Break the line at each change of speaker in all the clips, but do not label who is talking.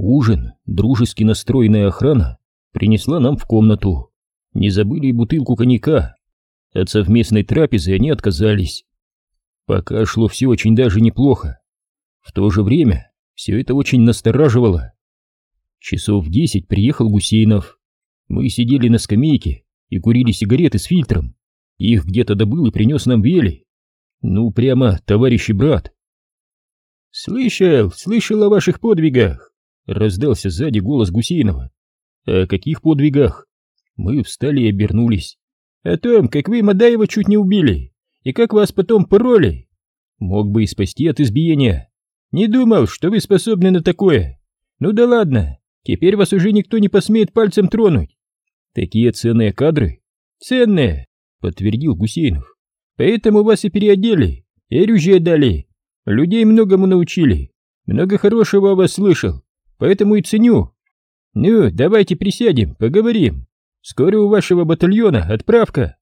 Ужин, дружески настроенная охрана, принесла нам в комнату. Не забыли и бутылку коньяка. От совместной трапезы они отказались. Пока шло все очень даже неплохо. В то же время все это очень настораживало. Часов в десять приехал Гусейнов. Мы сидели на скамейке и курили сигареты с фильтром. Их где-то добыл и принес нам Вели. Ну, прямо товарищ и брат. «Слышал, слышал о ваших подвигах!» Раздался сзади голос Гусейнова. «О каких подвигах?» Мы встали и обернулись. «О том, как вы Мадаева чуть не убили, и как вас потом пороли. Мог бы и спасти от избиения. Не думал, что вы способны на такое. Ну да ладно, теперь вас уже никто не посмеет пальцем тронуть. Такие ценные кадры. Ценные, подтвердил Гусейнов. Поэтому вас и переодели, и оружие дали. Людей многому научили. Много хорошего о вас слышал, поэтому и ценю. Ну, давайте присядем, поговорим. Скоро у вашего батальона отправка.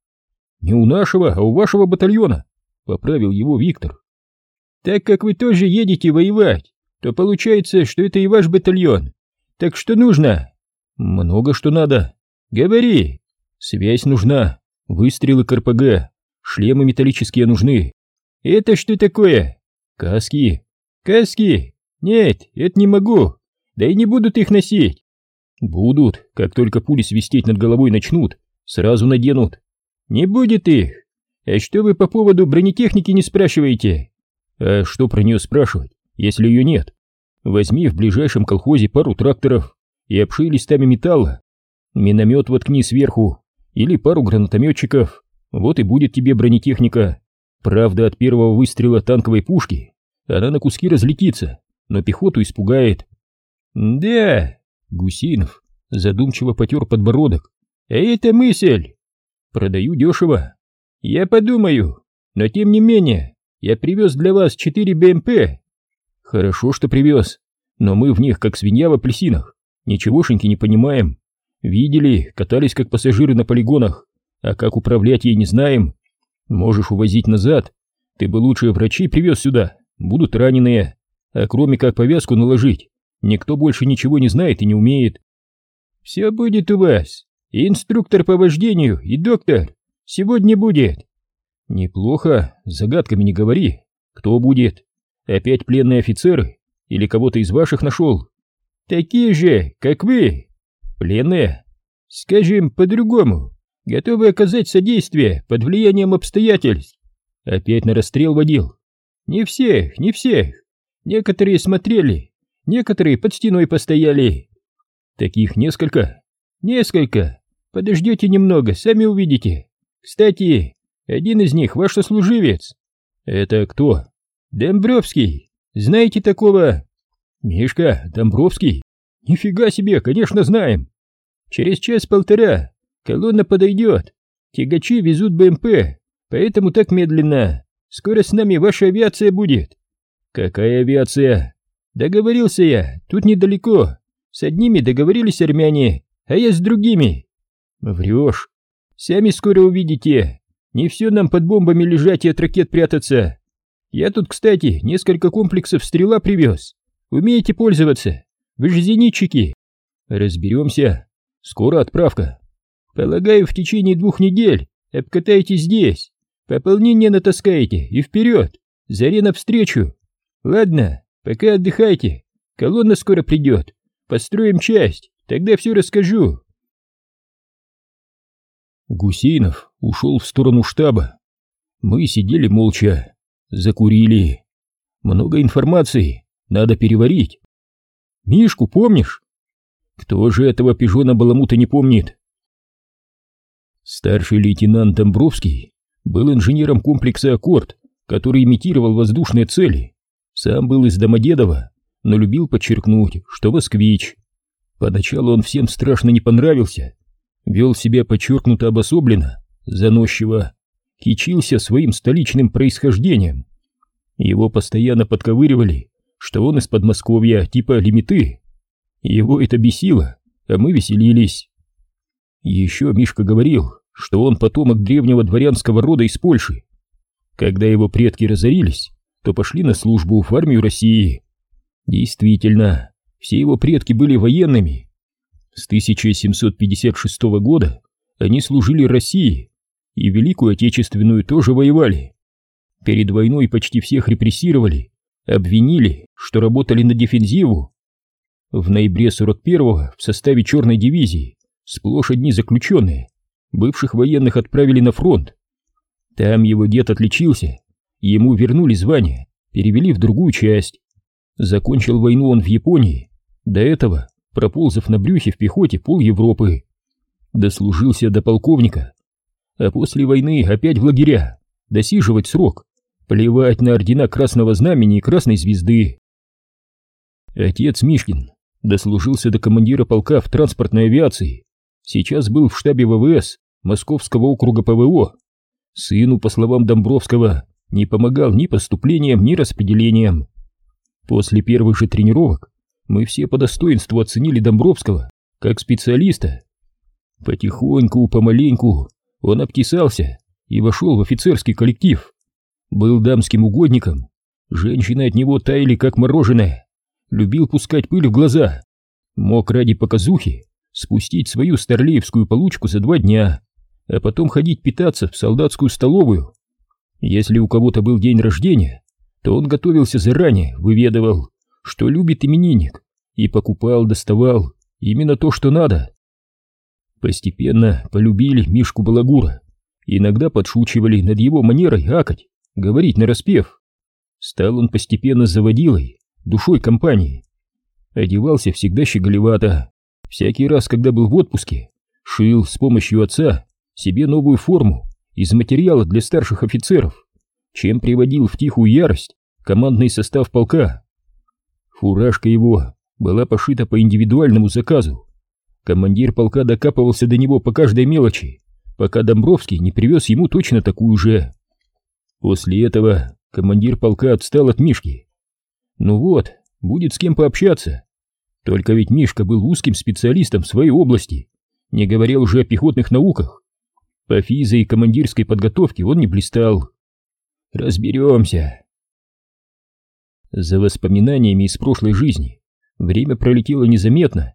Не у нашего, а у вашего батальона, поправил его Виктор. Так как вы тоже едете воевать, то получается, что это и ваш батальон. Так что нужно? Много что надо. Говори. Связь нужна. Выстрелы к РПГ. Шлемы металлические нужны. Это что такое? Каски. Каски? Нет, это не могу. Да и не будут их носить. Будут, как только пули свистеть над головой начнут, сразу наденут. Не будет их. А что вы по поводу бронетехники не спрашиваете? А что про нее спрашивать, если ее нет? Возьми в ближайшем колхозе пару тракторов и обши листами металла. Миномет воткни сверху или пару гранатометчиков. Вот и будет тебе бронетехника. Правда, от первого выстрела танковой пушки она на куски разлетится, но пехоту испугает. Да, Гусинов задумчиво потер подбородок. Это мысль. Продаю дешево. Я подумаю, но тем не менее, я привез для вас четыре БМП. Хорошо, что привез, но мы в них как свинья в апельсинах. Ничегошеньки не понимаем. Видели, катались как пассажиры на полигонах а как управлять ей не знаем. Можешь увозить назад. Ты бы лучше врачей привез сюда, будут раненые. А кроме как повязку наложить, никто больше ничего не знает и не умеет. Все будет у вас. И инструктор по вождению, и доктор. Сегодня будет. Неплохо, загадками не говори. Кто будет? Опять пленные офицеры? Или кого-то из ваших нашел? Такие же, как вы. Пленные? Скажем по-другому готовы оказать содействие под влиянием обстоятельств. Опять на расстрел водил. Не всех, не всех. Некоторые смотрели, некоторые под стеной постояли. Таких несколько? Несколько. Подождете немного, сами увидите. Кстати, один из них ваш сослуживец. Это кто? Домбровский. Знаете такого? Мишка, Домбровский. Нифига себе, конечно, знаем. Через час-полтора Колонна подойдет. Тягачи везут БМП, поэтому так медленно. Скоро с нами ваша авиация будет. Какая авиация? Договорился я, тут недалеко. С одними договорились армяне, а я с другими. Врешь. Сами скоро увидите. Не все нам под бомбами лежать и от ракет прятаться. Я тут, кстати, несколько комплексов стрела привез. Умеете пользоваться? Вы же зенитчики. Разберемся. Скоро отправка. Полагаю, в течение двух недель обкатаете здесь, пополнение натаскаете и вперед, заре навстречу. Ладно, пока отдыхайте, колонна скоро придет, построим часть, тогда все расскажу. Гусейнов ушел в сторону штаба. Мы сидели молча, закурили. Много информации, надо переварить. Мишку помнишь? Кто же этого пижона баламута не помнит? Старший лейтенант Домбровский был инженером комплекса «Аккорд», который имитировал воздушные цели. Сам был из Домодедова, но любил подчеркнуть, что москвич. Поначалу он всем страшно не понравился, вел себя подчеркнуто обособленно, заносчиво, кичился своим столичным происхождением. Его постоянно подковыривали, что он из Подмосковья, типа лимиты. Его это бесило, а мы веселились. Еще Мишка говорил, что он потомок древнего дворянского рода из Польши. Когда его предки разорились, то пошли на службу в армию России. Действительно, все его предки были военными. С 1756 года они служили России и Великую Отечественную тоже воевали. Перед войной почти всех репрессировали, обвинили, что работали на дефензиву. В ноябре 41-го в составе Черной дивизии сплошь одни заключенные, бывших военных отправили на фронт. Там его дед отличился, ему вернули звание, перевели в другую часть. Закончил войну он в Японии, до этого проползав на брюхе в пехоте пол Европы. Дослужился до полковника, а после войны опять в лагеря, досиживать срок, плевать на ордена Красного Знамени и Красной Звезды. Отец Мишкин дослужился до командира полка в транспортной авиации, сейчас был в штабе ВВС Московского округа ПВО. Сыну, по словам Домбровского, не помогал ни поступлением, ни распределением. После первых же тренировок мы все по достоинству оценили Домбровского как специалиста. Потихоньку, помаленьку он обтесался и вошел в офицерский коллектив. Был дамским угодником, женщины от него таяли как мороженое, любил пускать пыль в глаза, мог ради показухи спустить свою старлеевскую получку за два дня, а потом ходить питаться в солдатскую столовую. Если у кого-то был день рождения, то он готовился заранее, выведывал, что любит именинник, и покупал, доставал именно то, что надо. Постепенно полюбили Мишку Балагура, иногда подшучивали над его манерой акать, говорить нараспев. Стал он постепенно заводилой, душой компании. Одевался всегда щеголевато. Всякий раз, когда был в отпуске, шил с помощью отца себе новую форму из материала для старших офицеров, чем приводил в тихую ярость командный состав полка. Фуражка его была пошита по индивидуальному заказу. Командир полка докапывался до него по каждой мелочи, пока Домбровский не привез ему точно такую же. После этого командир полка отстал от Мишки. Ну вот, будет с кем пообщаться. Только ведь Мишка был узким специалистом в своей области, не говоря уже о пехотных науках. По физо и командирской подготовке он не блистал. Разберемся. За воспоминаниями из прошлой жизни время пролетело незаметно.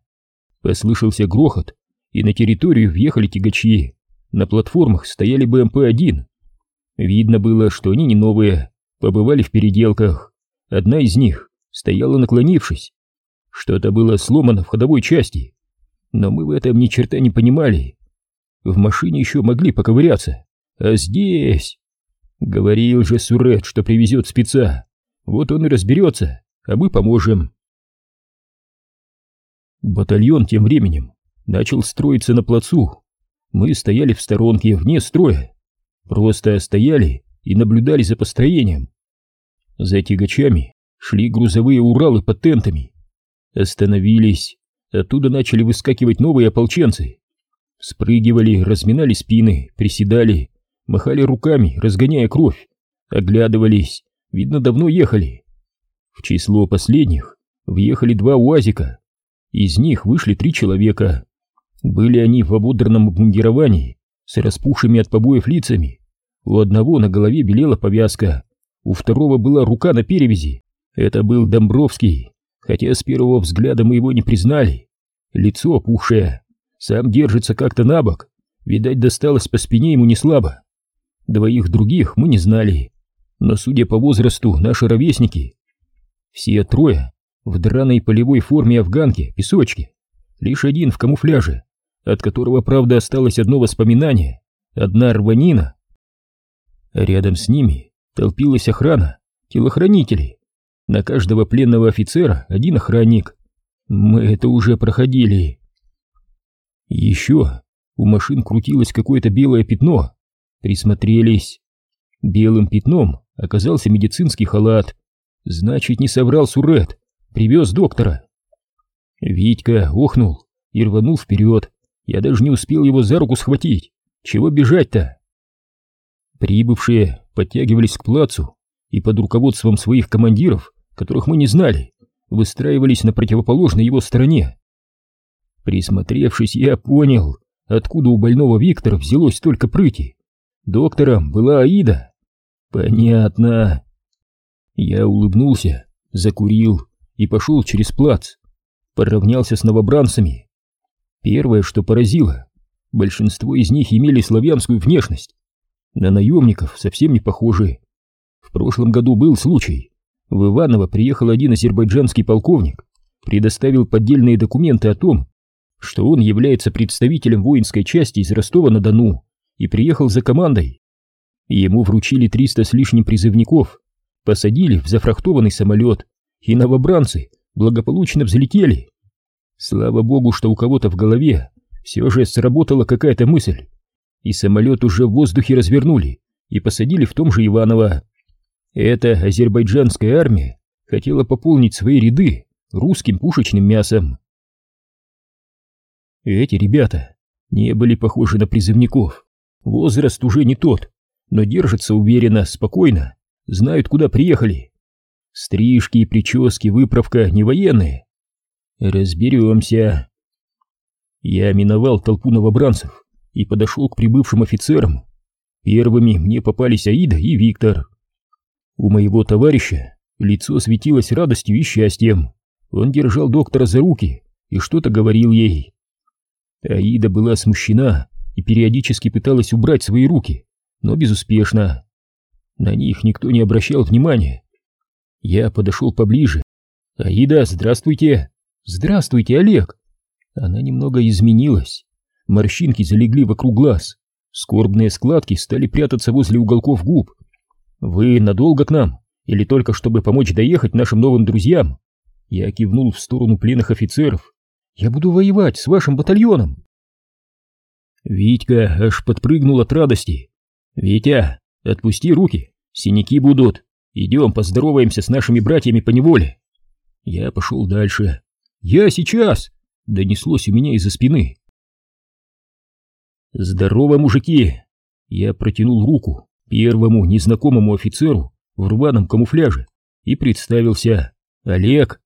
Послышался грохот, и на территорию въехали тягачи. На платформах стояли БМП-1. Видно было, что они не новые, побывали в переделках. Одна из них стояла наклонившись. Что-то было сломано в ходовой части. Но мы в этом ни черта не понимали. В машине еще могли поковыряться. А здесь... Говорил же Сурет, что привезет спеца. Вот он и разберется, а мы поможем. Батальон тем временем начал строиться на плацу. Мы стояли в сторонке, вне строя. Просто стояли и наблюдали за построением. За тягачами шли грузовые Уралы под тентами. Остановились, оттуда начали выскакивать новые ополченцы. Спрыгивали, разминали спины, приседали, махали руками, разгоняя кровь, оглядывались, видно, давно ехали. В число последних въехали два УАЗика, из них вышли три человека. Были они в ободранном обмундировании, с распухшими от побоев лицами. У одного на голове белела повязка, у второго была рука на перевязи. Это был Домбровский, хотя с первого взгляда мы его не признали. Лицо опухшее, сам держится как-то на бок, видать, досталось по спине ему не слабо. Двоих других мы не знали, но, судя по возрасту, наши ровесники. Все трое в драной полевой форме афганки, песочки, лишь один в камуфляже, от которого, правда, осталось одно воспоминание, одна рванина. Рядом с ними толпилась охрана, телохранители. На каждого пленного офицера один охранник. Мы это уже проходили. Еще у машин крутилось какое-то белое пятно. Присмотрелись. Белым пятном оказался медицинский халат. Значит, не соврал Сурет, привез доктора. Витька охнул и рванул вперед. Я даже не успел его за руку схватить. Чего бежать-то? Прибывшие подтягивались к плацу и под руководством своих командиров, которых мы не знали, выстраивались на противоположной его стороне. Присмотревшись, я понял, откуда у больного Виктора взялось столько прыти. Доктором была Аида. Понятно. Я улыбнулся, закурил и пошел через плац. поравнялся с новобранцами. Первое, что поразило, большинство из них имели славянскую внешность. На наемников совсем не похожи. В прошлом году был случай. В Иваново приехал один азербайджанский полковник, предоставил поддельные документы о том, что он является представителем воинской части из Ростова-на-Дону и приехал за командой. Ему вручили 300 с лишним призывников, посадили в зафрахтованный самолет, и новобранцы благополучно взлетели. Слава богу, что у кого-то в голове все же сработала какая-то мысль, и самолет уже в воздухе развернули и посадили в том же Иваново. Эта азербайджанская армия хотела пополнить свои ряды русским пушечным мясом. Эти ребята не были похожи на призывников. Возраст уже не тот, но держатся уверенно, спокойно, знают, куда приехали. Стрижки и прически, выправка не военные. Разберемся. Я миновал толпу новобранцев и подошел к прибывшим офицерам. Первыми мне попались Аида и Виктор. У моего товарища лицо светилось радостью и счастьем. Он держал доктора за руки и что-то говорил ей. Аида была смущена и периодически пыталась убрать свои руки, но безуспешно. На них никто не обращал внимания. Я подошел поближе. «Аида, здравствуйте!» «Здравствуйте, Олег!» Она немного изменилась. Морщинки залегли вокруг глаз. Скорбные складки стали прятаться возле уголков губ. «Вы надолго к нам? Или только чтобы помочь доехать нашим новым друзьям?» Я кивнул в сторону пленных офицеров. «Я буду воевать с вашим батальоном!» Витька аж подпрыгнул от радости. «Витя, отпусти руки, синяки будут. Идем поздороваемся с нашими братьями по неволе». Я пошел дальше. «Я сейчас!» — донеслось у меня из-за спины. «Здорово, мужики!» Я протянул руку первому незнакомому офицеру в рваном камуфляже и представился. «Олег!»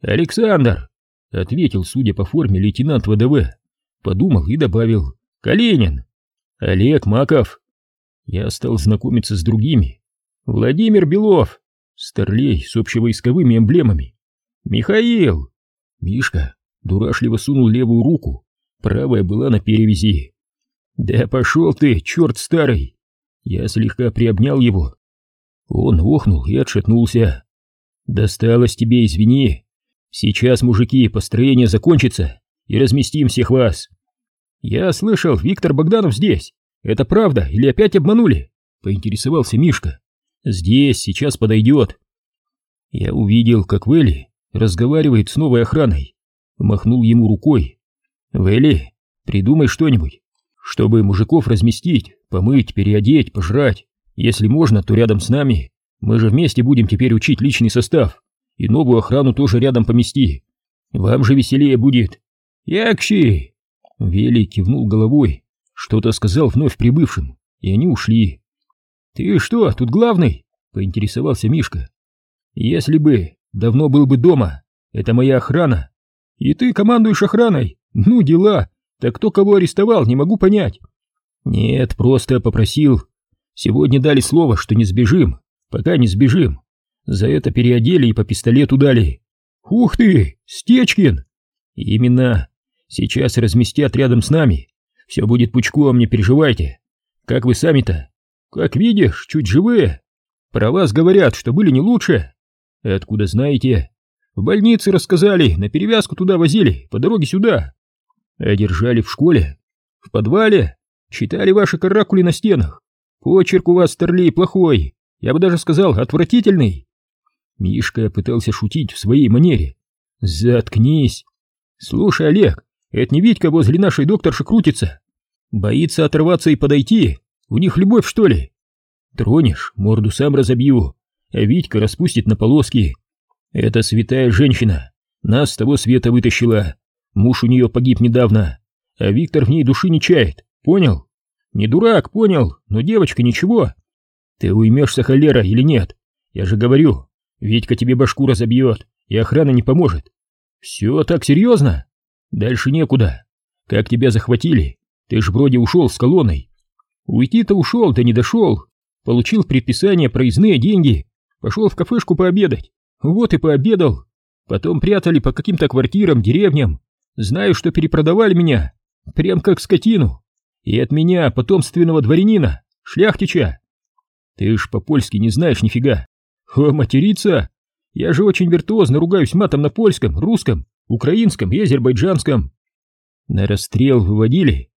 «Александр!» — ответил, судя по форме, лейтенант ВДВ. Подумал и добавил. «Калинин!» «Олег Маков!» Я стал знакомиться с другими. «Владимир Белов!» Старлей с общевойсковыми эмблемами. «Михаил!» Мишка дурашливо сунул левую руку, правая была на перевязи. «Да пошел ты, черт старый!» Я слегка приобнял его. Он охнул и отшатнулся. «Досталось тебе, извини. Сейчас, мужики, построение закончится, и разместим всех вас». «Я слышал, Виктор Богданов здесь. Это правда или опять обманули?» — поинтересовался Мишка. «Здесь, сейчас подойдет». Я увидел, как Вэлли разговаривает с новой охраной. Махнул ему рукой. «Вэлли, придумай что-нибудь, чтобы мужиков разместить, помыть, переодеть, пожрать. Если можно, то рядом с нами. Мы же вместе будем теперь учить личный состав. И новую охрану тоже рядом помести. Вам же веселее будет. Якши!» Вели кивнул головой, что-то сказал вновь прибывшим, и они ушли. «Ты что, тут главный?» — поинтересовался Мишка. «Если бы, давно был бы дома. Это моя охрана. И ты командуешь охраной? Ну, дела. Так кто кого арестовал, не могу понять. Нет, просто попросил. Сегодня дали слово, что не сбежим, пока не сбежим. За это переодели и по пистолету дали. Ух ты, Стечкин! Именно. Сейчас разместят рядом с нами. Все будет пучком, не переживайте. Как вы сами-то? Как видишь, чуть живые. Про вас говорят, что были не лучше. Откуда знаете? В больнице рассказали, на перевязку туда возили, по дороге сюда. Одержали в школе. В подвале. Читали ваши каракули на стенах. Почерк у вас, Старлей, плохой. Я бы даже сказал, отвратительный. Мишка пытался шутить в своей манере. Заткнись. Слушай, Олег, это не Витька возле нашей докторши крутится. Боится оторваться и подойти. У них любовь, что ли? Тронешь, морду сам разобью а Витька распустит на полоски. Это святая женщина, нас с того света вытащила. Муж у нее погиб недавно, а Виктор в ней души не чает, понял? Не дурак, понял, но девочка ничего. Ты уймешься, холера, или нет? Я же говорю, Витька тебе башку разобьет, и охрана не поможет. Все так серьезно? Дальше некуда. Как тебя захватили? Ты ж вроде ушел с колонной. Уйти-то ушел, да не дошел. Получил предписание проездные деньги Пошел в кафешку пообедать. Вот и пообедал. Потом прятали по каким-то квартирам, деревням. Знаю, что перепродавали меня, прям как скотину. И от меня, потомственного дворянина, шляхтича. Ты ж по-польски не знаешь нифига. О, материться? Я же очень виртуозно ругаюсь матом на польском, русском, украинском и азербайджанском. На расстрел выводили?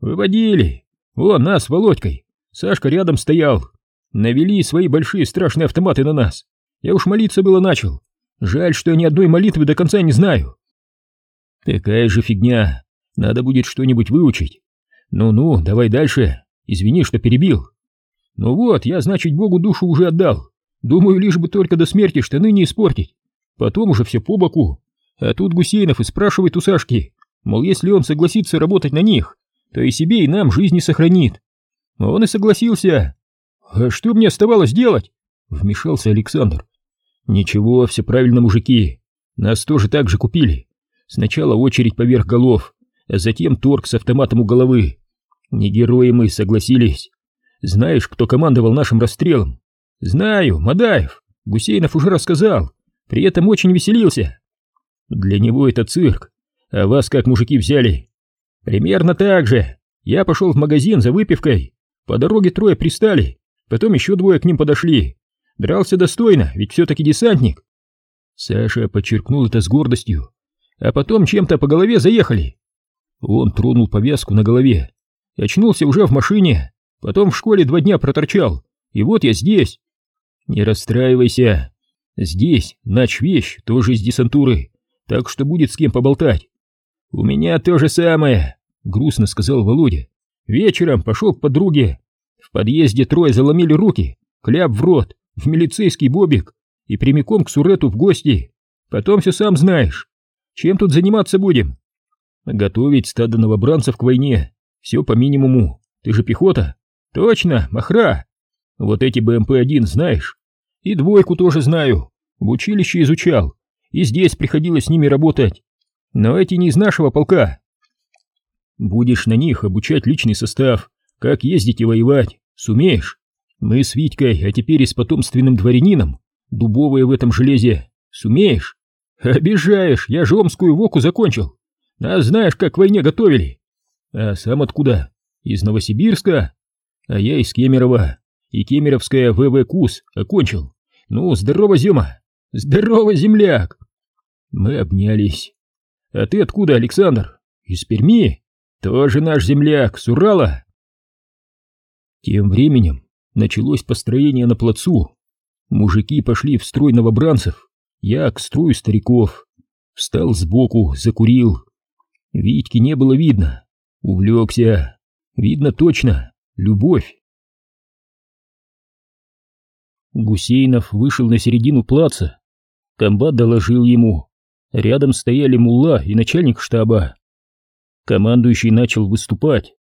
Выводили. О, нас, Володькой. Сашка рядом стоял. Навели свои большие страшные автоматы на нас. Я уж молиться было начал. Жаль, что я ни одной молитвы до конца не знаю. Такая же фигня. Надо будет что-нибудь выучить. Ну-ну, давай дальше. Извини, что перебил. Ну вот, я, значит, Богу душу уже отдал. Думаю, лишь бы только до смерти штаны не испортить. Потом уже все по боку. А тут Гусейнов и спрашивает у Сашки, мол, если он согласится работать на них, то и себе, и нам жизни сохранит. Он и согласился. А что мне оставалось делать? Вмешался Александр. Ничего, все правильно, мужики. Нас тоже так же купили. Сначала очередь поверх голов, а затем торг с автоматом у головы. Не герои мы, согласились. Знаешь, кто командовал нашим расстрелом? Знаю, Мадаев. Гусейнов уже рассказал. При этом очень веселился. Для него это цирк. А вас как мужики взяли? Примерно так же. Я пошел в магазин за выпивкой. По дороге трое пристали. Потом еще двое к ним подошли. Дрался достойно, ведь все-таки десантник. Саша подчеркнул это с гордостью. А потом чем-то по голове заехали. Он тронул повязку на голове. Очнулся уже в машине. Потом в школе два дня проторчал. И вот я здесь. Не расстраивайся. Здесь нач вещь тоже из десантуры. Так что будет с кем поболтать. У меня то же самое, грустно сказал Володя. Вечером пошел к подруге. В подъезде трое заломили руки, кляп в рот в милицейский бобик и прямиком к Сурету в гости. Потом все сам знаешь. Чем тут заниматься будем? Готовить стадо новобранцев к войне. Все по минимуму. Ты же пехота? Точно, махра. Вот эти БМП-1 знаешь? И двойку тоже знаю. В училище изучал. И здесь приходилось с ними работать. Но эти не из нашего полка. Будешь на них обучать личный состав, как ездить и воевать. Сумеешь? Мы с Витькой, а теперь и с потомственным дворянином, дубовые в этом железе. Сумеешь? Обижаешь, я же Омскую ВОКу закончил. А знаешь, как к войне готовили? А сам откуда? Из Новосибирска? А я из Кемерово. И Кемеровская ВВ КУС окончил. Ну, здорово, Зема. Здорово, земляк. Мы обнялись. А ты откуда, Александр? Из Перми? Тоже наш земляк, с Урала. Тем временем началось построение на плацу. Мужики пошли в строй новобранцев, я к строю стариков. Встал сбоку, закурил. Витьки не было видно. Увлекся. Видно точно. Любовь. Гусейнов вышел на середину плаца. Комбат доложил ему. Рядом стояли мулла и начальник штаба. Командующий начал выступать.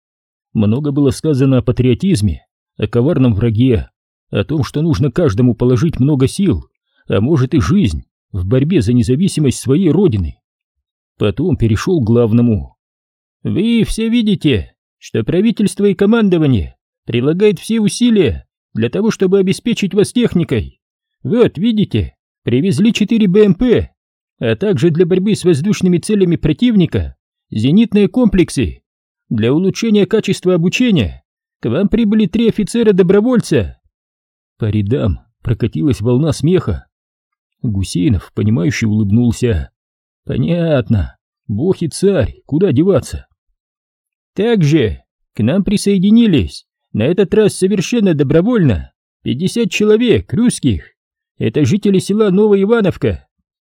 Много было сказано о патриотизме, о коварном враге, о том, что нужно каждому положить много сил, а может и жизнь, в борьбе за независимость своей родины. Потом перешел к главному. «Вы все видите, что правительство и командование прилагают все усилия для того, чтобы обеспечить вас техникой. Вот, видите, привезли 4 БМП, а также для борьбы с воздушными целями противника зенитные комплексы. Для улучшения качества обучения к вам прибыли три офицера-добровольца. По рядам прокатилась волна смеха. Гусейнов, понимающе улыбнулся. Понятно. Бог и царь, куда деваться? Также к нам присоединились, на этот раз совершенно добровольно, 50 человек, русских. Это жители села Новая Ивановка.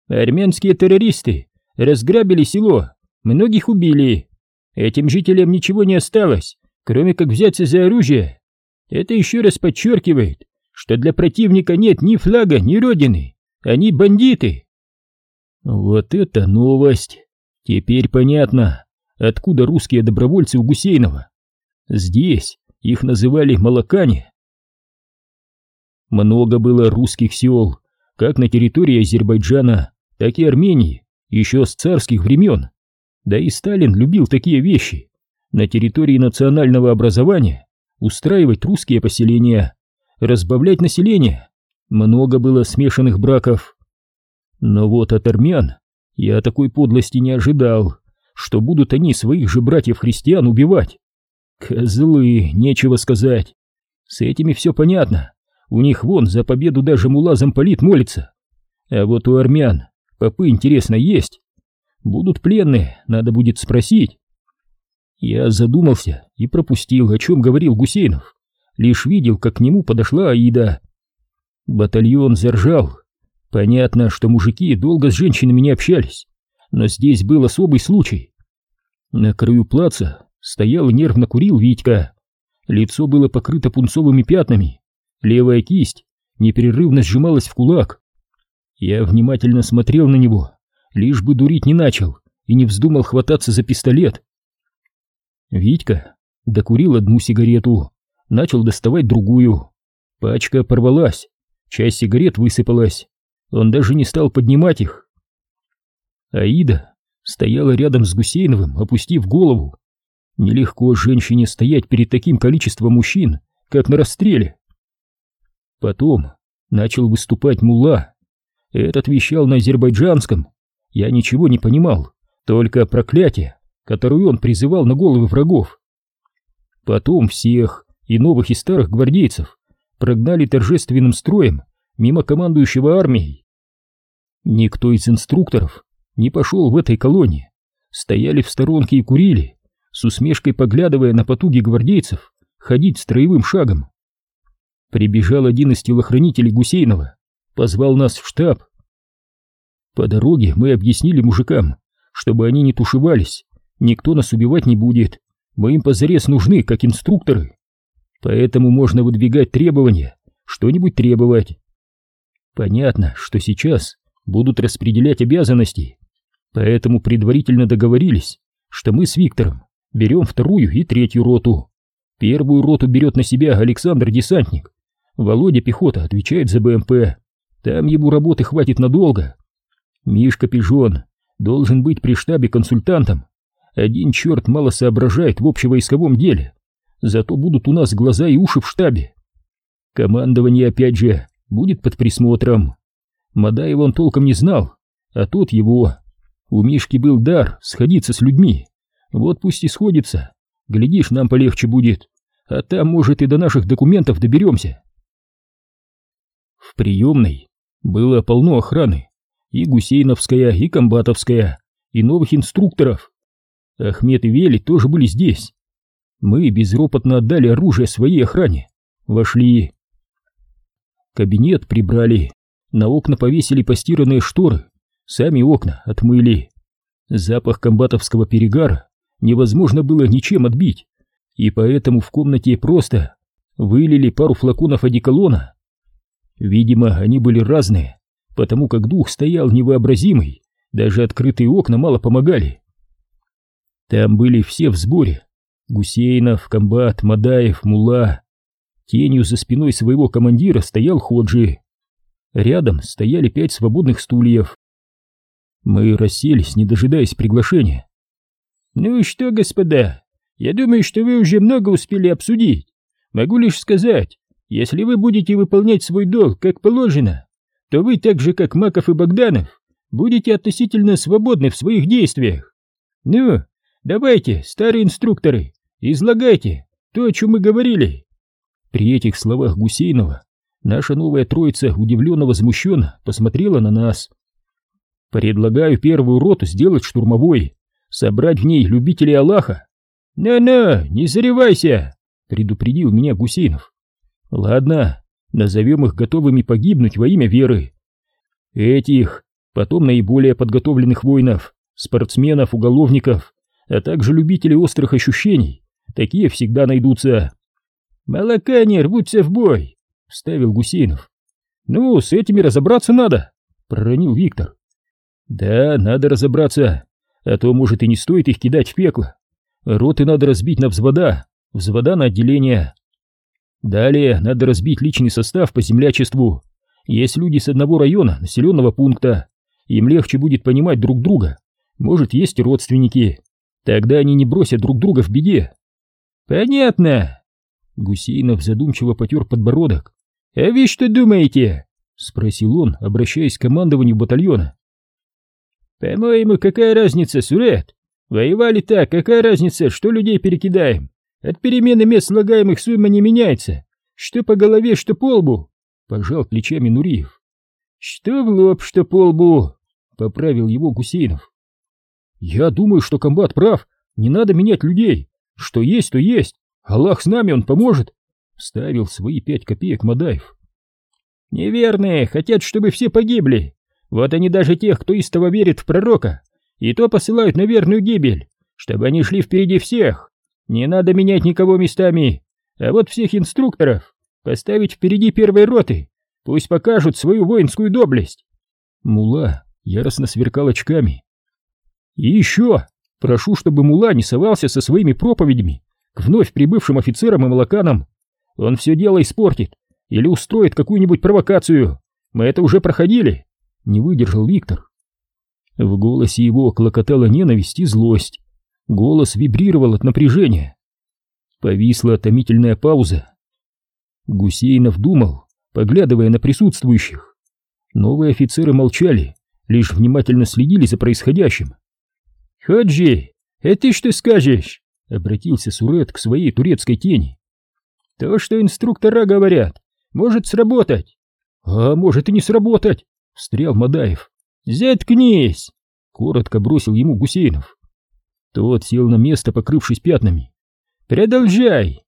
Армянские террористы разграбили село, многих убили. Этим жителям ничего не осталось, кроме как взяться за оружие. Это еще раз подчеркивает, что для противника нет ни флага, ни родины. Они бандиты. Вот это новость. Теперь понятно, откуда русские добровольцы у Гусейнова. Здесь их называли молокане. Много было русских сел, как на территории Азербайджана, так и Армении, еще с царских времен. Да и Сталин любил такие вещи на территории национального образования устраивать русские поселения, разбавлять население. Много было смешанных браков. Но вот от армян я такой подлости не ожидал, что будут они своих же братьев-христиан убивать. Козлы, нечего сказать. С этими все понятно. У них вон за победу даже мула замполит молится. А вот у армян попы, интересно, есть. Будут пленные, надо будет спросить. Я задумался и пропустил, о чем говорил Гусейнов. Лишь видел, как к нему подошла Аида. Батальон заржал. Понятно, что мужики долго с женщинами не общались, но здесь был особый случай. На краю плаца стоял и нервно курил Витька. Лицо было покрыто пунцовыми пятнами, левая кисть непрерывно сжималась в кулак. Я внимательно смотрел на него, лишь бы дурить не начал и не вздумал хвататься за пистолет. Витька докурил одну сигарету, начал доставать другую. Пачка порвалась, часть сигарет высыпалась, он даже не стал поднимать их. Аида стояла рядом с Гусейновым, опустив голову. Нелегко женщине стоять перед таким количеством мужчин, как на расстреле. Потом начал выступать мулла. Этот вещал на азербайджанском. Я ничего не понимал, только проклятие, которое он призывал на головы врагов. Потом всех, и новых, и старых гвардейцев, прогнали торжественным строем мимо командующего армией. Никто из инструкторов не пошел в этой колонии, стояли в сторонке и курили, с усмешкой поглядывая на потуги гвардейцев ходить строевым шагом. Прибежал один из телохранителей Гусейнова, позвал нас в штаб. По дороге мы объяснили мужикам, чтобы они не тушевались, никто нас убивать не будет, мы им позарез нужны, как инструкторы. Поэтому можно выдвигать требования, что-нибудь требовать. Понятно, что сейчас будут распределять обязанности, поэтому предварительно договорились, что мы с Виктором берем вторую и третью роту. Первую роту берет на себя Александр Десантник, Володя Пехота отвечает за БМП, там ему работы хватит надолго. Мишка Пижон должен быть при штабе консультантом, один черт мало соображает в общевойсковом деле, зато будут у нас глаза и уши в штабе. Командование опять же будет под присмотром. Мадаева он толком не знал, а тот его. У Мишки был дар сходиться с людьми. Вот пусть и сходится. Глядишь, нам полегче будет. А там, может, и до наших документов доберемся. В приемной было полно охраны. И Гусейновская, и Комбатовская, и новых инструкторов. Ахмед и Вели тоже были здесь. Мы безропотно отдали оружие своей охране. Вошли. Кабинет прибрали. На окна повесили постиранные шторы. Сами окна отмыли. Запах комбатовского перегара невозможно было ничем отбить. И поэтому в комнате просто вылили пару флаконов одеколона. Видимо, они были разные, потому как дух стоял невообразимый, даже открытые окна мало помогали. Там были все в сборе. Гусейнов, Комбат, Мадаев, Мула. Тенью за спиной своего командира стоял Ходжи. Рядом стояли пять свободных стульев. Мы расселись, не дожидаясь приглашения.
«Ну что, господа, я думаю, что вы уже много успели обсудить. Могу лишь сказать, если вы будете выполнять свой долг как положено, то вы так же, как Маков и Богданов, будете относительно свободны в своих действиях. Ну, давайте, старые инструкторы, излагайте то, о чем мы говорили. При этих словах Гусейнова наша новая троица удивленно возмущенно посмотрела на нас. Предлагаю первую роту сделать штурмовой, собрать в ней любителей Аллаха. «На-на, не заревайся!» — предупредил меня Гусейнов. Ладно, назовем их готовыми погибнуть во имя веры. Этих, потом наиболее подготовленных воинов, спортсменов, уголовников, а также любителей острых ощущений, такие всегда найдутся. «Молока не рвутся в бой», — вставил Гусейнов. «Ну, с этими разобраться надо», — проронил Виктор. «Да, надо разобраться, а то, может, и не стоит их кидать в пекло. Роты надо разбить на взвода, взвода на отделение, Далее надо разбить личный состав по землячеству. Есть люди с одного района, населенного пункта. Им легче будет понимать друг друга. Может, есть родственники. Тогда они не бросят друг друга в беде. Понятно. Гусейнов задумчиво потер подбородок. А вы что думаете?
Спросил он, обращаясь к командованию батальона.
По-моему, какая разница, Сурет? Воевали так, какая разница, что людей перекидаем? От перемены мест слагаемых сумма не меняется. Что по голове, что по лбу. Пожал плечами Нуриев. Что в лоб, что по лбу. Поправил его Гусейнов.
Я думаю, что комбат прав. Не надо менять людей. Что есть, то есть. Аллах с нами, он поможет. Вставил свои пять копеек Мадаев.
Неверные, хотят, чтобы все погибли. Вот они даже тех, кто истово верит в пророка, и то посылают на верную гибель, чтобы они шли впереди всех. Не надо менять никого местами, а вот всех инструкторов поставить впереди первой роты, пусть покажут свою воинскую доблесть.
Мула яростно сверкал очками. И еще прошу, чтобы Мула не совался со своими проповедями к вновь прибывшим офицерам и молоканам. Он все дело испортит или устроит какую-нибудь провокацию. Мы это уже проходили. Не выдержал Виктор. В голосе его клокотала ненависть и злость. Голос вибрировал от напряжения. Повисла томительная пауза. Гусейнов думал, поглядывая на присутствующих. Новые офицеры молчали, лишь внимательно следили за происходящим.
«Ходжи, это ты что скажешь?» — обратился Сурет к своей турецкой тени. «То, что инструктора говорят, может сработать».
«А может и не сработать», — встрял Мадаев.
«Заткнись!»
— коротко бросил ему Гусейнов. Тот сел на место, покрывшись пятнами.
«Продолжай!»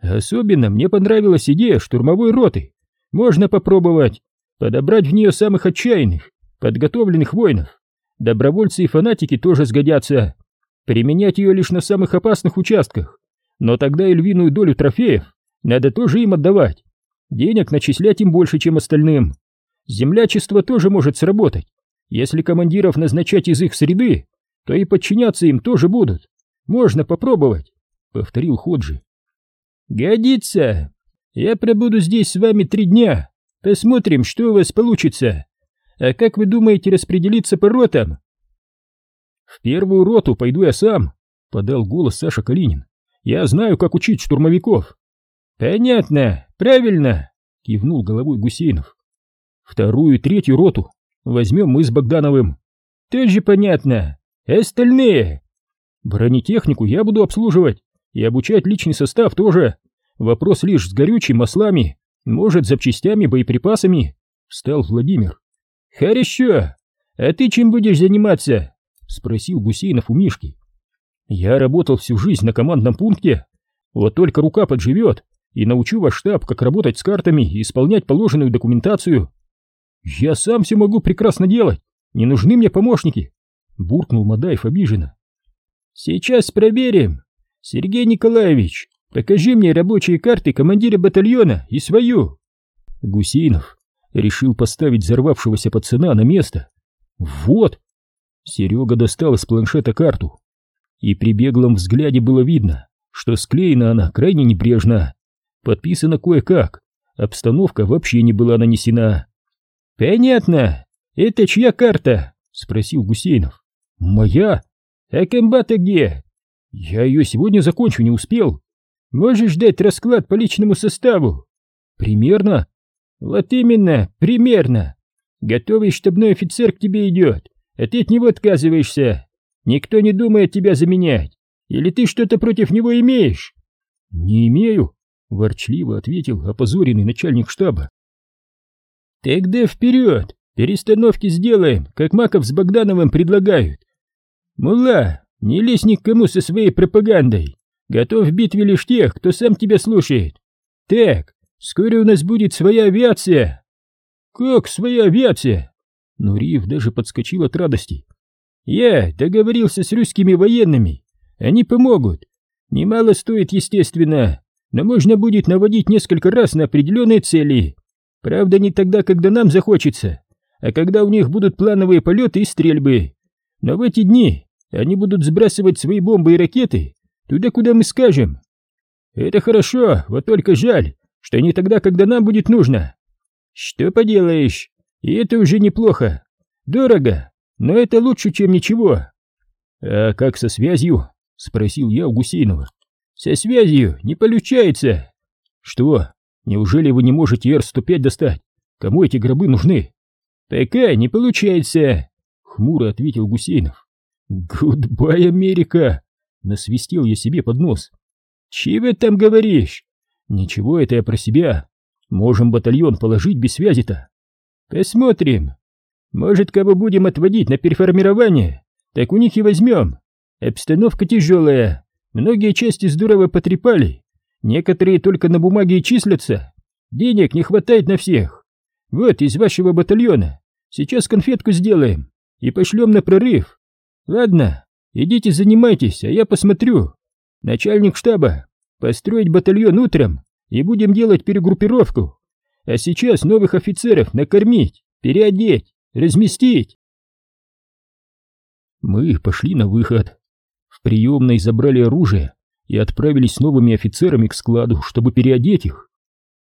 «Особенно мне понравилась идея штурмовой роты. Можно попробовать подобрать в нее самых отчаянных, подготовленных воинов. Добровольцы и фанатики тоже сгодятся. Применять ее лишь на самых опасных участках. Но тогда и львиную долю трофеев надо тоже им отдавать. Денег начислять им больше, чем остальным. Землячество тоже может сработать. Если командиров назначать из их среды, то и подчиняться им тоже будут. Можно попробовать, — повторил Ходжи. Годится. Я пробуду здесь с вами три дня. Посмотрим, что у вас получится. А как вы думаете распределиться по ротам?
В первую роту пойду я сам, — подал голос Саша Калинин. Я знаю, как учить штурмовиков.
Понятно, правильно, — кивнул головой Гусейнов.
Вторую и третью роту возьмем мы с Богдановым.
Тоже понятно. Остальные?
Бронетехнику я буду обслуживать и обучать личный состав тоже. Вопрос лишь с горючим, маслами, может, запчастями, боеприпасами. Встал Владимир.
Хорошо. А ты чем будешь заниматься?
Спросил Гусейнов у Мишки. Я работал всю жизнь на командном пункте. Вот только рука подживет, и научу ваш штаб, как работать с картами и исполнять положенную документацию. «Я сам все могу прекрасно делать, не нужны мне помощники», — буркнул Мадаев обиженно.
«Сейчас проверим. Сергей Николаевич, покажи мне рабочие карты командира батальона и свою».
Гусейнов решил поставить взорвавшегося пацана на место. «Вот!» Серега достал из планшета карту, и при беглом взгляде было видно, что склеена она крайне небрежно, подписана кое-как, обстановка вообще не была нанесена.
«Понятно. Это чья карта?» — спросил Гусейнов.
«Моя?
А комбата где?»
«Я ее сегодня закончу, не успел».
«Можешь дать расклад по личному составу?»
«Примерно».
«Вот именно, примерно. Готовый штабной офицер к тебе идет, а ты от него отказываешься. Никто не думает тебя заменять. Или ты что-то против него имеешь?»
«Не имею», — ворчливо ответил опозоренный начальник штаба.
Тогда вперед! Перестановки сделаем, как Маков с Богдановым предлагают. Мула, не лезь ни к кому со своей пропагандой. Готов в битве лишь тех, кто сам тебя слушает. Так, скоро у нас будет своя авиация. Как своя авиация?
Нуриев даже подскочил от радости.
Я договорился с русскими военными. Они помогут. Немало стоит, естественно, но можно будет наводить несколько раз на определенные цели. Правда, не тогда, когда нам захочется, а когда у них будут плановые полеты и стрельбы. Но в эти дни они будут сбрасывать свои бомбы и ракеты туда, куда мы скажем. Это хорошо, вот только жаль, что не тогда, когда нам будет нужно. Что поделаешь, и это уже неплохо. Дорого, но это лучше, чем ничего.
А как со связью? Спросил я у Гусейнова.
Со связью не получается.
Что, Неужели вы не можете Р-105 достать?
Кому эти гробы нужны? Пока не получается, хмуро ответил Гусейнов. Goodbye, Америка! Насвистел я себе под нос. Чего там говоришь? Ничего, это я про себя. Можем батальон положить без связи-то. Посмотрим. Может, кого будем отводить на переформирование, так у них и возьмем. Обстановка тяжелая, многие части здорово потрепали, некоторые только на бумаге и числятся. Денег не хватает на всех. Вот из вашего батальона. Сейчас конфетку сделаем и пошлем на прорыв. Ладно, идите занимайтесь, а я посмотрю. Начальник штаба, построить батальон утром и будем делать перегруппировку. А сейчас новых офицеров накормить, переодеть, разместить. Мы пошли на выход. В приемной забрали оружие и отправились с новыми офицерами к складу, чтобы переодеть их.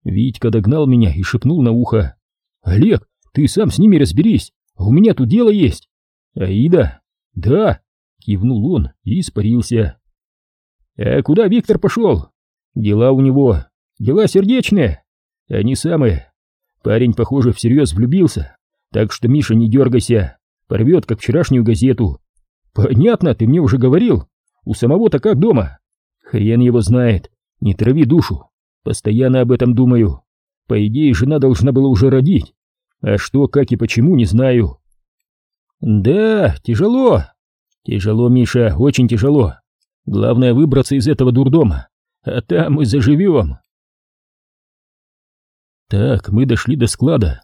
Витька догнал меня и шепнул на ухо. «Олег, ты сам с ними разберись, а у меня тут дело есть». «Аида?» «Да», — кивнул он и испарился. «А куда Виктор пошел?» «Дела у него. Дела сердечные. Они самые. Парень, похоже, всерьез влюбился, так что, Миша, не дергайся, порвет, как вчерашнюю газету». «Понятно, ты мне уже говорил. У самого-то как дома?» «Хрен его знает. Не трави душу. Постоянно об этом думаю. По идее, жена должна была уже родить. А что, как и почему, не знаю. Да, тяжело. Тяжело, Миша, очень тяжело. Главное выбраться из этого дурдома, а там мы заживем. Так, мы дошли до склада,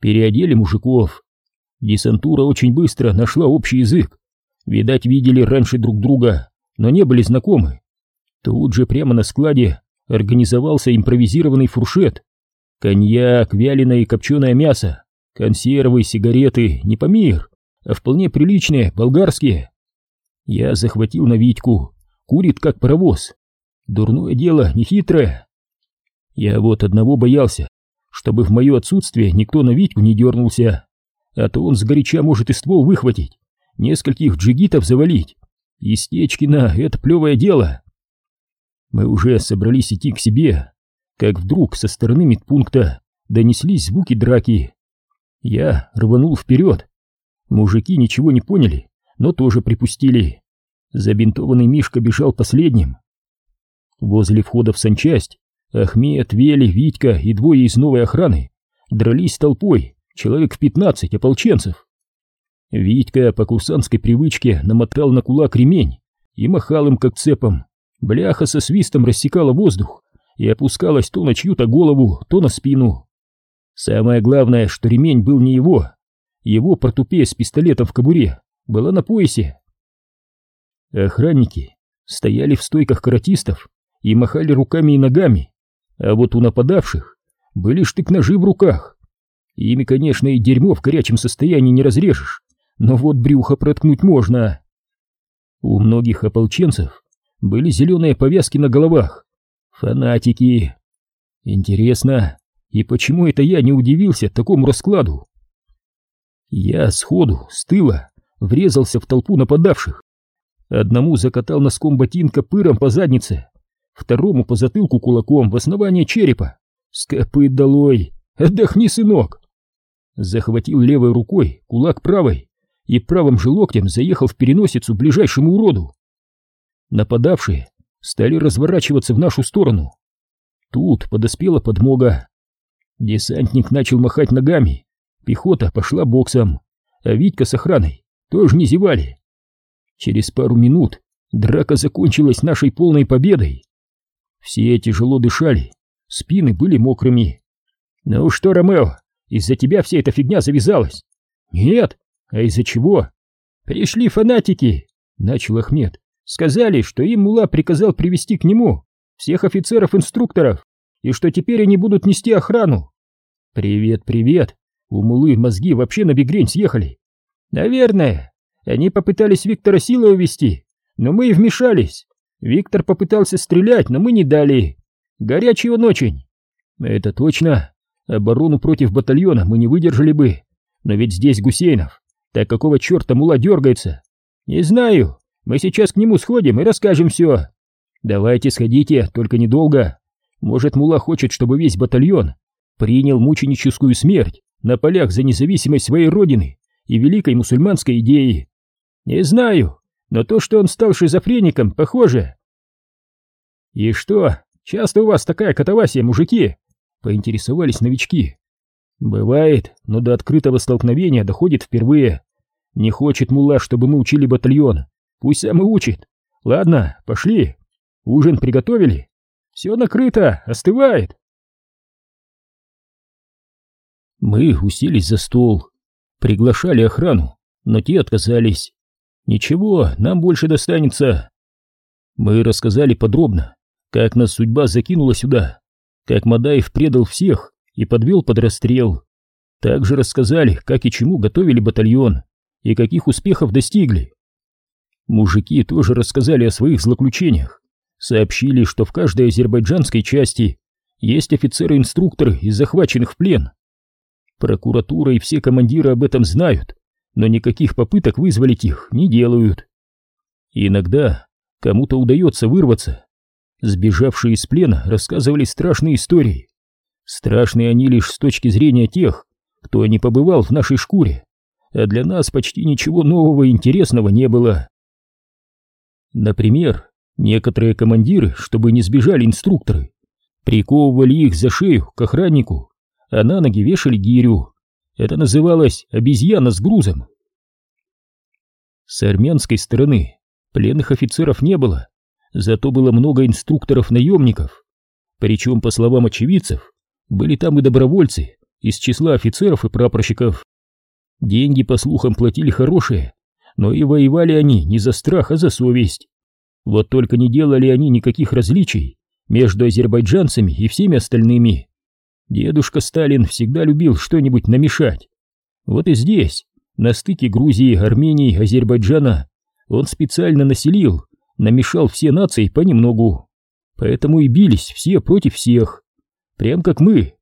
переодели мужиков. Десантура очень быстро нашла общий язык. Видать, видели раньше друг друга, но не были знакомы. Тут же прямо на складе организовался импровизированный фуршет. Коньяк, вяленое и копченое мясо, консервы, сигареты, не помир, а вполне приличные, болгарские. Я захватил на Витьку, курит как паровоз. Дурное дело, нехитрое. Я вот одного боялся, чтобы в мое отсутствие никто на Витьку не дернулся, а то он сгоряча может и ствол выхватить, нескольких джигитов завалить. И Стечкина — это плевое дело. Мы уже собрались идти к себе, как вдруг со стороны медпункта донеслись звуки драки. Я рванул вперед. Мужики ничего не поняли, но тоже припустили. Забинтованный Мишка бежал последним. Возле входа в санчасть Ахмед, Вели, Витька и двое из новой охраны дрались толпой, человек в пятнадцать ополченцев. Витька по курсантской привычке намотал на кулак ремень и махал им как цепом. Бляха со свистом рассекала воздух и опускалась то на чью-то голову, то на спину. Самое главное, что ремень был не его. Его портупея с пистолетом в кобуре была на поясе. Охранники стояли в стойках каратистов и махали руками и ногами, а вот у нападавших были штык-ножи в руках. Ими, конечно, и дерьмо в горячем состоянии не разрежешь, но вот брюхо проткнуть можно. У многих ополченцев были зеленые повязки на головах. Фанатики. Интересно, и почему это я не удивился такому раскладу? Я сходу, с тыла, врезался в толпу нападавших. Одному закатал носком ботинка пыром по заднице, второму по затылку кулаком в основание черепа. Скопыт долой! Отдохни, сынок! Захватил левой рукой кулак правой и правым же локтем заехал в переносицу ближайшему уроду. Нападавшие стали разворачиваться в нашу сторону. Тут подоспела подмога. Десантник начал махать ногами, пехота пошла боксом, а Витька с охраной тоже не зевали. Через пару минут драка закончилась нашей полной победой. Все тяжело дышали, спины были мокрыми. «Ну что, Ромео, из-за тебя вся эта фигня завязалась?» «Нет, а из-за чего?» «Пришли фанатики», — начал Ахмед. «Сказали, что им Мула приказал привести к нему всех офицеров-инструкторов, и что теперь они будут нести охрану». «Привет, привет!» У Мулы мозги вообще на бигрень съехали. Наверное. Они попытались Виктора силой увести, но мы и вмешались. Виктор попытался стрелять, но мы не дали. Горячий он очень. Это точно. Оборону против батальона мы не выдержали бы. Но ведь здесь Гусейнов. Так какого черта Мула дергается? Не знаю. Мы сейчас к нему сходим и расскажем все. Давайте сходите, только недолго. Может, Мула хочет, чтобы весь батальон принял мученическую смерть на полях за независимость своей родины и великой мусульманской идеи. Не знаю, но то, что он стал шизофреником, похоже. И что, часто у вас такая катавасия, мужики? Поинтересовались новички. Бывает, но до открытого столкновения доходит впервые. Не хочет мула, чтобы мы учили батальон. Пусть сам и учит. Ладно, пошли. Ужин приготовили? Все накрыто, остывает. Мы уселись за стол, приглашали охрану, но те отказались. Ничего, нам больше достанется. Мы рассказали подробно, как нас судьба закинула сюда, как Мадаев предал всех и подвел под расстрел. Также рассказали, как и чему готовили батальон и каких успехов достигли. Мужики тоже рассказали о своих злоключениях, сообщили, что в каждой азербайджанской части есть офицеры-инструкторы из захваченных в плен. Прокуратура и все командиры об этом знают, но никаких попыток вызволить их не делают. иногда кому-то удается вырваться. Сбежавшие из плена рассказывали страшные истории. Страшные они лишь с точки зрения тех, кто не побывал в нашей шкуре, а для нас почти ничего нового и интересного не было. Например, некоторые командиры, чтобы не сбежали инструкторы, приковывали их за шею к охраннику а на ноги вешали гирю. Это называлось обезьяна с грузом. С армянской стороны пленных офицеров не было, зато было много инструкторов-наемников. Причем, по словам очевидцев, были там и добровольцы из числа офицеров и прапорщиков. Деньги, по слухам, платили хорошие, но и воевали они не за страх, а за совесть. Вот только не делали они никаких различий между азербайджанцами и всеми остальными. Дедушка Сталин всегда любил что-нибудь намешать. Вот и здесь, на стыке Грузии, Армении, Азербайджана, он специально населил, намешал все нации понемногу. Поэтому и бились все против всех. Прям как мы.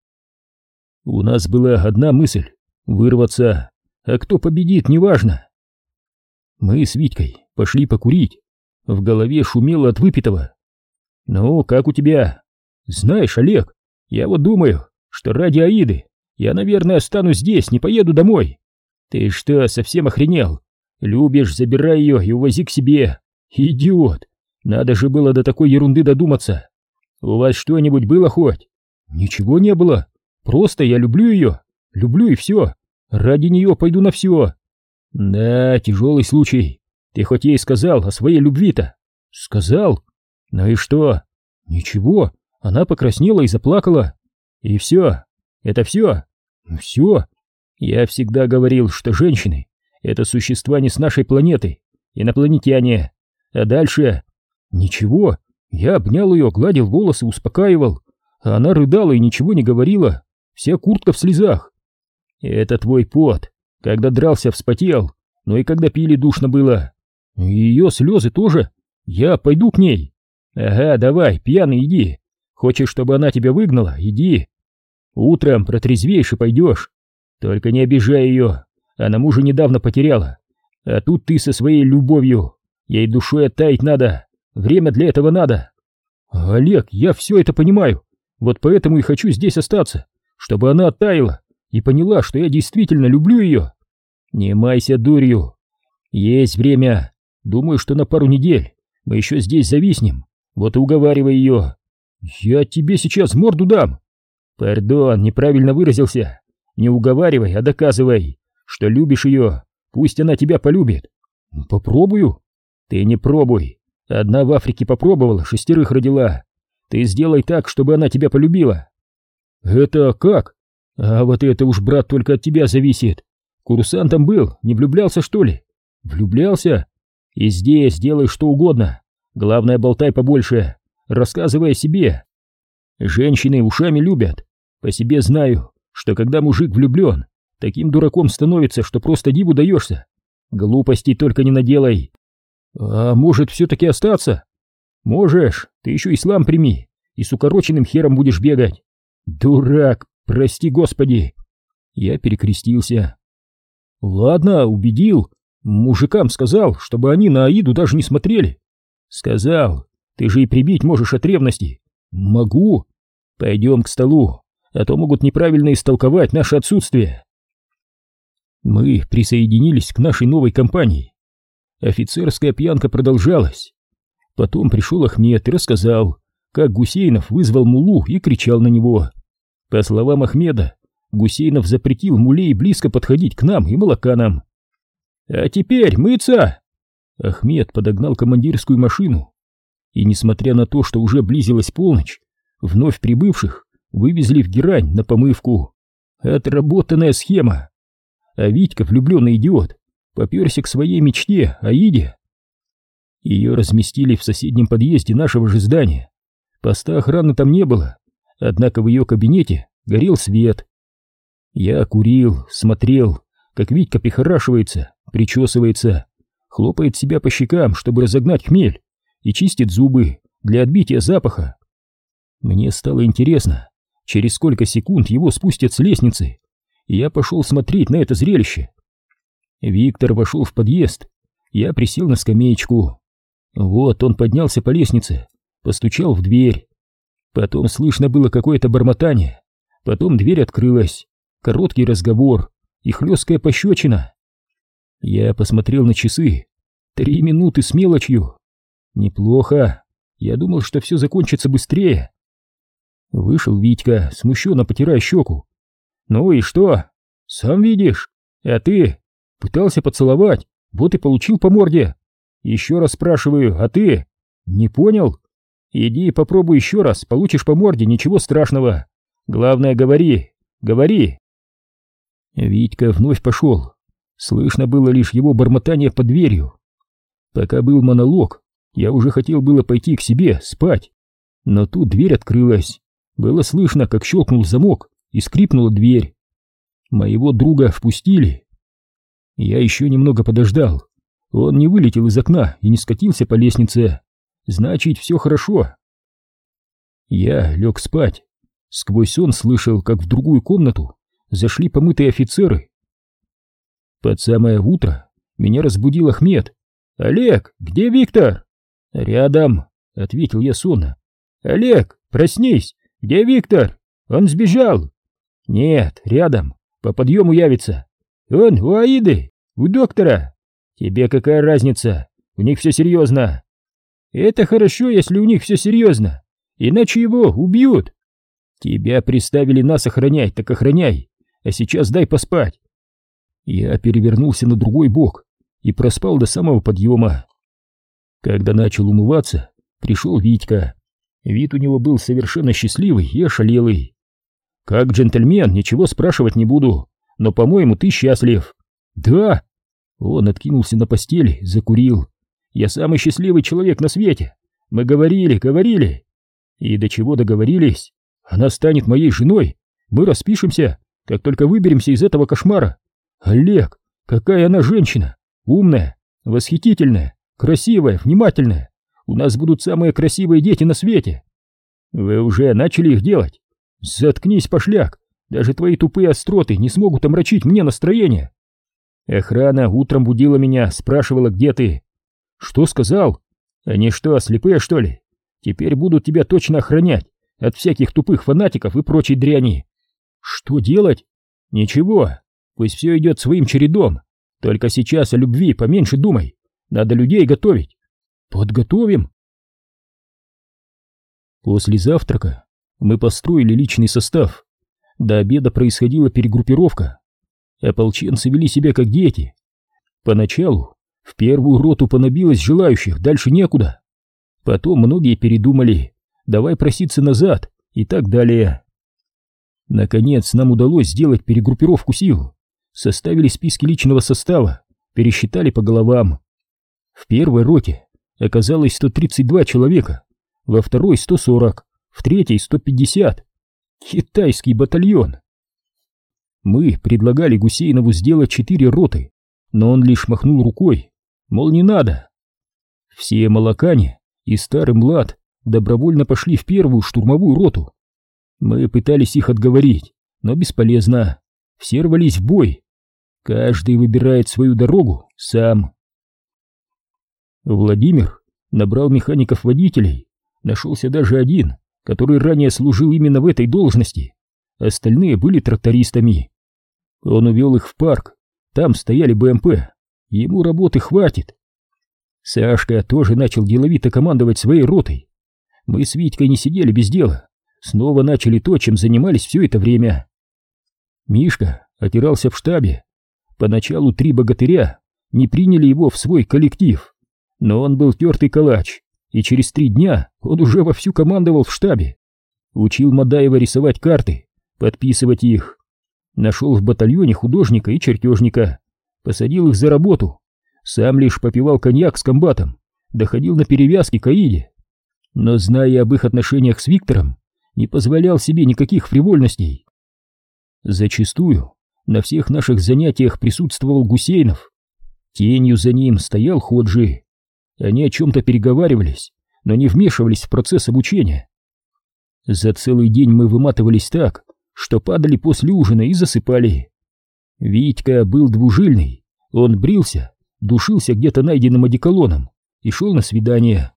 У нас была одна мысль — вырваться, а кто победит, неважно. Мы с Витькой пошли покурить. В голове шумело от выпитого. «Ну, как у тебя?» «Знаешь, Олег, я вот думаю, что ради Аиды я, наверное, останусь здесь, не поеду домой. Ты что, совсем охренел? Любишь, забирай ее и увози к себе. Идиот! Надо же было до такой ерунды додуматься. У вас что-нибудь было хоть? Ничего не было. Просто я люблю ее. Люблю и все. Ради нее пойду на все. Да, тяжелый случай. Ты хоть ей сказал о своей любви-то? Сказал? Ну и что? Ничего. Она покраснела и заплакала. И все. Это все. Все. Я всегда говорил, что женщины — это существа не с нашей планеты, инопланетяне. А дальше... Ничего. Я обнял ее, гладил волосы, успокаивал. А она рыдала и ничего не говорила. Вся куртка в слезах. Это твой пот. Когда дрался, вспотел. Но и когда пили, душно было. Ее слезы тоже. Я пойду к ней. Ага, давай, пьяный, иди. Хочешь, чтобы она тебя выгнала? Иди. Утром протрезвеешь и пойдешь. Только не обижай ее, она мужа недавно потеряла. А тут ты со своей любовью. Ей душой оттаять надо, время для этого надо. Олег, я все это понимаю, вот поэтому и хочу здесь остаться, чтобы она оттаяла и поняла, что я действительно люблю ее. Не майся дурью. Есть время. Думаю, что на пару недель мы еще здесь зависнем. Вот и уговаривай ее. Я тебе сейчас морду дам. Пардон, неправильно выразился. Не уговаривай, а доказывай, что любишь ее. Пусть она тебя полюбит. Попробую. Ты не пробуй. Одна в Африке попробовала, шестерых родила. Ты сделай так, чтобы она тебя полюбила. Это как? А вот это уж, брат, только от тебя зависит. Курсантом был, не влюблялся, что ли? Влюблялся? И здесь делай что угодно. Главное, болтай побольше, рассказывай о себе. Женщины ушами любят. По себе знаю, что когда мужик влюблен, таким дураком становится, что просто диву даешься. Глупостей только не наделай. А может, все-таки остаться? Можешь, ты еще ислам прими, и с укороченным хером будешь бегать. Дурак, прости господи. Я перекрестился. Ладно, убедил. Мужикам сказал, чтобы они на Аиду даже не смотрели. Сказал, ты же и прибить можешь от ревности. Могу. Пойдем к столу,
а то могут неправильно истолковать наше отсутствие. Мы присоединились к нашей новой компании. Офицерская пьянка продолжалась. Потом пришел Ахмед и рассказал, как Гусейнов вызвал Мулу и кричал на него. По словам Ахмеда, Гусейнов запретил Муле близко подходить к нам и молоканам. «А теперь мыться!» Ахмед подогнал командирскую машину, и, несмотря на то, что уже близилась полночь, вновь прибывших вывезли в Герань на помывку. Отработанная схема. А Витька, влюбленный идиот, поперся к своей мечте, Аиде. Ее разместили в соседнем подъезде нашего же здания. Поста охраны там не было, однако в ее кабинете горел свет. Я курил, смотрел, как Витька прихорашивается, причесывается, хлопает себя по щекам, чтобы разогнать хмель, и чистит зубы для отбития запаха. Мне стало интересно, через сколько секунд его спустят с лестницы, и я пошел смотреть на это зрелище. Виктор вошел в подъезд, я присел на скамеечку. Вот он поднялся по лестнице, постучал в дверь. Потом слышно было какое-то бормотание, потом дверь открылась, короткий разговор и хлесткая пощечина. Я посмотрел на часы. Три минуты с мелочью. Неплохо. Я думал, что все закончится быстрее. Вышел Витька, смущенно потирая щеку. Ну и что? Сам видишь. А ты? Пытался поцеловать, вот и получил по морде. Еще раз спрашиваю, а ты? Не понял? Иди попробуй еще раз, получишь по морде, ничего страшного. Главное, говори, говори. Витька вновь пошел. Слышно было лишь его бормотание под дверью. Пока был монолог, я уже хотел было пойти к себе, спать. Но тут дверь открылась. Было слышно, как щелкнул замок и скрипнула дверь. Моего друга впустили. Я еще немного подождал. Он не вылетел из окна и не скатился по лестнице. Значит, все хорошо. Я лег спать. Сквозь сон слышал, как в другую комнату зашли помытые офицеры. Под самое утро меня разбудил Ахмед. «Олег, где Виктор?» «Рядом», — ответил я сонно. «Олег, проснись! Где Виктор? Он сбежал!» «Нет, рядом, по подъему явится. Он у Аиды, у доктора. Тебе какая разница? У них все серьезно». «Это хорошо, если у них все серьезно, иначе его убьют». «Тебя приставили нас охранять, так охраняй, а сейчас дай поспать». Я перевернулся на другой бок и проспал до самого подъема. Когда начал умываться, пришел Витька. Вид у него был совершенно счастливый и ошалелый. «Как джентльмен, ничего спрашивать не буду, но, по-моему, ты счастлив». «Да!» Он откинулся на постели, закурил. «Я самый счастливый человек на свете. Мы говорили, говорили. И до чего договорились? Она станет моей женой. Мы распишемся, как только выберемся из этого кошмара. Олег, какая она женщина! Умная, восхитительная, красивая, внимательная. У нас будут самые красивые дети на свете. Вы уже начали их делать? Заткнись, пошляк. Даже твои тупые остроты не смогут омрачить мне настроение. Охрана утром будила меня, спрашивала, где ты. Что сказал? Они что, слепые, что ли? Теперь будут тебя точно охранять от всяких тупых фанатиков и прочей дряни. Что делать? Ничего, Пусть все идет своим чередом. Только сейчас о любви поменьше думай. Надо людей готовить. Подготовим. После завтрака мы построили личный состав. До обеда происходила перегруппировка. Ополченцы вели себя как дети. Поначалу в первую роту понабилось желающих, дальше некуда. Потом многие передумали, давай проситься назад и так далее. Наконец нам удалось сделать перегруппировку сил составили списки личного состава, пересчитали по головам. В первой роте оказалось 132 человека, во второй 140, в третьей 150. Китайский батальон. Мы предлагали Гусейнову сделать четыре роты, но он лишь махнул рукой, мол, не надо. Все молокане и старый млад добровольно пошли в первую штурмовую роту. Мы пытались их отговорить, но бесполезно. Все рвались в бой, Каждый выбирает свою дорогу сам. Владимир набрал механиков-водителей, нашелся даже один, который ранее служил именно в этой должности. остальные были трактористами. Он увел их в парк, там стояли БМП, ему работы хватит. Сашка тоже начал деловито командовать своей ротой. Мы с Витькой не сидели без дела, снова начали то, чем занимались все это время. Мишка отирался в штабе. Поначалу три богатыря не приняли его в свой коллектив, но он был тертый калач, и через три дня он уже вовсю командовал в штабе. Учил Мадаева рисовать карты, подписывать их. Нашел в батальоне художника и чертежника, посадил их за работу, сам лишь попивал коньяк с комбатом, доходил на перевязки к Аиде. Но, зная об их отношениях с Виктором, не позволял себе никаких фривольностей. Зачастую на всех наших занятиях присутствовал Гусейнов. Тенью за ним стоял Ходжи. Они о чем-то переговаривались, но не вмешивались в процесс обучения. За целый день мы выматывались так, что падали после ужина и засыпали. Витька был двужильный, он брился, душился где-то найденным одеколоном и шел на свидание.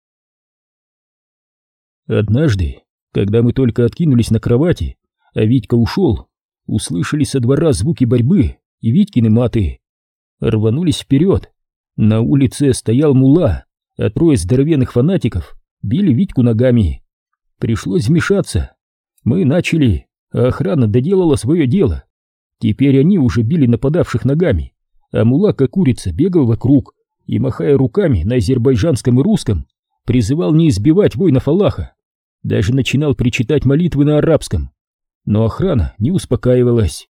Однажды, когда мы только откинулись на кровати, а Витька ушел, услышали со двора звуки борьбы и Витькины маты. Рванулись вперед. На улице стоял мула, а трое здоровенных фанатиков били Витьку ногами. Пришлось вмешаться. Мы начали, а охрана доделала свое дело. Теперь они уже били нападавших ногами, а мула, как курица, бегал вокруг и, махая руками на азербайджанском и русском, призывал не избивать воинов Аллаха. Даже начинал причитать молитвы на арабском. Но охрана не успокаивалась.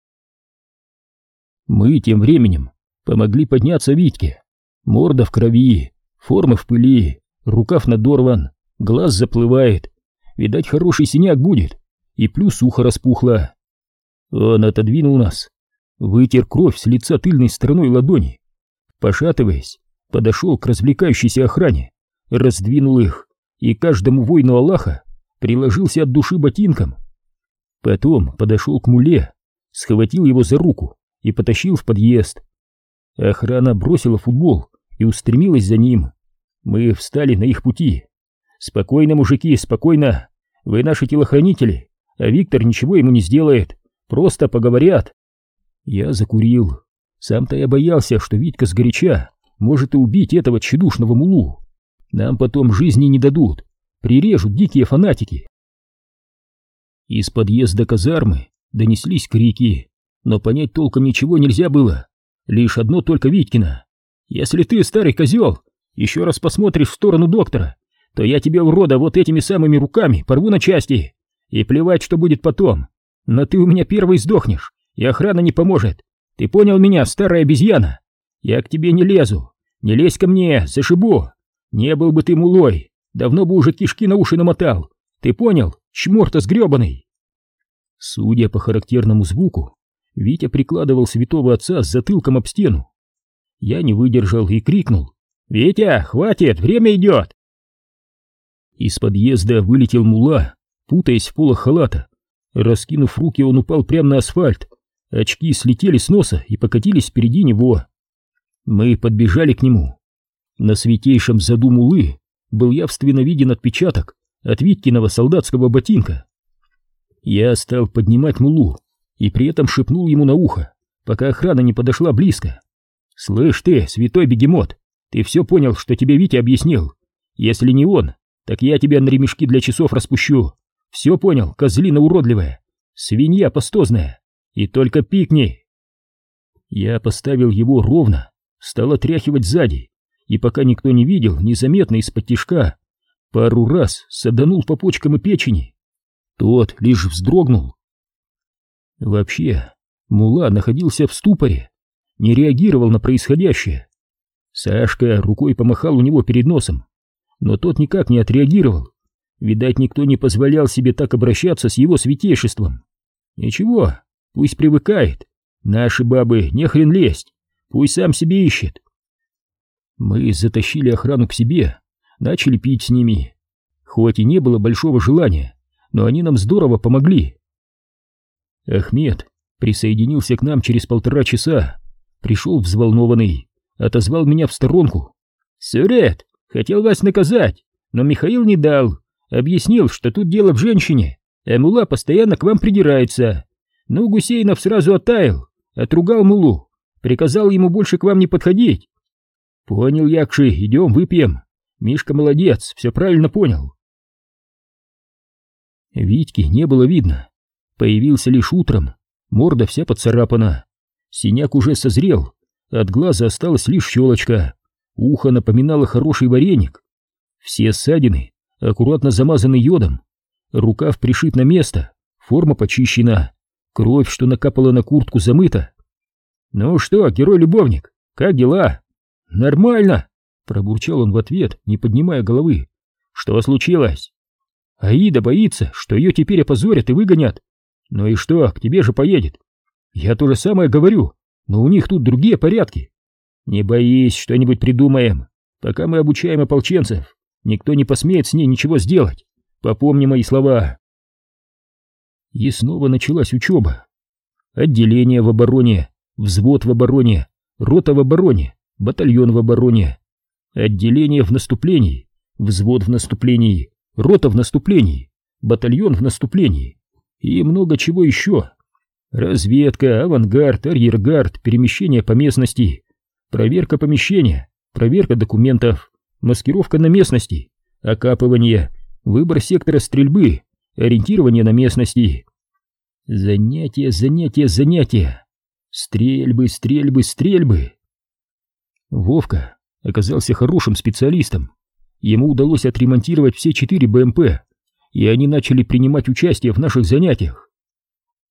Мы тем временем помогли подняться Витьке. Морда в крови, форма в пыли, рукав надорван, глаз заплывает. Видать, хороший синяк будет, и плюс ухо распухло. Он отодвинул нас, вытер кровь с лица тыльной стороной ладони. Пошатываясь, подошел к развлекающейся охране, раздвинул их и каждому воину Аллаха приложился от души ботинком. Потом подошел к муле, схватил его за руку и потащил в подъезд. Охрана бросила футбол и устремилась за ним. Мы встали на их пути. «Спокойно, мужики, спокойно. Вы наши телохранители, а Виктор ничего ему не сделает. Просто поговорят». Я закурил. Сам-то я боялся, что Витька сгоряча может и убить этого тщедушного мулу. Нам потом жизни не дадут, прирежут дикие фанатики. Из подъезда казармы донеслись крики, но понять толком ничего нельзя было. Лишь одно только Витькина. «Если ты, старый козел, еще раз посмотришь в сторону доктора, то я тебе, урода, вот этими самыми руками порву на части. И плевать, что будет потом. Но ты у меня первый сдохнешь, и охрана не поможет. Ты понял меня, старая обезьяна? Я к тебе не лезу. Не лезь ко мне, зашибу. Не был бы ты мулой, давно бы уже кишки на уши намотал. Ты понял, чмор-то сгребанный? Судя по характерному звуку, Витя прикладывал святого отца с затылком об стену. Я не выдержал и крикнул. «Витя, хватит, время идет!» Из подъезда вылетел мула, путаясь в полах халата. Раскинув руки, он упал прямо на асфальт. Очки слетели с носа и покатились впереди него. Мы подбежали к нему. На святейшем заду мулы был явственно виден отпечаток от Виткиного солдатского ботинка. Я стал поднимать мулу и при этом шепнул ему на ухо, пока охрана не подошла близко. «Слышь ты, святой бегемот, ты все понял, что тебе Витя объяснил? Если не он, так я тебя на ремешки для часов распущу. Все понял, козлина уродливая, свинья пастозная, и только пикни. Я поставил его ровно, стал отряхивать сзади, и пока никто не видел, незаметно из-под тишка, пару раз саданул по почкам и печени. Тот лишь вздрогнул. Вообще, Мула находился в ступоре, не реагировал на происходящее. Сашка рукой помахал у него перед носом, но тот никак не отреагировал. Видать, никто не позволял себе так обращаться с его святейшеством. Ничего, пусть привыкает. Наши бабы не хрен лезть, пусть сам себе ищет. Мы затащили охрану к себе, начали пить с ними. Хоть и не было большого желания, но они нам здорово помогли. Ахмед присоединился к нам через полтора часа, пришел взволнованный, отозвал меня в сторонку. «Сюрет, хотел вас наказать, но Михаил не дал, Объяснил, что тут дело в женщине, а мула постоянно к вам придирается.
Ну, Гусейнов сразу оттаял, отругал мулу, приказал ему больше к вам не подходить. Понял, Якши, идем выпьем. Мишка молодец, все правильно понял. Витьки не было видно. Появился лишь утром, морда вся поцарапана. Синяк уже созрел, от глаза осталась лишь щелочка. Ухо напоминало хороший вареник. Все ссадины аккуратно замазаны йодом. Рукав пришит на место, форма почищена. Кровь, что накапала на куртку, замыта. «Ну что, герой-любовник, как дела?» «Нормально!» — пробурчал он в ответ, не поднимая головы. «Что случилось?» «Аида боится, что ее теперь опозорят и выгонят. Ну и что, к тебе же поедет?» «Я то же самое говорю, но у них тут другие порядки. Не боись, что-нибудь придумаем. Пока мы обучаем ополченцев, никто не посмеет с ней ничего сделать. Попомни мои слова». И снова началась учеба. Отделение в обороне, взвод в обороне, рота в обороне, батальон в обороне, отделение в наступлении, взвод в наступлении, рота в наступлении, батальон в наступлении и много чего еще. Разведка, авангард, арьергард, перемещение по местности, проверка помещения, проверка документов, маскировка на местности, окапывание, выбор сектора стрельбы, ориентирование на местности. Занятия, занятия, занятия. Стрельбы, стрельбы, стрельбы. Вовка оказался хорошим специалистом. Ему удалось отремонтировать все четыре БМП, и они начали принимать участие в наших занятиях.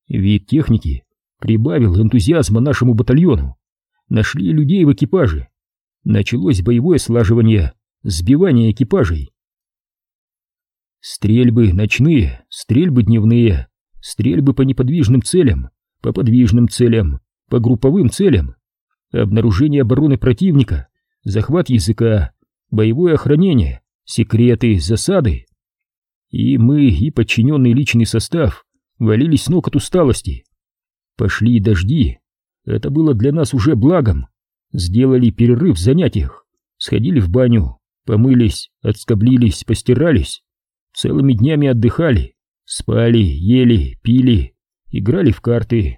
Вид техники прибавил энтузиазма нашему батальону. Нашли людей в экипаже. Началось боевое слаживание, сбивание экипажей. Стрельбы ночные, стрельбы дневные, стрельбы по неподвижным целям, по подвижным целям, по групповым целям обнаружение обороны противника, захват языка, боевое охранение, секреты, засады. И мы, и подчиненный личный состав валились ног от усталости. Пошли дожди. Это было для нас уже благом. Сделали перерыв в занятиях, сходили в баню, помылись, отскоблились, постирались. Целыми днями отдыхали, спали, ели, пили, играли в карты.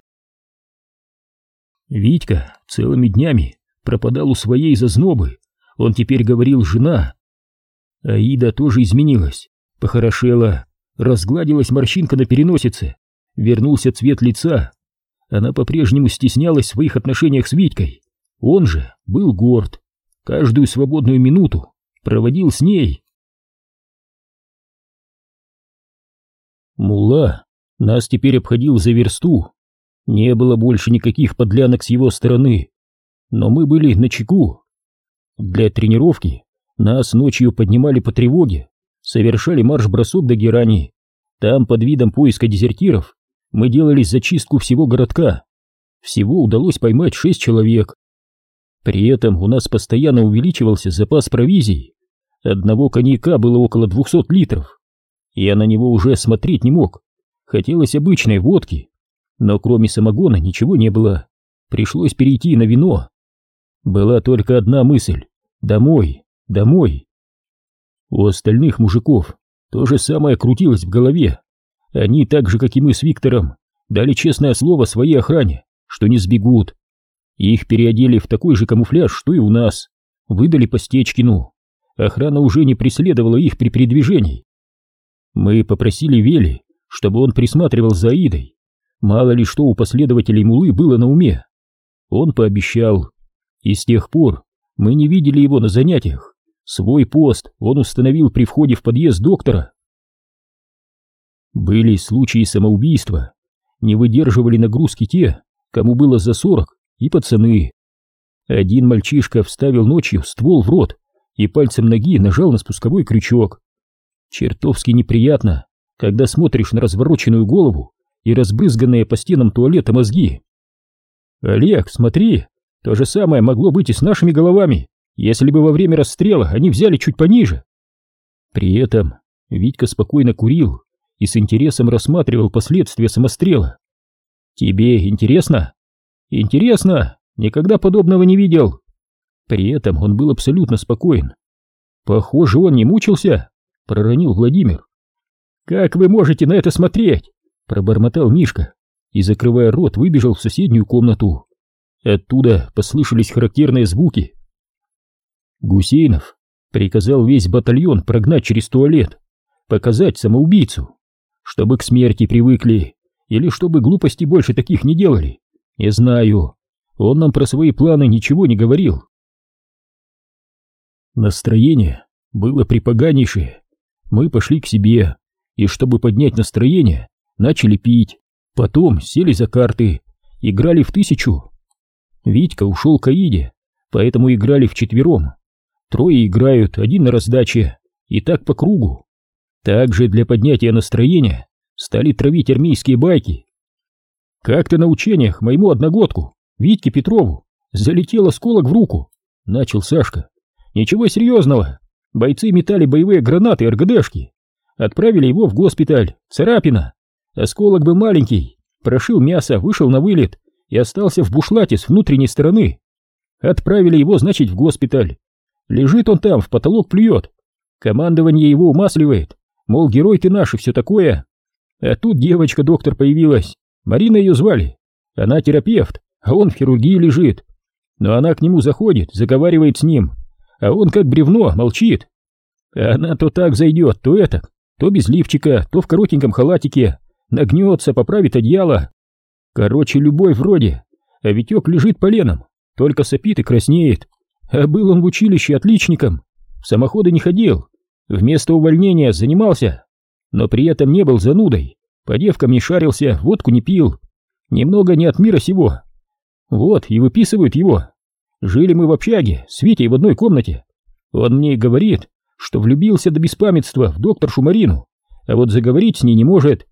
Витька целыми днями пропадал у своей зазнобы. Он теперь говорил «жена». Аида тоже изменилась, похорошела, разгладилась морщинка на переносице, вернулся цвет лица. Она по-прежнему стеснялась в своих отношениях с Витькой. Он же был горд. Каждую свободную минуту проводил с ней. Мула нас теперь обходил за версту, не было больше никаких подлянок с его стороны, но мы были на чеку. Для тренировки нас ночью поднимали по тревоге, совершали марш-бросок до Герани. Там, под видом поиска дезертиров, мы делали зачистку всего городка. Всего удалось поймать шесть человек. При этом у нас постоянно увеличивался запас провизий. Одного коньяка было около двухсот литров. Я на него уже смотреть не мог. Хотелось обычной водки. Но кроме самогона ничего не было. Пришлось перейти на вино. Была только одна мысль — домой, домой. У остальных мужиков то же самое крутилось в голове. Они, так же, как и мы с Виктором, дали честное слово своей охране, что не сбегут. Их переодели в такой же камуфляж, что и у нас. Выдали по Стечкину. Охрана уже не преследовала их при передвижении. Мы попросили Вели, чтобы он присматривал за Аидой, Мало ли что у последователей Мулы было на уме. Он пообещал. И с тех пор мы не видели его на занятиях. Свой пост он установил при входе в подъезд доктора. Были случаи самоубийства. Не выдерживали нагрузки те, кому было за сорок, и пацаны. Один мальчишка вставил ночью ствол в рот и пальцем ноги нажал на спусковой крючок. Чертовски неприятно, когда смотришь на развороченную голову и разбрызганные по стенам туалета мозги. «Олег, смотри, то же самое могло быть и с нашими головами, если бы во время расстрела они взяли чуть пониже». При этом Витька спокойно курил и с интересом рассматривал последствия самострела. «Тебе интересно?» «Интересно, никогда подобного не видел». При этом он был абсолютно спокоен. «Похоже, он не мучился», — проронил Владимир. «Как вы можете на это смотреть? Пробормотал Мишка.
и, закрывая рот, выбежал в соседнюю комнату. Оттуда послышались характерные звуки. Гусейнов приказал весь батальон прогнать через туалет, показать самоубийцу, чтобы к смерти привыкли, или чтобы глупости больше таких не делали. Не знаю, он нам про свои планы ничего не говорил. Настроение было припоганейшее. Мы пошли к себе, и чтобы поднять настроение, начали пить. Потом сели за карты, играли в тысячу. Витька ушел к Аиде, поэтому играли вчетвером. Трое играют, один на раздаче, и так по кругу. Также для поднятия настроения стали травить армейские байки. Как-то на учениях моему одногодку, Витьке Петрову, залетел осколок в руку, начал Сашка. Ничего серьезного, бойцы метали боевые гранаты РГДшки. Отправили его в госпиталь, царапина. Осколок был маленький, прошил мясо, вышел на вылет и остался в бушлате с внутренней стороны. Отправили его, значит, в госпиталь. Лежит он там, в потолок плюет. Командование его умасливает, мол, герой ты наш и все такое. А тут девочка-доктор появилась, Марина ее звали. Она терапевт, а он в хирургии лежит. Но она к нему заходит, заговаривает с ним, а он как бревно, молчит. Она то так зайдет, то это, то без лифчика, то в коротеньком халатике, нагнется, поправит одеяло. Короче, любой вроде, а Витек лежит поленом, только сопит и краснеет. А был он в училище отличником, в самоходы не ходил, вместо увольнения занимался, но при этом не был занудой, по девкам не шарился, водку не пил, немного не от мира сего. Вот, и выписывают его. Жили мы в общаге, с Витей в одной комнате. Он мне говорит, что влюбился до беспамятства в докторшу Марину, а вот заговорить с ней не может.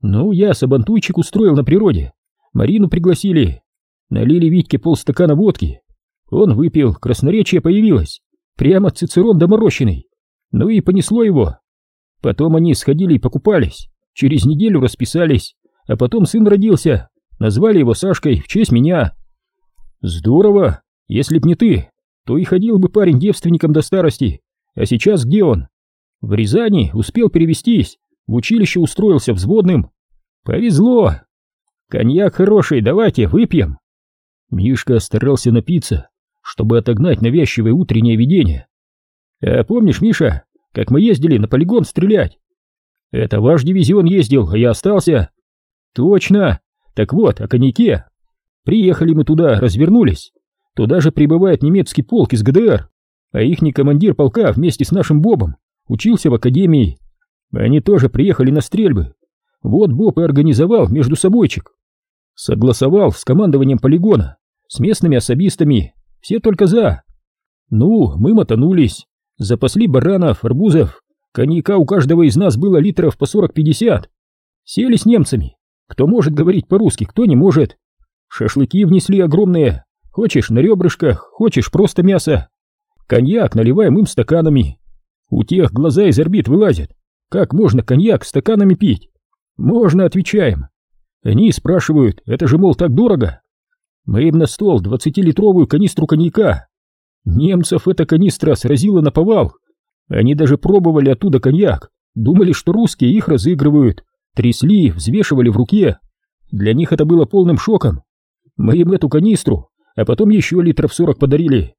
Ну, я сабантуйчик устроил на природе. Марину пригласили. Налили Витьке полстакана водки. Он выпил, красноречие появилось. Прямо цицерон доморощенный. Ну и понесло его. Потом они сходили и покупались. Через неделю расписались. А потом сын родился. Назвали его Сашкой в честь меня. Здорово. Если б не ты, то и ходил бы парень девственником до старости. А сейчас где он? В Рязани успел перевестись, в училище устроился взводным. Повезло. Коньяк хороший, давайте выпьем. Мишка старался напиться, чтобы отогнать навязчивое утреннее видение. А помнишь, Миша, как мы ездили на полигон стрелять? Это ваш дивизион ездил, а я остался. Точно. Так вот, о коньяке. Приехали мы туда, развернулись. Туда же прибывает немецкий полк из ГДР, а ихний командир полка вместе с нашим Бобом учился в академии. Они тоже приехали на стрельбы. Вот Боб и организовал между собойчик. Согласовал с командованием полигона, с местными особистами, все только за. Ну, мы мотанулись, запасли баранов, арбузов, коньяка у каждого из нас было литров по 40-50. Сели с немцами, кто может говорить по-русски, кто не может. Шашлыки внесли огромные, Хочешь на ребрышках, хочешь просто мясо. Коньяк наливаем им стаканами. У тех глаза из орбит вылазят. Как можно коньяк стаканами пить? Можно, отвечаем. Они спрашивают, это же, мол, так дорого. Мы им на стол двадцатилитровую канистру коньяка. Немцев эта канистра сразила на повал. Они даже пробовали оттуда коньяк. Думали, что русские их разыгрывают. Трясли, взвешивали в руке. Для них это было полным шоком. Мы им эту канистру а потом еще литров сорок подарили.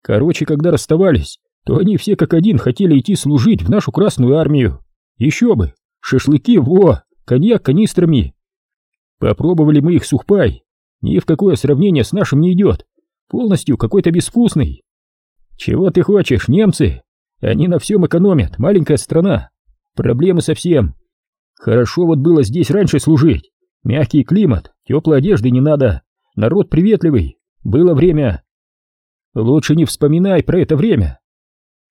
Короче, когда расставались, то они все как один хотели идти служить в нашу Красную Армию. Еще бы, шашлыки, во, коньяк канистрами. Попробовали мы их сухпай, ни в какое сравнение с нашим не идет, полностью какой-то безвкусный. Чего ты хочешь, немцы? Они на всем экономят, маленькая страна. Проблемы совсем. Хорошо вот было здесь раньше служить. Мягкий климат, теплой одежды не надо, народ приветливый, было время. Лучше не вспоминай про это время.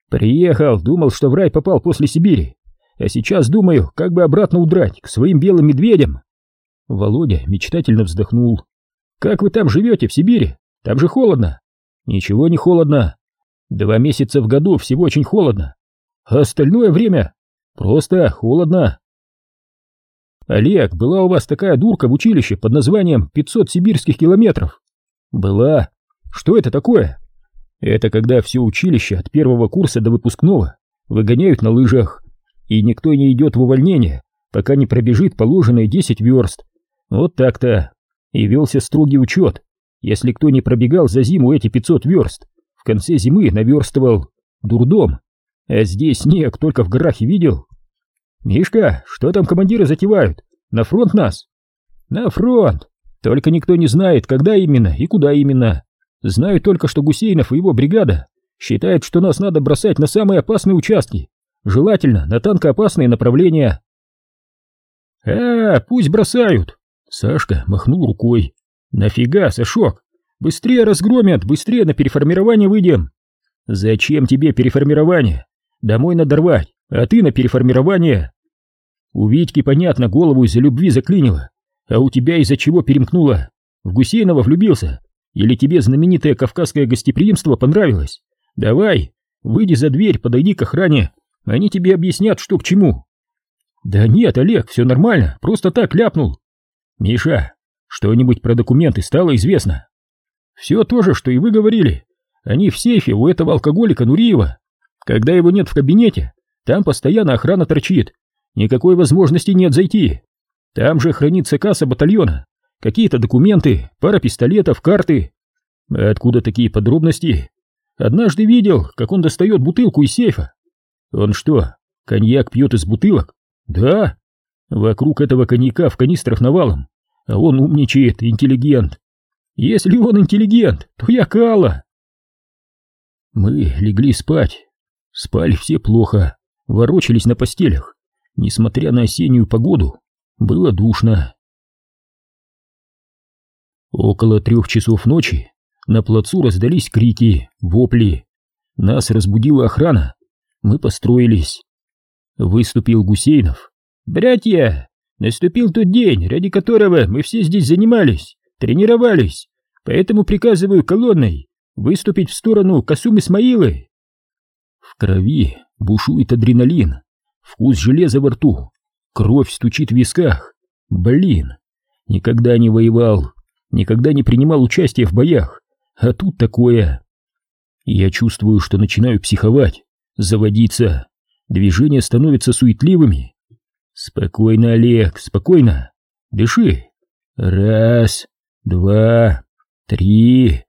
Приехал, думал, что в рай попал после Сибири. А сейчас думаю, как бы обратно удрать к своим белым медведям. Володя мечтательно вздохнул. Как вы там живете, в Сибири? Там же холодно. Ничего не холодно. Два месяца в году всего очень холодно. А остальное время просто холодно. Олег, была у вас такая дурка в училище под названием «500 сибирских километров». Была. Что это такое? Это когда все училище от первого курса до выпускного выгоняют на лыжах, и никто не идет в увольнение, пока не пробежит положенные 10 верст. Вот так-то. И велся строгий учет. Если кто не пробегал за зиму эти 500 верст, в конце зимы наверстывал. Дурдом. А здесь снег только в горах и видел. «Мишка, что там командиры затевают? На фронт нас?» «На фронт! Только никто не знает, когда именно и куда именно. Знают только, что Гусейнов и его бригада считают, что нас надо бросать на самые опасные участки, желательно на танкоопасные направления». «А, пусть бросают!» Сашка махнул рукой. «Нафига, Сашок? Быстрее разгромят, быстрее на переформирование выйдем!» «Зачем тебе переформирование? Домой надорвать, а ты на переформирование!» У Витьки, понятно, голову из-за любви заклинило, а у тебя из-за чего перемкнуло? В Гусейнова влюбился? Или тебе знаменитое кавказское гостеприимство понравилось? Давай, выйди за дверь, подойди к охране, они тебе объяснят, что к чему. Да нет, Олег, все нормально, просто так ляпнул. Миша, что-нибудь про документы стало известно? Все то же, что и вы говорили. Они в сейфе у этого алкоголика Нуриева. Когда его нет в кабинете, там постоянно охрана торчит. Никакой возможности нет зайти. Там же хранится касса батальона, какие-то документы, пара пистолетов, карты. Откуда такие подробности? Однажды видел, как он достает бутылку из сейфа. Он что, коньяк пьет из бутылок? Да. Вокруг этого коньяка в канистрах навалом, а он умничает, интеллигент. Если он интеллигент, то я кала. Мы легли спать. Спали все плохо, ворочались на постелях. Несмотря на осеннюю погоду, было душно. Около трех часов ночи на плацу раздались крики, вопли. Нас разбудила охрана. Мы построились. Выступил Гусейнов. «Братья, наступил тот день, ради которого мы все здесь занимались, тренировались, поэтому приказываю колонной выступить в сторону Касум Исмаилы». В крови бушует адреналин, вкус железа во рту, Кровь стучит в висках. Блин, никогда не воевал, никогда не принимал участия в боях, а тут такое. Я чувствую, что начинаю психовать, заводиться, движения становятся суетливыми. Спокойно, Олег, спокойно. Дыши. Раз, два, три.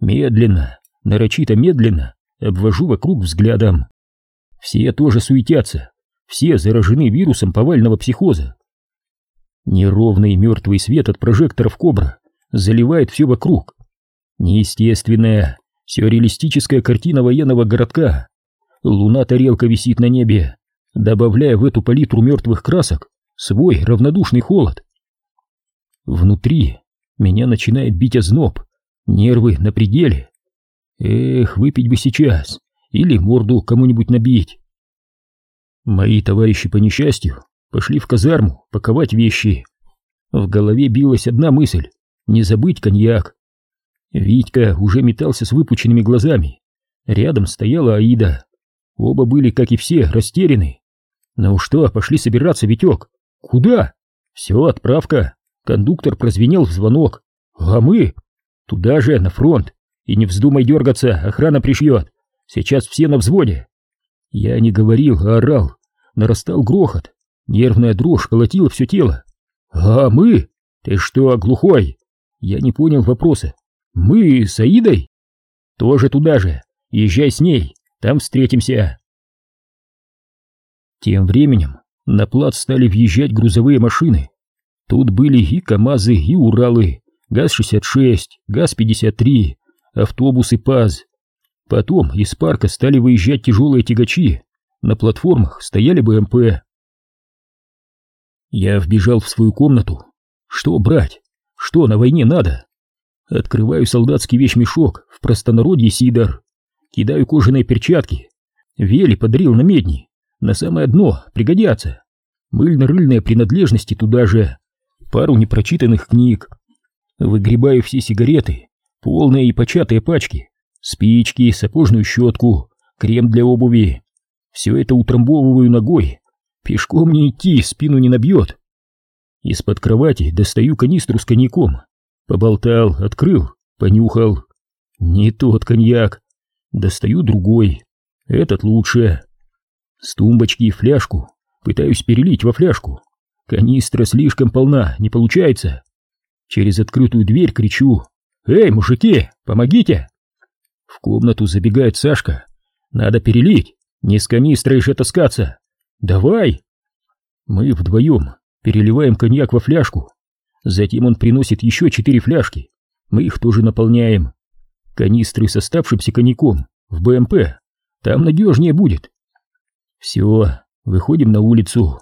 Медленно, нарочито медленно обвожу вокруг взглядом. Все тоже суетятся, все заражены вирусом повального психоза. Неровный мертвый свет от прожекторов Кобра заливает все вокруг. Неестественная, сюрреалистическая картина военного городка. Луна-тарелка висит на небе, добавляя в эту палитру мертвых красок свой равнодушный холод. Внутри меня начинает бить озноб, нервы на пределе. Эх, выпить бы сейчас, или морду кому-нибудь набить. Мои товарищи по несчастью пошли в казарму паковать вещи. В голове билась одна мысль — не забыть коньяк. Витька уже метался с выпученными глазами. Рядом стояла Аида. Оба были, как и все, растеряны. Ну что, пошли собираться, Витек? Куда? Все, отправка. Кондуктор прозвенел в звонок. А мы? Туда же, на фронт. И не вздумай дергаться, охрана пришьет. Сейчас все на взводе. Я не говорил, а орал. Нарастал грохот. Нервная дрожь колотила все тело. «А мы? Ты что, глухой?» Я не понял вопроса. «Мы с Аидой?» «Тоже туда же. Езжай с ней. Там встретимся». Тем временем на плац стали въезжать грузовые машины. Тут были и КАМАЗы, и Уралы, ГАЗ-66, ГАЗ-53, автобусы ПАЗ. Потом из парка стали выезжать тяжелые тягачи, на платформах стояли БМП. Я вбежал в свою комнату. Что брать? Что на войне надо? Открываю солдатский вещмешок, в простонародье сидор. Кидаю кожаные перчатки. Вели подарил на медни. На самое дно пригодятся. Мыльно-рыльные принадлежности туда же. Пару непрочитанных книг. Выгребаю все сигареты, полные и початые пачки спички, сапожную щетку, крем для обуви. Все это утрамбовываю ногой. Пешком не идти, спину не набьет. Из-под кровати достаю канистру с коньяком. Поболтал, открыл, понюхал. Не тот коньяк. Достаю другой. Этот лучше. С тумбочки фляжку. Пытаюсь перелить во фляжку. Канистра слишком полна, не получается. Через открытую дверь кричу «Эй, мужики, помогите!» В комнату забегает Сашка. «Надо перелить, не с канистрой же таскаться! Давай!» Мы вдвоем переливаем коньяк во фляжку. Затем он приносит еще четыре фляжки. Мы их тоже наполняем. Канистры с оставшимся коньяком в БМП. Там надежнее будет. Все, выходим на улицу.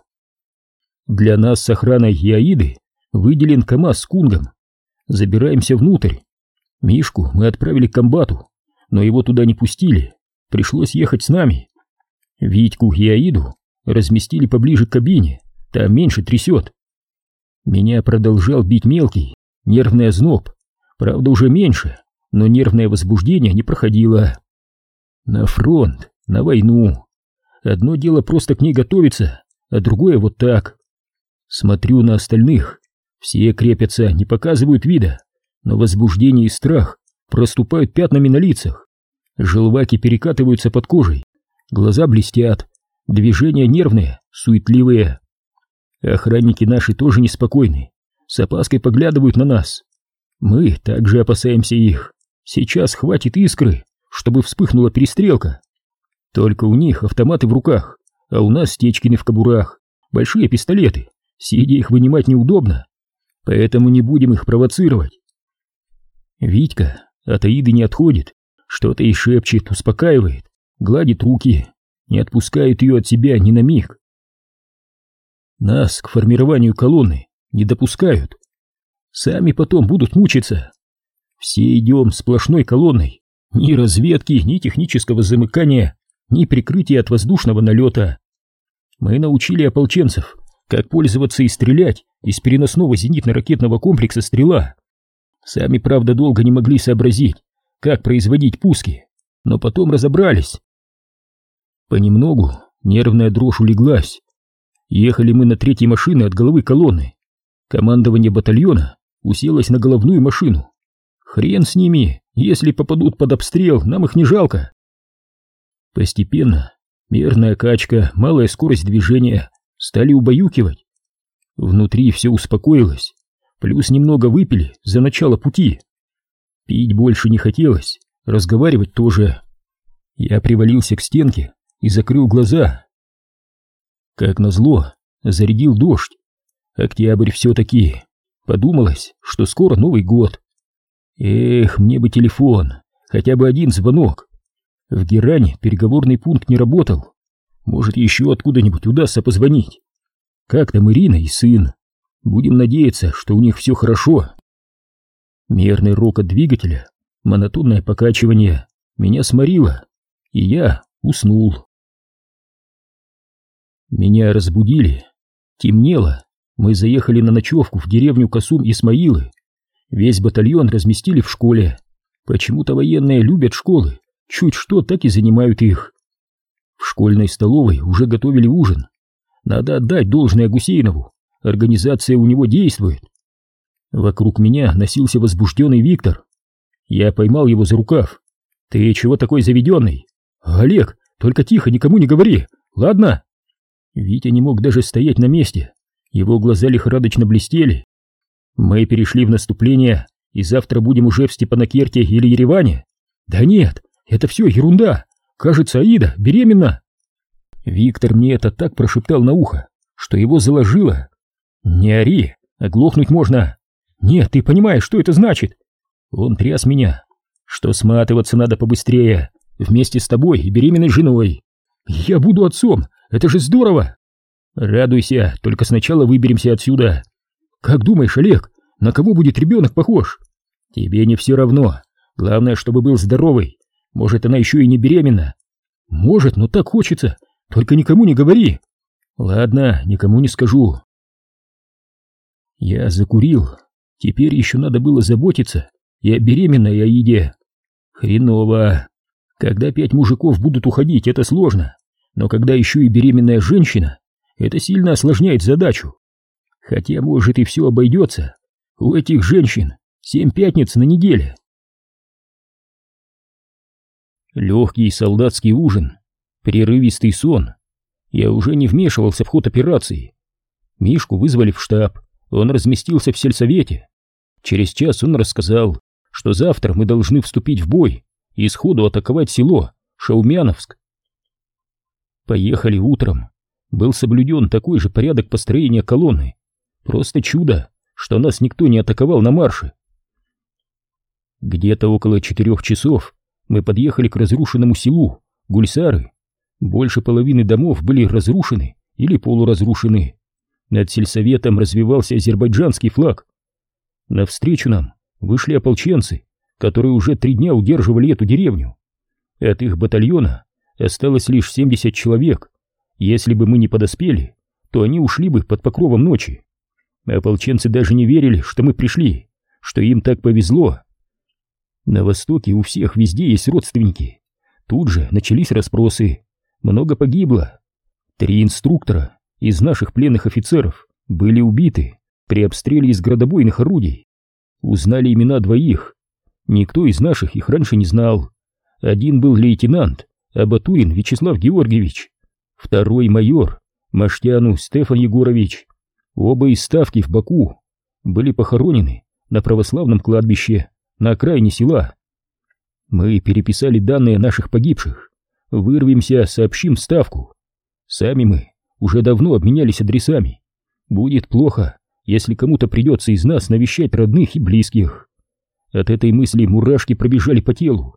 Для нас с охраной и Аиды выделен КамАЗ с кунгом. Забираемся внутрь. Мишку мы отправили к комбату, но его туда не пустили. Пришлось ехать с нами. Витьку и Аиду разместили поближе к кабине, там меньше трясет. Меня продолжал бить мелкий, нервный озноб, правда уже меньше, но нервное возбуждение не проходило. На фронт, на войну. Одно дело просто к ней готовиться, а другое вот так. Смотрю на остальных, все крепятся, не показывают вида, но возбуждение и страх проступают пятнами на лицах. Желваки перекатываются под кожей, глаза блестят, движения нервные, суетливые. Охранники наши тоже неспокойны, с опаской поглядывают на нас. Мы также опасаемся их. Сейчас хватит искры, чтобы вспыхнула перестрелка. Только у них автоматы в руках, а у нас стечкины в кобурах, большие пистолеты, сидя их вынимать неудобно, поэтому не будем их провоцировать. Витька от Аиды не отходит, что-то и шепчет, успокаивает, гладит руки, не отпускает ее от себя ни на миг. Нас к формированию колонны не допускают. Сами потом будут мучиться. Все идем сплошной колонной. Ни разведки, ни технического замыкания, ни прикрытия от воздушного налета. Мы научили ополченцев, как пользоваться и стрелять из переносного зенитно-ракетного комплекса «Стрела». Сами, правда, долго не могли сообразить, как производить пуски, но потом разобрались. Понемногу нервная дрожь улеглась. Ехали мы на третьей машине от головы колонны. Командование батальона уселось на головную машину. Хрен с ними, если попадут под обстрел, нам их не жалко. Постепенно мерная качка, малая скорость движения стали убаюкивать. Внутри все успокоилось, плюс немного выпили за начало пути. Пить больше не хотелось, разговаривать тоже. Я привалился к стенке и закрыл глаза. Как назло, зарядил дождь. Октябрь все-таки. Подумалось, что скоро Новый год. Эх, мне бы телефон, хотя бы один звонок. В Геране переговорный пункт не работал. Может, еще откуда-нибудь удастся позвонить. Как там Ирина и сын? Будем надеяться, что у них все хорошо. Мерный рокот двигателя, монотонное покачивание меня сморило, и я уснул. Меня разбудили. Темнело. Мы заехали на ночевку в деревню Касум-Исмаилы. Весь батальон разместили в школе. Почему-то военные любят школы. Чуть что, так и занимают их. В школьной столовой уже готовили ужин. Надо отдать должное Гусейнову. Организация у него действует. Вокруг меня носился возбужденный Виктор. Я поймал его за рукав. «Ты чего такой заведенный?» «Олег, только тихо, никому не говори, ладно?» Витя не мог даже стоять на месте. Его глаза лихорадочно блестели. «Мы перешли в наступление, и завтра будем уже в Степанакерте или Ереване?» «Да нет, это все ерунда. Кажется, Аида беременна». Виктор мне это так прошептал на ухо, что его заложило. «Не ори, оглохнуть можно». «Нет, ты понимаешь, что это значит?» Он тряс меня. «Что сматываться надо побыстрее, вместе с тобой и беременной женой». «Я буду отцом, это же здорово!» «Радуйся, только сначала выберемся отсюда». «Как думаешь, Олег, на кого будет ребенок похож?» «Тебе не все равно. Главное, чтобы был здоровый. Может, она еще и не беременна». «Может, но так хочется. Только никому не говори». «Ладно, никому не скажу». Я закурил. Теперь еще надо было заботиться и о беременной Аиде. Хреново. Когда пять мужиков будут уходить, это сложно. Но когда еще и беременная женщина, это сильно осложняет задачу. Хотя, может, и все обойдется. У этих женщин семь пятниц на неделе. Легкий солдатский ужин, прерывистый сон. Я уже не вмешивался в ход операции. Мишку вызвали в штаб, он разместился в сельсовете. Через час он рассказал, что завтра мы должны вступить в бой и сходу атаковать село Шаумяновск. Поехали утром. Был соблюден такой же порядок построения колонны. Просто чудо, что нас никто не атаковал на марше. Где-то около четырех часов мы подъехали к разрушенному селу Гульсары. Больше половины домов были разрушены или полуразрушены. Над сельсоветом развивался азербайджанский флаг. Навстречу нам вышли ополченцы, которые уже три дня удерживали эту деревню. От их батальона осталось лишь 70 человек. Если бы мы не подоспели, то они ушли бы под покровом ночи. Ополченцы даже не верили, что мы пришли, что им так повезло. На востоке у всех везде есть родственники. Тут же начались расспросы. Много погибло. Три инструктора из наших пленных офицеров были убиты при обстреле из градобойных орудий. Узнали имена двоих. Никто из наших их раньше не знал. Один был лейтенант, а Батурин Вячеслав Георгиевич. Второй майор, Маштяну Стефан Егорович. Оба из ставки в Баку были похоронены на православном кладбище на окраине села. Мы переписали данные наших погибших. Вырвемся, сообщим ставку. Сами мы уже давно обменялись адресами. Будет плохо, если кому-то придется из нас навещать родных и близких. От этой мысли мурашки пробежали по телу.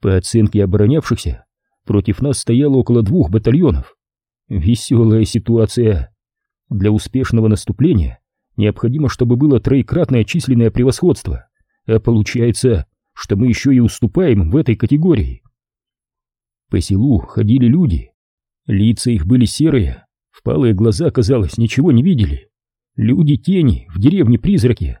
По оценке оборонявшихся, против нас стояло около двух батальонов. Веселая ситуация. Для успешного наступления необходимо, чтобы было троекратное численное превосходство, а получается, что мы еще и уступаем в этой категории. По селу ходили люди. Лица их были серые, впалые глаза, казалось, ничего не видели. Люди-тени в деревне-призраке.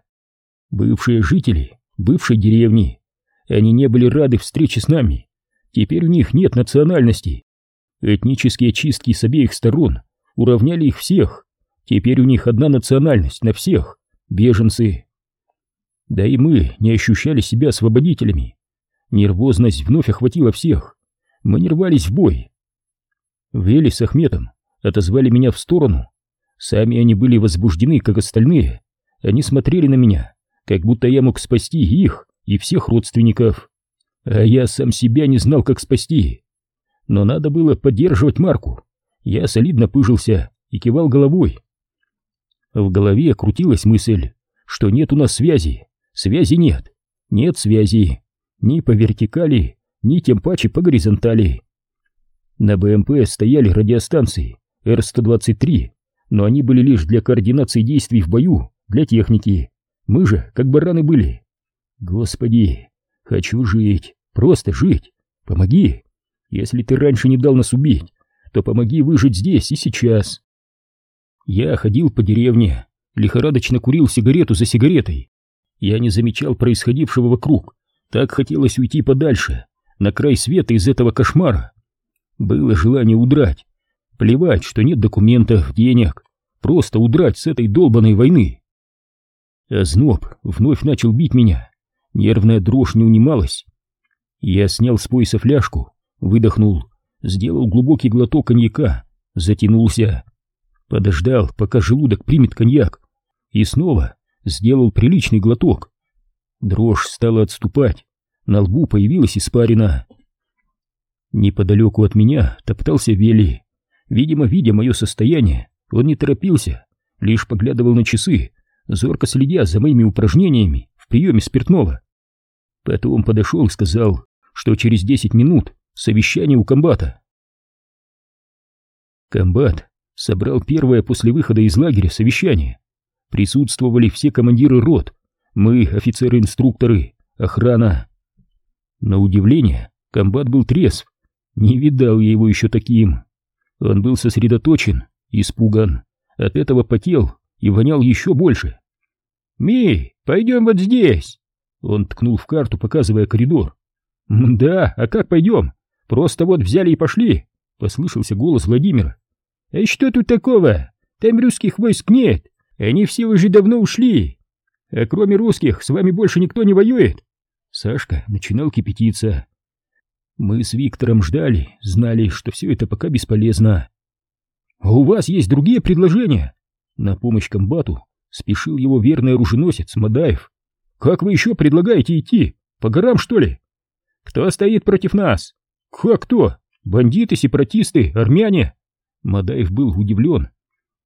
Бывшие жители бывшей деревни. Они не были рады встрече с нами. Теперь у них нет национальности. Этнические чистки с обеих сторон уравняли их всех. Теперь у них одна национальность на всех — беженцы. Да и мы не ощущали себя освободителями. Нервозность вновь охватила всех. Мы не рвались в бой. Вели с Ахметом отозвали меня в сторону. Сами они были возбуждены, как остальные. Они смотрели на меня, как будто я мог спасти их и всех родственников. А я сам себя не знал, как спасти. Но надо было поддерживать Марку. Я солидно пыжился и кивал головой. В голове крутилась мысль, что нет у нас связи. Связи нет. Нет связи. Ни по вертикали, ни тем паче по горизонтали. На БМП стояли радиостанции Р-123, но они были лишь для координации действий в бою, для техники. Мы же как бараны были. Господи, хочу жить, просто жить. Помоги. Если ты раньше не дал нас убить, то помоги выжить здесь и сейчас. Я ходил по деревне, лихорадочно курил сигарету за сигаретой. Я не замечал происходившего вокруг. Так хотелось уйти подальше, на край света из этого кошмара. Было желание удрать. Плевать, что нет документов, денег. Просто удрать с этой долбанной войны. А зноб вновь начал бить меня. Нервная дрожь не унималась. Я снял с пояса фляжку, выдохнул, сделал глубокий глоток коньяка, затянулся. Подождал, пока желудок примет коньяк, и снова сделал приличный глоток. Дрожь стала отступать, на лбу появилась испарина. Неподалеку от меня топтался Вели. Видимо, видя мое состояние, он не торопился, лишь поглядывал на часы, зорко следя за моими упражнениями в приеме спиртного. Потом подошел и сказал, что через десять минут совещание у комбата. Комбат собрал первое после выхода из лагеря совещание. Присутствовали все командиры рот, мы, офицеры-инструкторы, охрана. На удивление, комбат был трезв, не видал я его еще таким. Он был сосредоточен, испуган, от этого потел и вонял еще больше. «Ми, пойдем вот здесь!» Он ткнул в карту, показывая коридор. «Да, а как пойдем? Просто вот взяли и пошли!» Послышался голос Владимира. «А что тут такого? Там русских войск нет, они все уже давно ушли. А кроме русских с вами больше никто не воюет!» Сашка начинал кипятиться. Мы с Виктором ждали, знали, что все это пока бесполезно.
А у вас есть другие предложения? На помощь комбату спешил его верный оруженосец Мадаев. Как вы еще предлагаете идти? По горам, что ли? Кто стоит против нас? Как кто? Бандиты, сепаратисты, армяне? Мадаев был удивлен.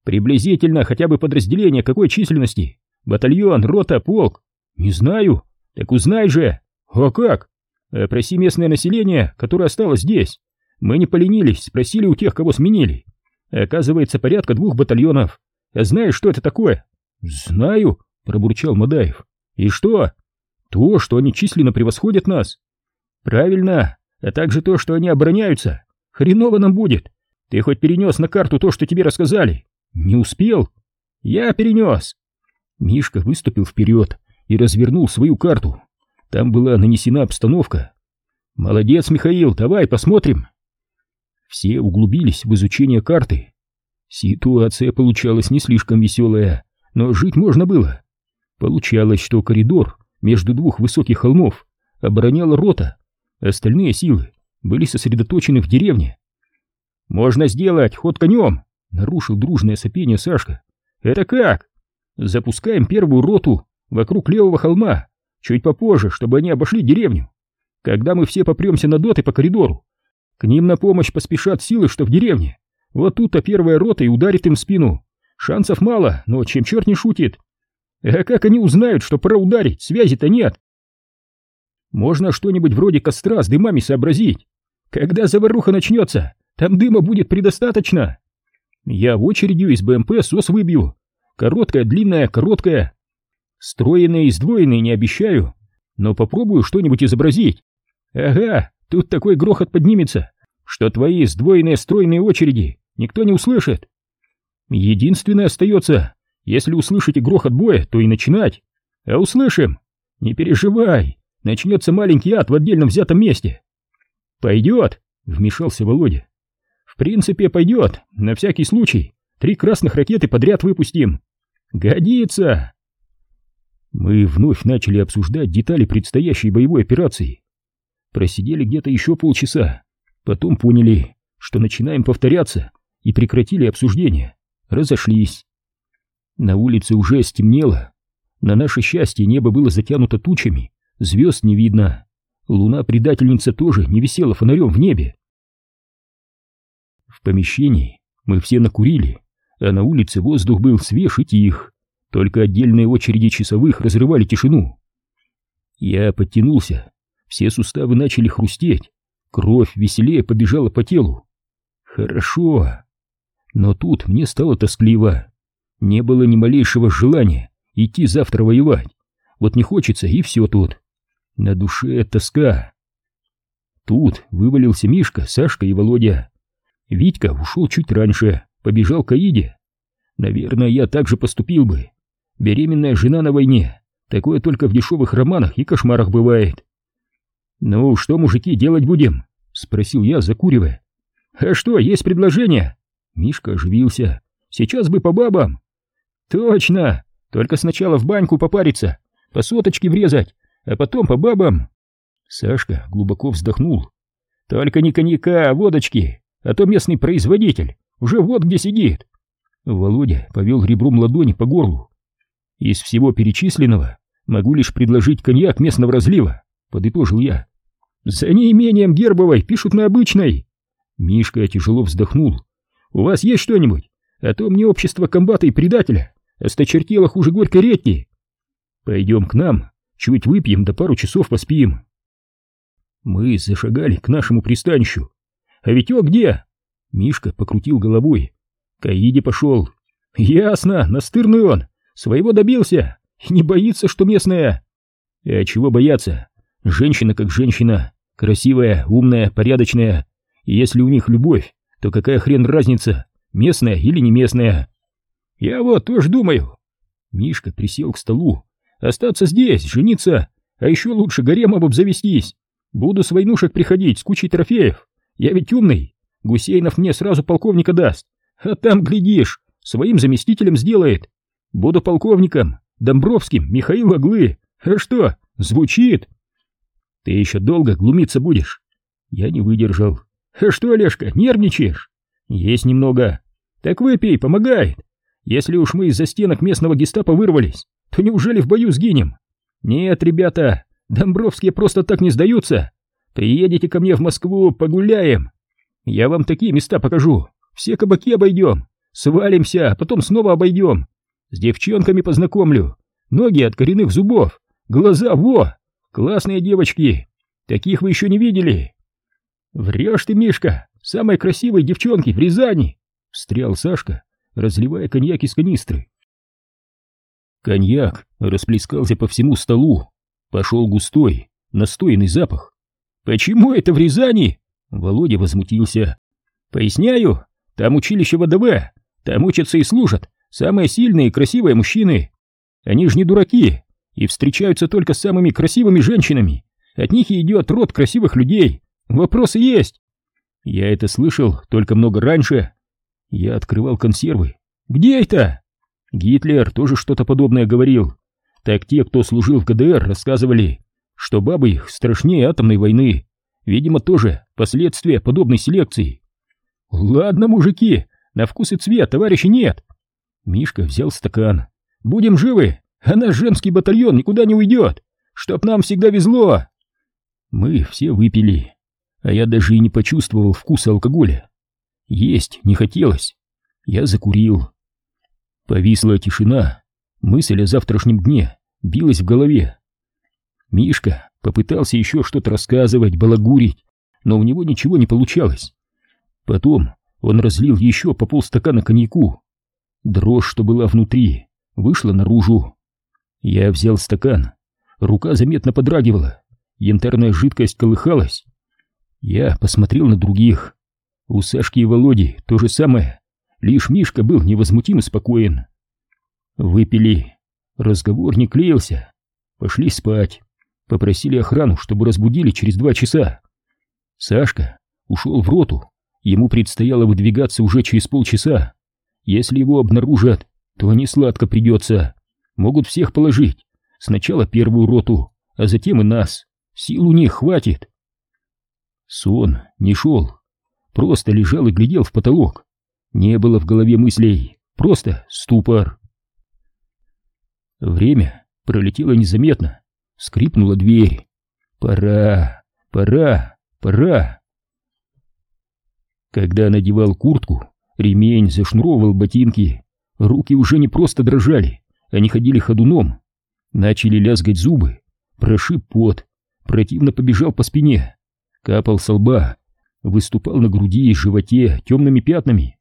Приблизительно хотя бы подразделение какой численности? Батальон, рота, полк? Не знаю. Так узнай же. А как? Опроси местное население, которое осталось здесь. Мы не поленились, спросили у тех, кого сменили. Оказывается, порядка двух батальонов. А знаешь, что это такое? Знаю, пробурчал Мадаев. И что? То, что они численно превосходят нас. Правильно, а также то, что они обороняются. Хреново нам будет. Ты хоть перенес на карту то, что тебе рассказали? Не успел? Я перенес. Мишка выступил вперед и развернул свою карту. Там была нанесена обстановка. Молодец, Михаил, давай посмотрим. Все углубились в изучение карты. Ситуация получалась не слишком веселая, но жить можно было. Получалось, что коридор между двух высоких холмов обороняла рота, остальные силы были сосредоточены в деревне. «Можно сделать ход конем!» — нарушил дружное сопение Сашка. «Это как?» «Запускаем первую роту вокруг левого холма, чуть попозже, чтобы они обошли деревню. Когда мы все попремся на доты по коридору, к ним на помощь поспешат силы, что в деревне. Вот тут-то первая рота и ударит им в спину. Шансов мало, но чем черт не шутит. А как они узнают, что пора ударить? Связи-то нет. Можно что-нибудь вроде костра с дымами сообразить. Когда заваруха начнется, там дыма будет предостаточно. Я очередью из БМП сос выбью. Короткая, длинная, короткая. Стройные и сдвоенные не обещаю, но попробую что-нибудь изобразить. Ага, тут такой грохот поднимется, что твои сдвоенные стройные очереди никто не услышит. Единственное остается, если услышите грохот боя, то и начинать. А услышим. Не переживай, начнется маленький ад в отдельно взятом месте. Пойдет, вмешался Володя. В принципе, пойдет, на всякий случай. Три красных ракеты подряд выпустим. Годится. Мы вновь начали обсуждать детали предстоящей боевой операции. Просидели где-то еще полчаса, потом поняли, что начинаем повторяться, и прекратили обсуждение, разошлись. На улице уже стемнело, на наше счастье небо было затянуто тучами, звезд не видно, луна-предательница тоже не висела фонарем в небе. В помещении мы все накурили, а на улице воздух был свеж и тих. Только отдельные очереди часовых разрывали тишину. Я подтянулся, все суставы начали хрустеть, кровь веселее побежала по телу. Хорошо. Но тут мне стало тоскливо. Не было ни малейшего желания идти завтра воевать. Вот не хочется, и все тут. На душе тоска. Тут вывалился Мишка, Сашка и Володя. Витька ушел чуть раньше, побежал к Аиде. Наверное, я так же поступил бы. Беременная жена на войне. Такое только в дешевых романах и кошмарах бывает. «Ну, что, мужики, делать будем?» — спросил я, закуривая. «А что, есть предложение?» Мишка оживился. «Сейчас бы по бабам!» «Точно! Только сначала в баньку попариться, по соточке врезать, а потом по бабам!» Сашка глубоко вздохнул. «Только не коньяка, а водочки, а то местный производитель уже вот где сидит!» Володя повел ребром ладони по горлу. Из всего перечисленного могу лишь предложить коньяк местного разлива, подытожил я. За неимением гербовой пишут на обычной. Мишка тяжело вздохнул. У вас есть что-нибудь? А то мне общество комбата и предателя осточертело хуже горькой редьки. Пойдем к нам, чуть выпьем, да пару часов поспим. Мы зашагали к нашему пристанищу. А Витек где? Мишка покрутил головой. Каиде пошел. Ясно, настырный он. Своего добился не боится, что местная. А чего бояться? Женщина как женщина, красивая, умная, порядочная. И если у них любовь, то какая хрен разница, местная или не местная? Я вот тоже думаю. Мишка присел к столу. Остаться здесь, жениться, а еще лучше гаремом обзавестись. Буду с войнушек приходить с кучей трофеев. Я ведь умный. Гусейнов мне сразу полковника даст. А там, глядишь, своим заместителем сделает. Буду полковником, Домбровским, Михаил Оглы. А что, звучит? Ты еще долго глумиться будешь? Я не выдержал. А что, Олежка, нервничаешь? Есть немного. Так выпей, помогает. Если уж мы из-за стенок местного гестапо вырвались, то неужели в бою сгинем? Нет, ребята, Домбровские просто так не сдаются. Приедете ко мне в Москву, погуляем. Я вам такие места покажу. Все кабаки обойдем. Свалимся, потом снова обойдем. С девчонками познакомлю. Ноги от коренных зубов. Глаза, во! Классные девочки. Таких вы еще не видели. Врешь ты, Мишка, самой красивой девчонки в Рязани. Встрял Сашка, разливая коньяк из канистры. Коньяк расплескался по всему столу. Пошел густой, настойный запах. «Почему это в Рязани?» Володя возмутился. «Поясняю, там училище ВДВ, там учатся и служат самые сильные и красивые мужчины. Они же не дураки и встречаются только с самыми красивыми женщинами. От них и идет род красивых людей. Вопросы есть?» Я это слышал только много раньше. Я открывал консервы. «Где это?» Гитлер тоже что-то подобное говорил. Так те, кто служил в ГДР, рассказывали, что бабы их страшнее атомной войны. Видимо, тоже последствия подобной селекции. Ладно, мужики, на вкус и цвет товарищи нет. Мишка взял стакан. Будем живы, а наш женский батальон никуда не уйдет. Чтоб нам всегда везло. Мы все выпили, а я даже и не почувствовал вкуса алкоголя. Есть не хотелось. Я закурил. Повисла тишина. Мысль о завтрашнем дне билась в голове. Мишка попытался еще что-то рассказывать, балагурить, но у него ничего не получалось. Потом он разлил еще по полстакана коньяку. Дрожь, что была внутри, вышла наружу. Я взял стакан, рука заметно подрагивала, янтарная жидкость колыхалась. Я посмотрел на других. У Сашки и Володи то же самое, лишь Мишка был невозмутим и спокоен. Выпили, разговор не клеился, пошли спать. Попросили охрану, чтобы разбудили через два часа. Сашка ушел в роту, ему предстояло выдвигаться уже через полчаса. Если его обнаружат, то не сладко придется. Могут всех положить. Сначала первую роту, а затем и нас. Сил у них хватит. Сон не шел. Просто лежал и глядел в потолок. Не было в голове мыслей. Просто ступор. Время пролетело незаметно. Скрипнула дверь. Пора, пора, пора. Когда надевал куртку, ремень зашнуровывал ботинки, руки уже не просто дрожали, они ходили ходуном. Начали лязгать зубы, прошиб пот, противно побежал по спине, капал со лба, выступал на груди и животе темными пятнами.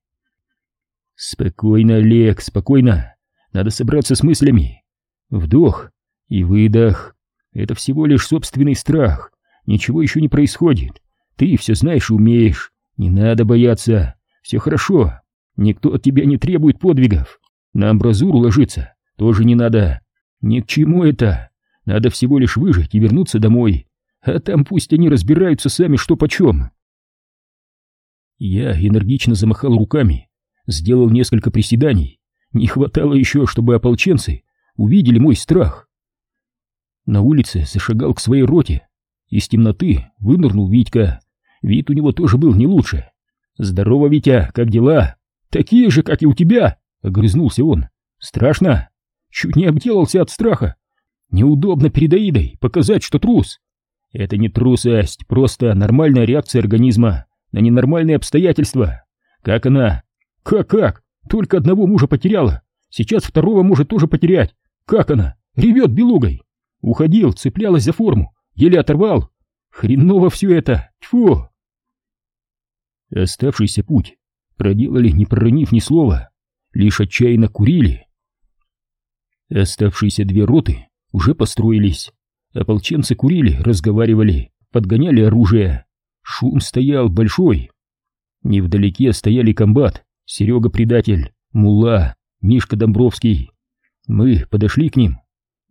Спокойно, Олег, спокойно. Надо собраться с мыслями. Вдох и выдох. Это всего лишь собственный страх. Ничего еще не происходит. Ты все знаешь и умеешь. Не надо бояться. Все хорошо. Никто от тебя не требует подвигов. На амбразуру ложиться тоже не надо. Ни к чему это. Надо всего лишь выжить и вернуться домой. А там пусть они разбираются сами что почем. Я энергично замахал руками, сделал несколько приседаний. Не хватало еще, чтобы ополченцы увидели мой страх. На улице зашагал к своей роте. Из темноты вынырнул Витька. Вид у него тоже был не лучше. «Здорово, Витя, как дела?» «Такие же, как и у тебя!» — огрызнулся он. «Страшно? Чуть не обделался от страха. Неудобно перед Аидой показать, что трус. Это не трусость, просто нормальная реакция организма на ненормальные обстоятельства. Как она? Как-как? Только одного мужа потеряла. Сейчас второго может тоже потерять. Как она? Ревет белугой. Уходил, цеплялась за форму, еле оторвал. Хреново все это, тьфу! Оставшийся путь проделали, не проронив ни слова, лишь отчаянно курили. Оставшиеся две роты уже построились. Ополченцы курили, разговаривали, подгоняли оружие. Шум стоял большой. Невдалеке стояли комбат, Серега-предатель, Мула, Мишка Домбровский. Мы подошли к ним.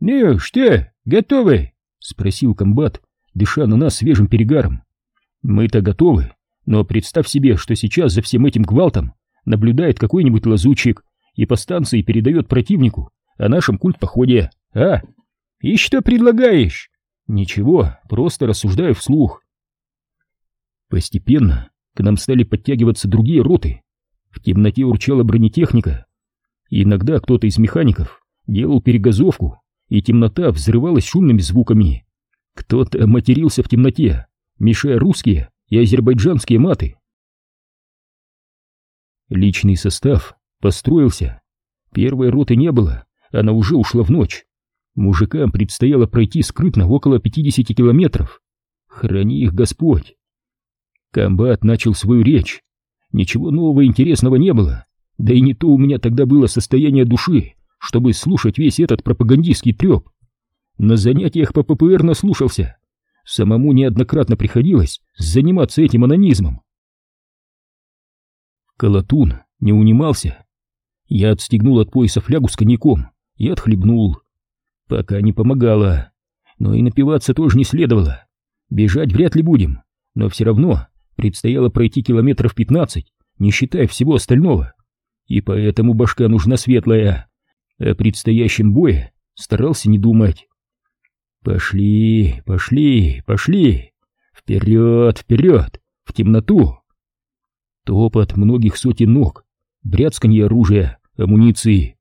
«Ну что, готовы?» — спросил комбат, дыша на нас свежим перегаром. «Мы-то готовы, но представь себе, что сейчас за всем этим гвалтом наблюдает какой-нибудь лазучик и по станции передает противнику о нашем культ-походе, а? И что предлагаешь?» «Ничего, просто рассуждаю вслух». Постепенно к нам стали подтягиваться другие роты. В
темноте урчала бронетехника. Иногда кто-то из механиков делал перегазовку, и темнота взрывалась шумными звуками. Кто-то матерился в темноте, мешая русские и азербайджанские маты. Личный состав построился. Первой роты не было, она уже ушла в ночь. Мужикам предстояло пройти скрытно около 50 километров. Храни их Господь. Комбат начал свою речь. Ничего нового и интересного не было. Да и не то у меня тогда было состояние души, чтобы слушать весь этот пропагандистский треп. На занятиях по ППР наслушался. Самому неоднократно приходилось заниматься этим анонизмом. Колотун не унимался. Я отстегнул от пояса флягу с коньяком и отхлебнул. Пока не помогало, но и напиваться тоже не следовало. Бежать вряд ли будем, но все равно предстояло пройти километров пятнадцать, не считая всего остального. И поэтому башка нужна светлая. О предстоящем бое старался не думать. Пошли, пошли, пошли. Вперед, вперед, в темноту. Топот многих сотен ног, бряцканье оружия, амуниции.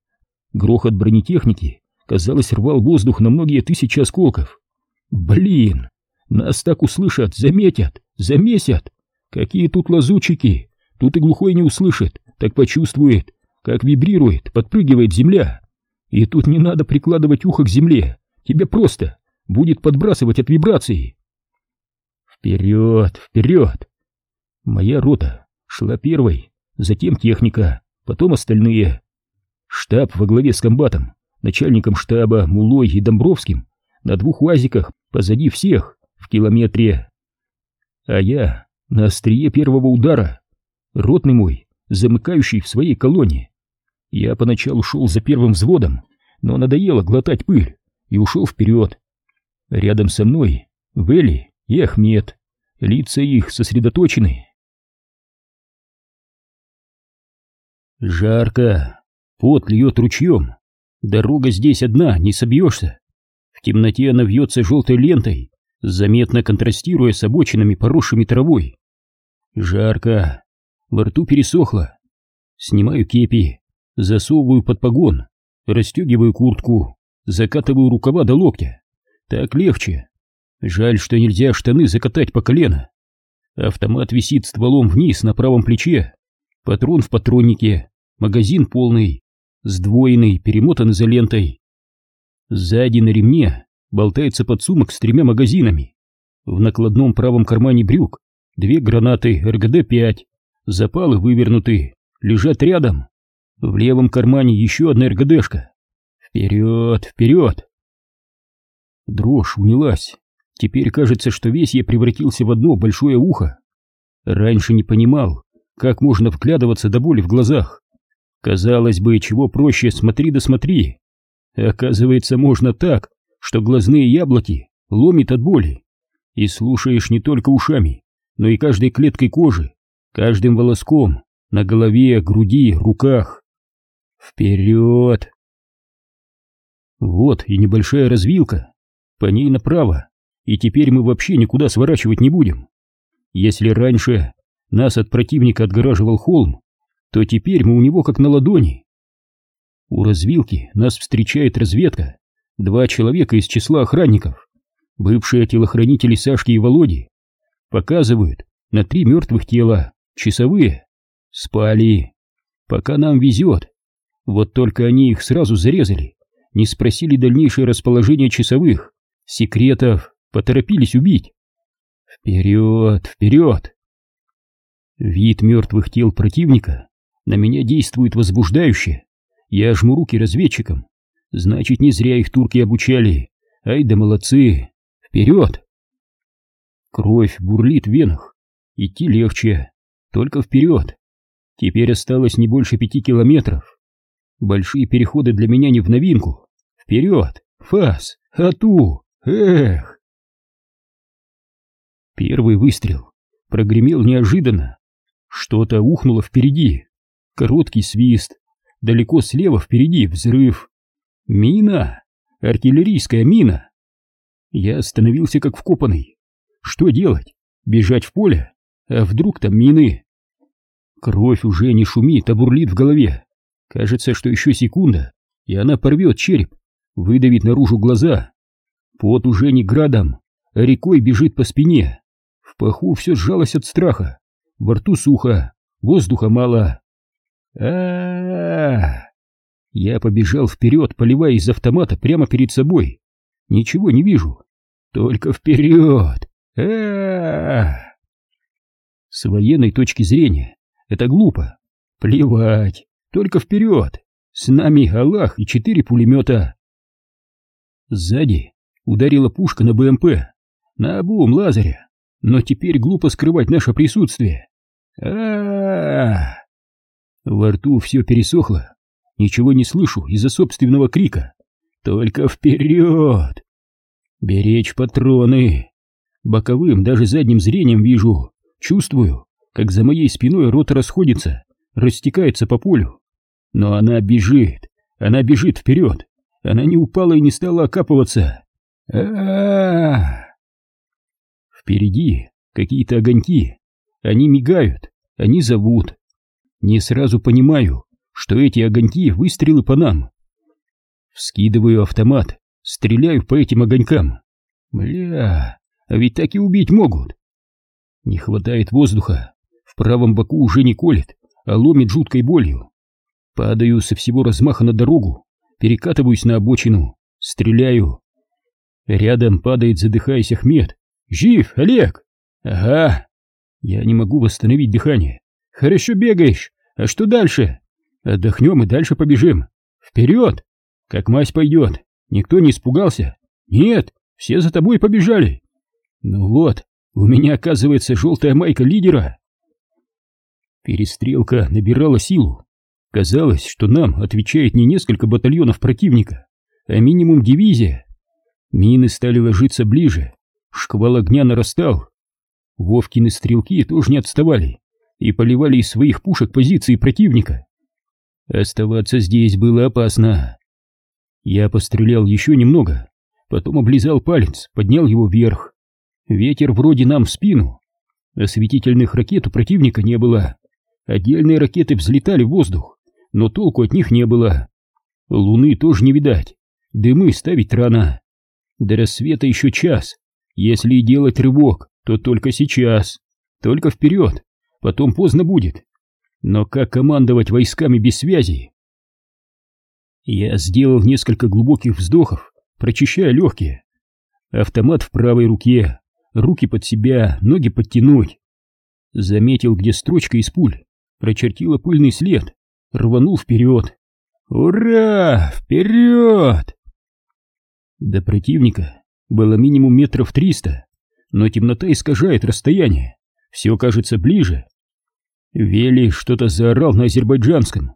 Грохот бронетехники, казалось, рвал воздух на многие тысячи осколков. Блин, нас так услышат, заметят, замесят. Какие тут лазучики, тут и глухой не услышит, так почувствует, как вибрирует, подпрыгивает земля. И тут не надо прикладывать ухо к земле, тебе просто будет подбрасывать от вибрации. Вперед, вперед! Моя рота шла первой, затем техника, потом остальные. Штаб во главе с комбатом, начальником штаба Мулой и Домбровским на двух уазиках позади всех в километре. А я на острие первого удара, ротный мой, замыкающий в своей колонне. Я поначалу шел за первым взводом, но надоело глотать пыль и ушел вперед. Рядом со мной Вели и Ахмед, лица их сосредоточены. Жарко, пот льет ручьем, дорога здесь одна, не собьешься. В темноте она вьется желтой лентой, заметно контрастируя с обочинами, поросшими травой. Жарко, во рту пересохло. Снимаю кепи, засовываю под погон, расстегиваю куртку, закатываю рукава до локтя. Так легче. Жаль, что нельзя штаны закатать по колено. Автомат висит стволом вниз на правом плече, патрон в патроннике, магазин полный, сдвоенный, перемотан изолентой. Сзади на ремне болтается подсумок с тремя магазинами. В накладном правом кармане брюк две гранаты РГД-5, запалы вывернуты, лежат рядом. В левом кармане еще одна РГДшка. Вперед, вперед! Дрожь унялась. Теперь кажется, что весь я превратился в одно большое ухо. Раньше не понимал, как можно вглядываться до боли в глазах. Казалось бы, чего проще, смотри да смотри. Оказывается, можно так, что глазные яблоки ломит от боли. И слушаешь не только ушами, но и каждой клеткой кожи, каждым волоском, на голове, груди, руках. Вперед! Вот и небольшая развилка, по ней направо, и теперь мы вообще никуда сворачивать не будем. Если раньше нас от противника отгораживал холм, то теперь мы у него как на ладони. У развилки нас встречает разведка, два человека из числа охранников, бывшие телохранители Сашки и Володи, показывают на три мертвых тела, часовые, спали, пока нам везет. Вот только они их сразу зарезали, не спросили дальнейшее расположение часовых, секретов, поторопились убить. Вперед, вперед! Вид мертвых тел противника на меня действует возбуждающе. Я жму руки разведчикам. Значит, не зря их турки обучали. Ай да молодцы! Вперед! Кровь бурлит в венах. Идти легче. Только вперед. Теперь осталось не больше пяти километров. Большие переходы для меня не в новинку. Вперед! Фас! Ату! Эх! Первый выстрел прогремел неожиданно. Что-то ухнуло впереди. Короткий свист. Далеко слева впереди взрыв. Мина! Артиллерийская мина! Я остановился как вкопанный. Что делать? Бежать в поле? А вдруг там мины? Кровь уже не шумит, а бурлит в голове. Кажется, что еще секунда, и она порвет череп, выдавит наружу глаза. Пот уже не градом, а рекой бежит по спине. В паху все сжалось от страха, во рту сухо, воздуха мало. а, -а, -а, Я побежал вперед, поливая из автомата прямо перед собой. Ничего не вижу, только вперед. а, -а, -а. С военной точки зрения это глупо. Плевать, только вперед. С нами Аллах и четыре пулемета. Сзади ударила пушка на БМП, на обум Лазаря, но теперь глупо скрывать наше присутствие. а, -а, -а, Во рту все пересохло, ничего не слышу из-за собственного крика. Только вперед! Беречь патроны! Боковым, даже задним зрением вижу, чувствую, как за моей спиной рот расходится, растекается по полю. Но она бежит, она бежит вперед, она не упала и не стала окапываться. а, -а, -а. Впереди какие-то огоньки, они мигают, они зовут. Не сразу понимаю, что эти огоньки выстрелы по нам. Вскидываю автомат, стреляю по этим огонькам. Бля, а ведь так и убить могут. Не хватает воздуха, в правом боку уже не колет, а ломит жуткой болью. Падаю со всего размаха на дорогу, перекатываюсь на обочину, стреляю. Рядом падает, задыхаясь, Ахмед. «Жив, Олег?» «Ага». Я не могу восстановить дыхание. «Хорошо бегаешь. А что дальше?» «Отдохнем и дальше побежим. Вперед!» «Как мазь пойдет. Никто не испугался?» «Нет, все за тобой побежали». «Ну вот, у меня оказывается желтая майка лидера». Перестрелка набирала силу. Казалось, что нам отвечает не несколько батальонов противника, а минимум дивизия. Мины стали ложиться ближе, шквал огня нарастал. Вовкины стрелки тоже не отставали и поливали из своих пушек позиции противника. Оставаться здесь было опасно. Я пострелял еще немного, потом облизал палец, поднял его вверх. Ветер вроде нам в спину. Осветительных ракет у противника не было. Отдельные ракеты взлетали в воздух, но толку от них не было. Луны тоже не видать, дымы ставить рано. До рассвета еще час. Если делать рывок, то только сейчас, только вперед, потом поздно будет. Но как командовать войсками без связи? Я сделал несколько глубоких вздохов, прочищая легкие. Автомат в правой руке, руки под себя, ноги подтянуть. Заметил, где строчка из пуль прочертила пыльный след, рванул вперед. «Ура! Вперед!» До противника было минимум метров триста, но темнота искажает расстояние, все кажется ближе. Вели что-то заорал на азербайджанском.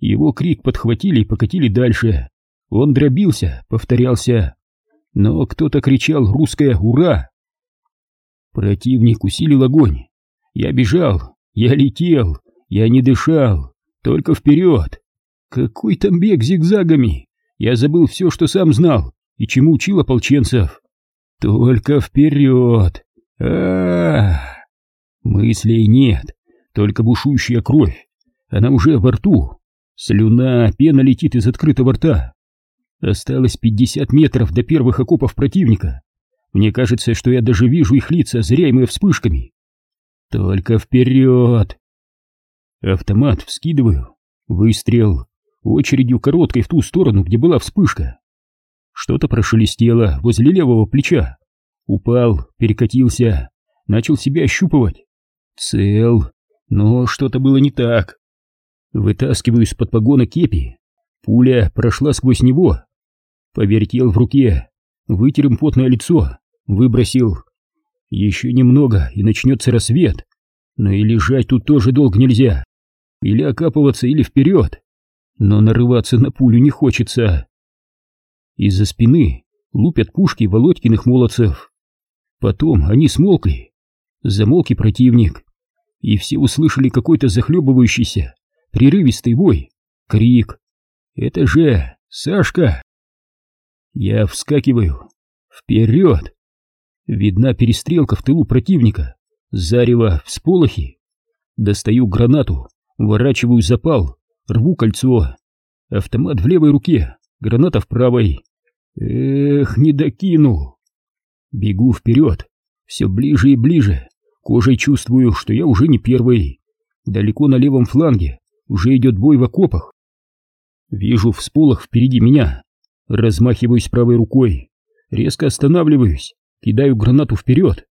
Его крик подхватили и покатили дальше. Он дробился, повторялся. Но кто-то кричал «Русская, ура!». Противник усилил огонь. Я бежал, я летел, я не дышал, только вперед. Какой там бег зигзагами? Я забыл все, что сам знал и чему учил ополченцев. Только вперед. А, -а, а Мыслей нет, только бушующая кровь. Она уже во рту. Слюна, пена летит из открытого рта. Осталось пятьдесят метров до первых окопов противника. Мне кажется, что я даже вижу их лица, зряемые вспышками. Только вперед! Автомат вскидываю. Выстрел. Очередью короткой в ту сторону, где была вспышка. Что-то прошелестело возле левого плеча. Упал, перекатился, начал себя ощупывать. Цел, но что-то было не так. Вытаскиваю из-под погона кепи. Пуля прошла сквозь него. Повертел в руке, вытер им потное лицо, выбросил. Еще немного, и начнется рассвет. Но и лежать тут тоже долго нельзя. Или окапываться, или вперед. Но нарываться на пулю не хочется. Из-за спины лупят пушки Володькиных молодцев. Потом они смолкли. Замолк и противник. И все услышали какой-то захлебывающийся, прерывистый вой, крик. «Это же Сашка!» Я вскакиваю. Вперед! Видна перестрелка в тылу противника. Зарево, всполохи. Достаю гранату, ворачиваю запал, рву кольцо. Автомат в левой руке, граната в правой. Эх, не докину. Бегу вперед, все ближе и ближе. Кожей чувствую, что я уже не первый. Далеко на левом фланге уже идет бой в окопах. Вижу всполох впереди меня. Размахиваюсь правой рукой. Резко останавливаюсь. Кидаю гранату вперед.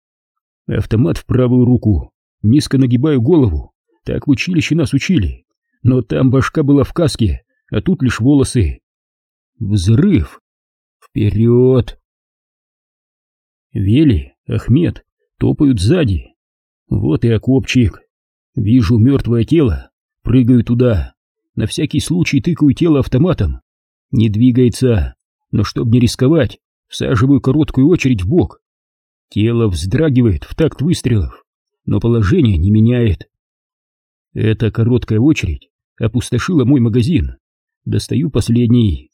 Автомат в правую руку. Низко нагибаю голову. Так в училище нас учили. Но там башка была в каске, а тут лишь волосы. Взрыв. Вперед. Вели, Ахмед топают сзади. Вот и окопчик. Вижу мертвое тело. Прыгаю туда. На всякий случай тыкаю тело автоматом. Не двигается. Но чтоб не рисковать, всаживаю короткую очередь в бок. Тело вздрагивает в такт выстрелов, но положение не меняет. Эта короткая очередь опустошила мой магазин. Достаю последний.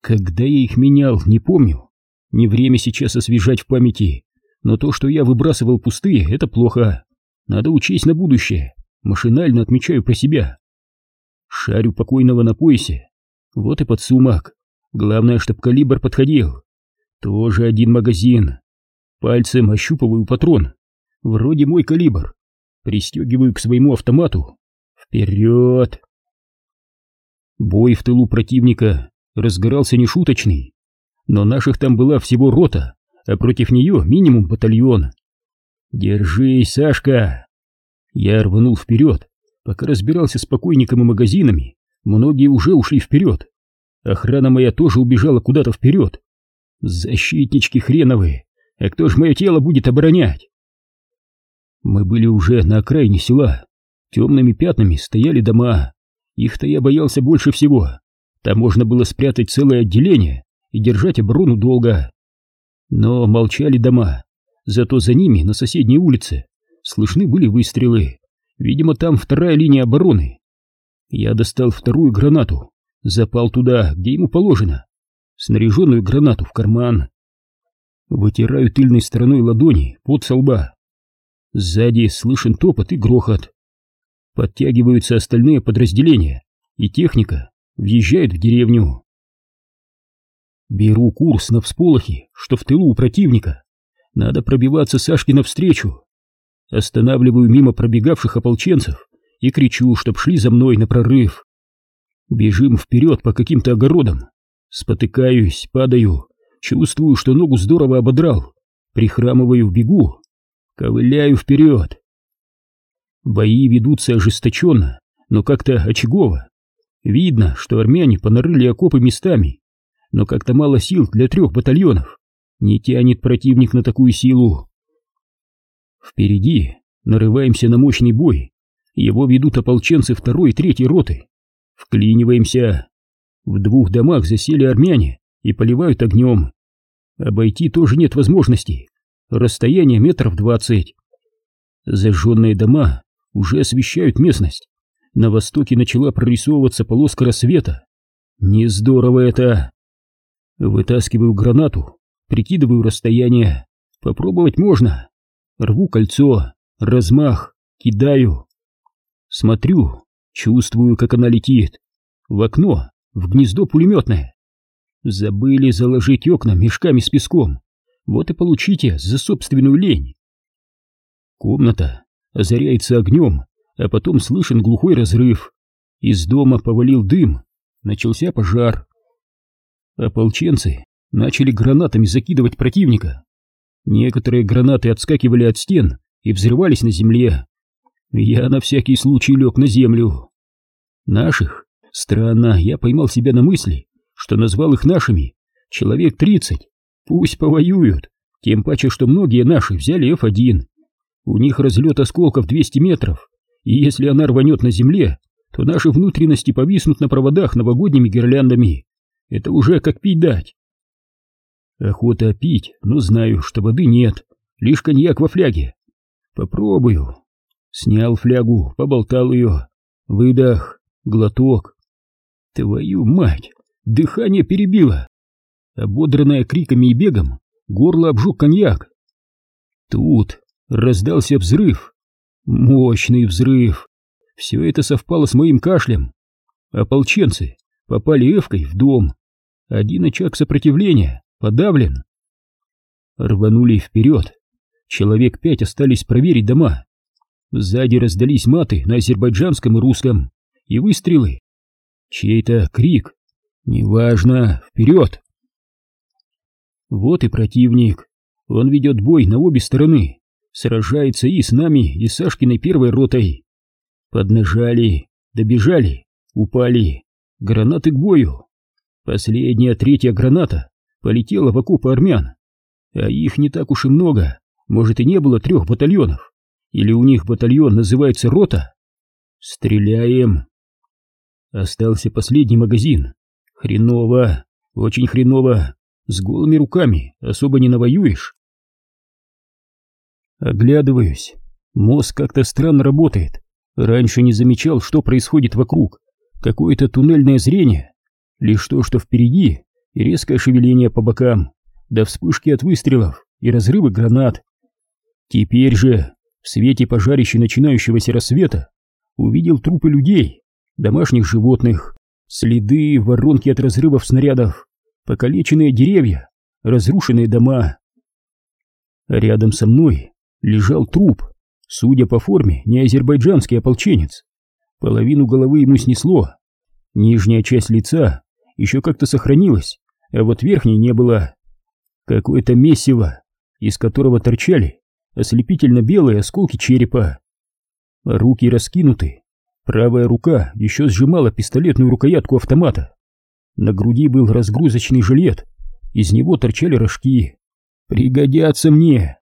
Когда я их менял, не помню. Не время сейчас освежать в памяти. Но то, что я выбрасывал пустые, это плохо. Надо учесть на будущее. Машинально отмечаю про себя. Шарю покойного на поясе. Вот и подсумок. Главное, чтоб калибр подходил. Тоже один магазин. Пальцем ощупываю патрон. Вроде мой калибр. Пристегиваю к своему автомату. Вперед! Бой в тылу противника разгорался нешуточный. Но наших там была всего рота, а против нее минимум батальон. «Держись, Сашка!» Я рванул вперед. Пока разбирался с покойником и магазинами, многие уже ушли вперед. Охрана моя тоже убежала куда-то вперед. Защитнички хреновые! А кто ж мое тело будет оборонять? Мы были уже на окраине села. Темными пятнами стояли дома. Их-то я боялся больше всего. Там можно было спрятать целое отделение и держать оборону долго. Но молчали дома. Зато за ними, на соседней улице, слышны были выстрелы. Видимо, там вторая линия обороны. Я достал вторую гранату, запал туда, где ему положено. Снаряженную гранату в карман. Вытираю тыльной стороной ладони под со лба. Сзади слышен топот и грохот. Подтягиваются остальные подразделения, и техника въезжает в деревню. Беру курс на всполохи, что в тылу у противника. Надо пробиваться Сашке навстречу. Останавливаю мимо пробегавших ополченцев и кричу, чтоб шли за мной на прорыв. Бежим вперед по каким-то огородам. Спотыкаюсь, падаю, Чувствую, что ногу здорово ободрал. Прихрамываю бегу. Ковыляю вперед. Бои ведутся ожесточенно, но как-то очагово. Видно, что армяне понарыли окопы местами, но как-то мало сил для трех батальонов. Не тянет противник на такую силу. Впереди нарываемся на мощный бой. Его ведут ополченцы второй и третьей роты. Вклиниваемся. В двух домах засели армяне и поливают огнем. Обойти тоже нет возможности. Расстояние метров двадцать. Зажженные дома уже освещают местность. На востоке начала прорисовываться полоска рассвета. Не здорово это. Вытаскиваю гранату, прикидываю расстояние. Попробовать можно. Рву кольцо, размах, кидаю. Смотрю, чувствую, как она летит. В окно, в гнездо пулеметное. Забыли заложить окна мешками с песком. Вот и получите за собственную лень. Комната озаряется огнем, а потом слышен глухой разрыв. Из дома повалил дым, начался пожар. Ополченцы начали гранатами закидывать противника. Некоторые гранаты отскакивали от стен и взрывались на земле. Я на всякий случай лег на землю. Наших, странно, я поймал себя на мысли, что назвал их нашими, человек тридцать. Пусть повоюют, тем паче, что многие наши взяли F1. У них разлет осколков 200 метров, и если она рванет на земле, то наши внутренности повиснут на проводах новогодними гирляндами. Это уже как пить дать. Охота пить, но знаю, что воды нет, лишь коньяк во фляге. Попробую. Снял флягу, поболтал ее. Выдох, глоток. Твою мать! Дыхание перебило. Ободранное криками и бегом, горло обжег коньяк. Тут раздался взрыв. Мощный взрыв. Все это совпало с моим кашлем. Ополченцы попали эвкой в дом. Один очаг сопротивления подавлен. Рванули вперед. Человек пять остались проверить дома. Сзади раздались маты на азербайджанском и русском. И выстрелы. Чей-то крик. Неважно, вперед. Вот и противник. Он ведет бой на обе стороны. Сражается и с нами, и с Сашкиной первой ротой. Поднажали, добежали, упали. Гранаты к бою. Последняя третья граната полетела в окопы армян. А их не так уж и много. Может и не было трех батальонов. Или у них батальон называется рота? Стреляем. Остался последний магазин. Хреново, очень хреново. С голыми руками особо не навоюешь. Оглядываюсь. Мозг как-то странно работает. Раньше не замечал, что происходит вокруг. Какое-то туннельное зрение. Лишь то, что впереди, и резкое шевеление по бокам, да вспышки от выстрелов и разрывы гранат. Теперь же, в свете пожарища начинающегося рассвета, увидел трупы людей, домашних животных, следы, воронки от разрывов снарядов, покалеченные деревья, разрушенные дома. Рядом со мной лежал труп, судя по форме, не азербайджанский ополченец. Половину головы ему снесло, нижняя часть лица еще как-то сохранилась, а вот верхней не было. Какое-то месиво, из которого торчали ослепительно белые осколки черепа. Руки раскинуты, правая рука еще сжимала пистолетную рукоятку автомата. На груди был разгрузочный жилет, из него торчали рожки. Пригодятся мне.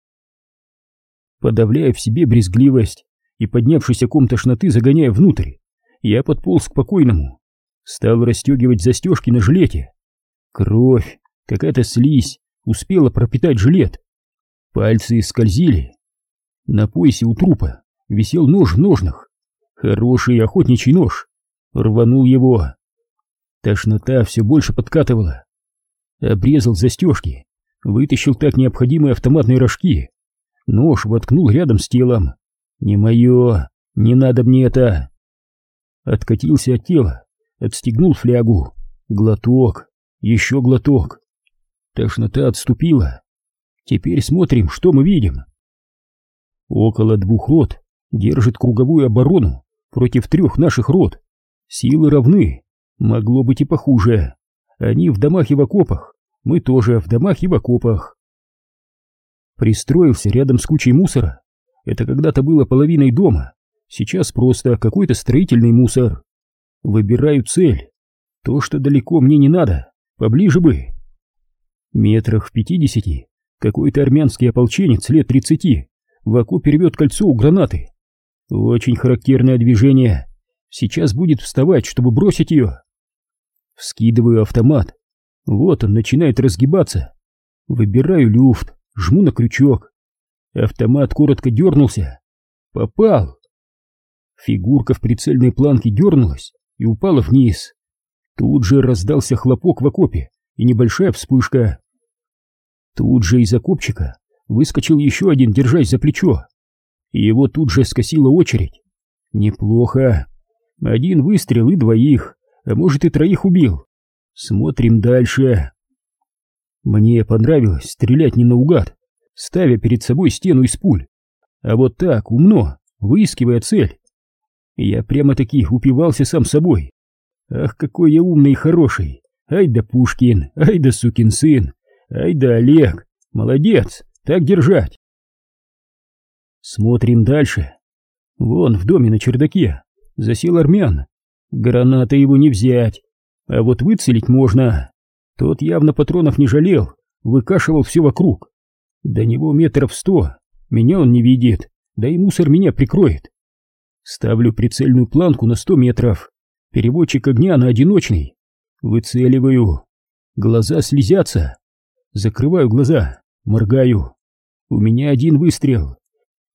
Подавляя в себе брезгливость и поднявшийся ком тошноты загоняя внутрь, я подполз к покойному, стал расстегивать застежки на жилете. Кровь, какая-то слизь, успела пропитать жилет. Пальцы скользили. На поясе у трупа висел нож в ножнах. Хороший охотничий нож. Рванул его. Тошнота все больше подкатывала. Обрезал застежки, вытащил так необходимые автоматные рожки. Нож воткнул рядом с телом. Не мое, не надо мне это. Откатился от тела, отстегнул флягу. Глоток, еще глоток. Тошнота отступила. Теперь смотрим, что мы видим. Около двух рот держит круговую оборону против трех наших рот. Силы равны, могло быть и похуже. Они в домах и в окопах, мы тоже в домах и в окопах. Пристроился рядом с кучей мусора. Это когда-то было половиной дома, сейчас просто какой-то строительный мусор. Выбираю цель. То, что далеко мне не надо, поближе бы. Метрах в пятидесяти какой-то армянский ополченец лет тридцати в окопе рвет кольцо у гранаты. Очень характерное движение. Сейчас будет вставать, чтобы бросить ее. Вскидываю автомат. Вот он начинает разгибаться. Выбираю люфт, жму на крючок. Автомат коротко дернулся. Попал. Фигурка в прицельной планке дернулась и упала вниз. Тут же раздался хлопок в окопе и небольшая вспышка. Тут же из окопчика выскочил еще один, держась за плечо. Его тут же скосила очередь. Неплохо. Один выстрел и двоих, а может и троих убил. Смотрим дальше. Мне понравилось стрелять не наугад, ставя перед собой стену из пуль, а вот так, умно, выискивая цель. Я прямо-таки упивался сам собой. Ах, какой я умный и хороший! Ай да Пушкин, ай да сукин сын! Ай да, Олег, молодец, так держать. Смотрим дальше. Вон в доме на чердаке засел армян. Граната его не взять, а вот выцелить можно. Тот явно патронов не жалел, выкашивал все вокруг. До него метров сто, меня он не видит, да и мусор меня прикроет. Ставлю прицельную планку на сто метров, переводчик огня на одиночный. Выцеливаю. Глаза слезятся. Закрываю глаза, моргаю. У меня один выстрел.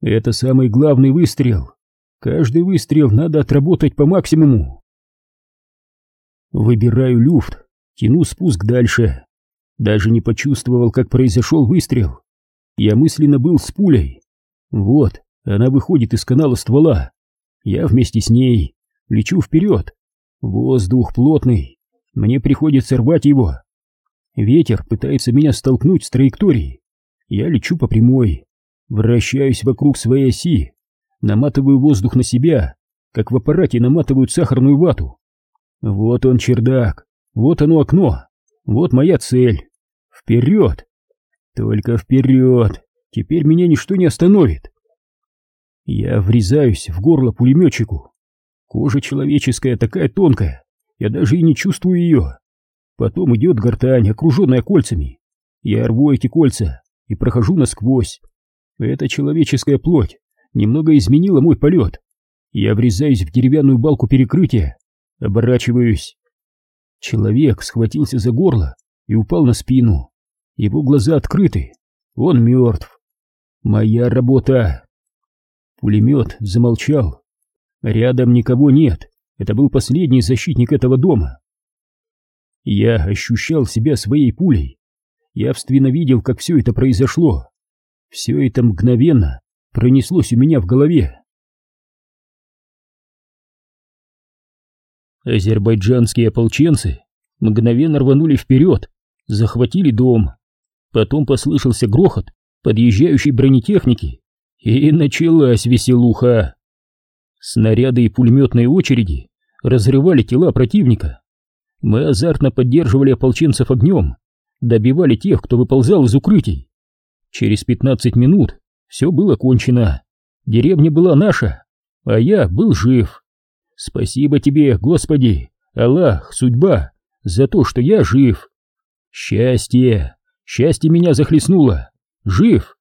Это самый главный выстрел. Каждый выстрел надо отработать по максимуму. Выбираю люфт, тяну спуск дальше. Даже не почувствовал, как произошел выстрел. Я мысленно был с пулей. Вот, Она выходит из канала ствола. Я вместе с ней лечу вперед. Воздух плотный. Мне приходится рвать его. Ветер пытается меня столкнуть с траекторией. Я лечу по прямой. Вращаюсь вокруг своей оси. Наматываю воздух на себя, как в аппарате наматывают сахарную вату. Вот он чердак. Вот оно окно. Вот моя цель. Вперед! Только вперед! Теперь меня ничто не остановит. Я врезаюсь в горло пулеметчику. Кожа человеческая такая тонкая, я даже и не чувствую ее. Потом идет гортань, окруженная кольцами. Я рву эти кольца и прохожу насквозь. Эта человеческая плоть немного изменила мой полет. Я врезаюсь в деревянную балку перекрытия, оборачиваюсь. Человек схватился за горло и упал на спину. Его глаза открыты, он мертв. Моя работа Пулемет замолчал. Рядом никого нет. Это был последний защитник этого дома. Я ощущал себя своей пулей. Явственно видел, как все это произошло. Все это мгновенно пронеслось у меня в голове. Азербайджанские ополченцы мгновенно рванули вперед, захватили дом. Потом послышался грохот подъезжающей бронетехники. И началась веселуха. Снаряды и пулеметные очереди разрывали тела противника. Мы азартно поддерживали ополченцев огнем, добивали тех, кто выползал из укрытий. Через пятнадцать минут все было кончено. Деревня была наша, а я был жив. Спасибо тебе, Господи, Аллах, судьба, за то, что я жив. Счастье, счастье меня захлестнуло. Жив.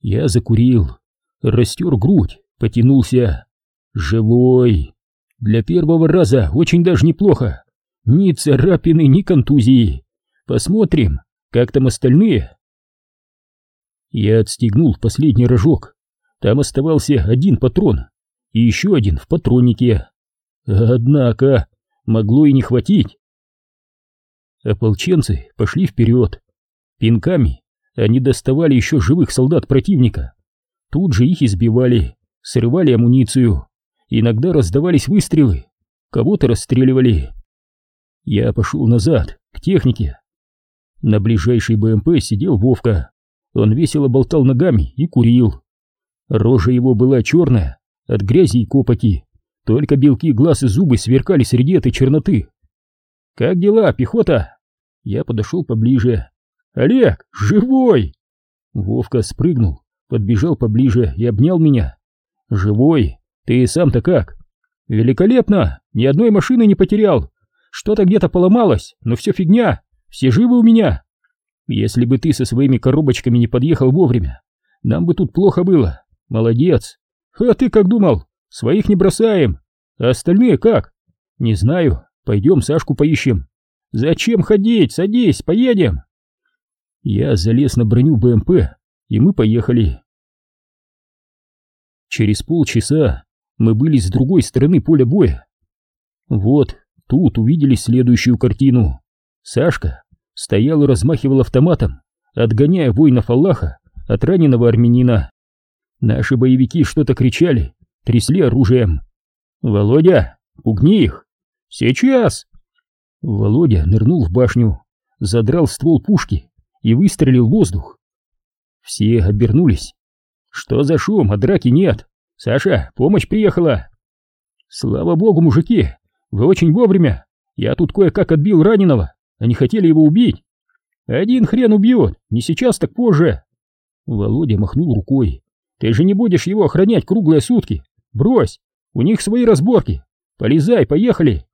Я закурил, растер грудь, потянулся. Живой. Для первого раза очень даже неплохо. Ни царапины, ни контузии. Посмотрим, как там остальные. Я отстегнул последний рожок. Там оставался один патрон и еще один в патроннике. Однако, могло и не хватить. Ополченцы пошли вперед. Пинками они доставали еще живых солдат противника. Тут же их избивали, срывали амуницию. Иногда раздавались выстрелы, кого-то расстреливали. Я пошел назад, к технике. На ближайшей БМП сидел Вовка. Он весело болтал ногами и курил. Рожа его была черная, от грязи и копоти. Только белки глаз и зубы сверкали среди этой черноты. «Как дела, пехота?» Я подошел поближе. «Олег, живой!» Вовка спрыгнул, подбежал поближе и обнял меня. «Живой? Ты сам-то как?» «Великолепно! Ни одной машины не потерял. Что-то где-то поломалось, но все фигня. Все живы у меня. Если бы ты со своими коробочками не подъехал вовремя, нам бы тут плохо было. Молодец. А ты как думал? Своих не бросаем. А остальные как? Не знаю. Пойдем Сашку поищем. Зачем ходить? Садись, поедем. Я залез на броню БМП, и мы поехали. Через полчаса мы были с другой стороны поля боя. Вот, тут увидели следующую картину. Сашка стоял и размахивал автоматом, отгоняя воинов Аллаха от раненого армянина. Наши боевики что-то кричали, трясли оружием. «Володя, пугни их!» «Сейчас!» Володя нырнул в башню, задрал ствол пушки и выстрелил в воздух. Все обернулись. Что за шум, а драки нет? Саша, помощь приехала. Слава богу, мужики, вы очень вовремя. Я тут кое-как отбил раненого, они хотели его убить. Один хрен убьет, не сейчас, так позже. Володя махнул рукой. Ты же не будешь его охранять круглые сутки. Брось, у них свои разборки. Полезай, поехали.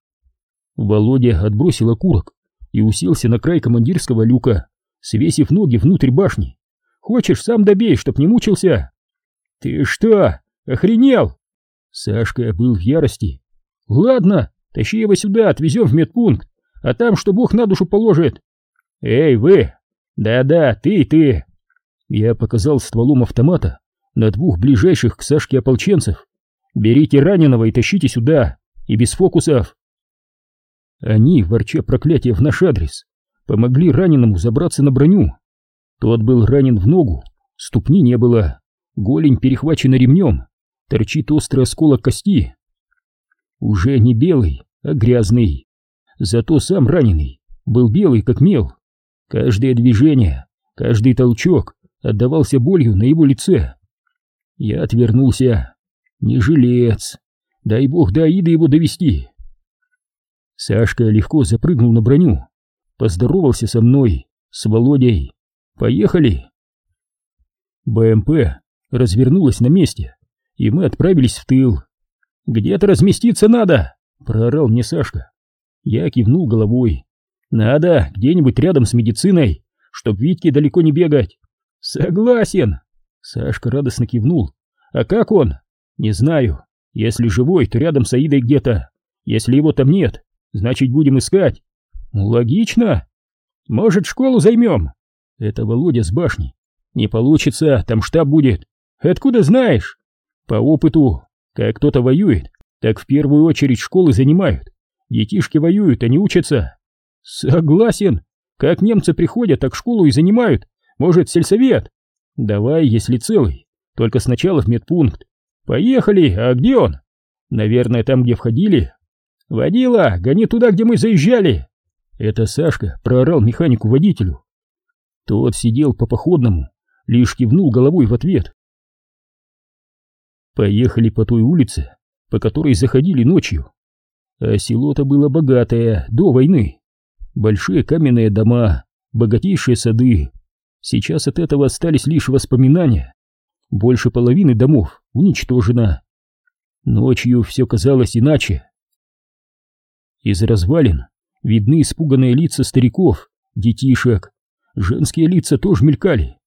Володя отбросил окурок и уселся на край командирского люка свесив ноги внутрь башни. Хочешь, сам добей, чтоб не мучился? Ты что, охренел? Сашка был в ярости. Ладно, тащи его сюда, отвезем в медпункт, а там что бог на душу положит. Эй, вы! Да-да, ты, ты! Я показал стволом автомата на двух ближайших к Сашке ополченцев. Берите раненого и тащите сюда, и без фокусов. Они, ворча проклятие в наш адрес, помогли раненому забраться на броню. Тот был ранен в ногу, ступни не было, голень перехвачена ремнем, торчит острый осколок кости. Уже не белый, а грязный. Зато сам раненый был белый, как мел. Каждое движение, каждый толчок отдавался болью на его лице. Я отвернулся. Не жилец. Дай бог до Аиды его довести. Сашка легко запрыгнул на броню, поздоровался со мной, с Володей. Поехали. БМП развернулась на месте, и мы отправились в тыл. «Где-то разместиться надо!» — проорал мне Сашка. Я кивнул головой. «Надо где-нибудь рядом с медициной, чтоб Витьке далеко не бегать». «Согласен!» Сашка радостно кивнул. «А как он?» «Не знаю. Если живой, то рядом с Аидой где-то. Если его там нет, значит будем искать». «Ну, «Логично. Может, школу займем?» «Это Володя с башни. Не получится, там штаб будет. Откуда знаешь?» «По опыту. Как кто-то воюет, так в первую очередь школы занимают. Детишки воюют, они учатся». «Согласен. Как немцы приходят, так школу и занимают. Может, сельсовет?» Давай, если целый, только сначала в медпункт. Поехали, а где он? Наверное, там, где входили. Водила, гони туда, где мы заезжали. Это Сашка проорал механику-водителю. Тот сидел по походному, лишь кивнул головой в ответ. Поехали по той улице, по которой заходили ночью. А село-то было богатое, до войны. Большие каменные дома, богатейшие сады, Сейчас от этого остались лишь воспоминания. Больше половины домов уничтожено. Ночью все казалось иначе. Из развалин видны испуганные лица стариков, детишек. Женские лица тоже мелькали.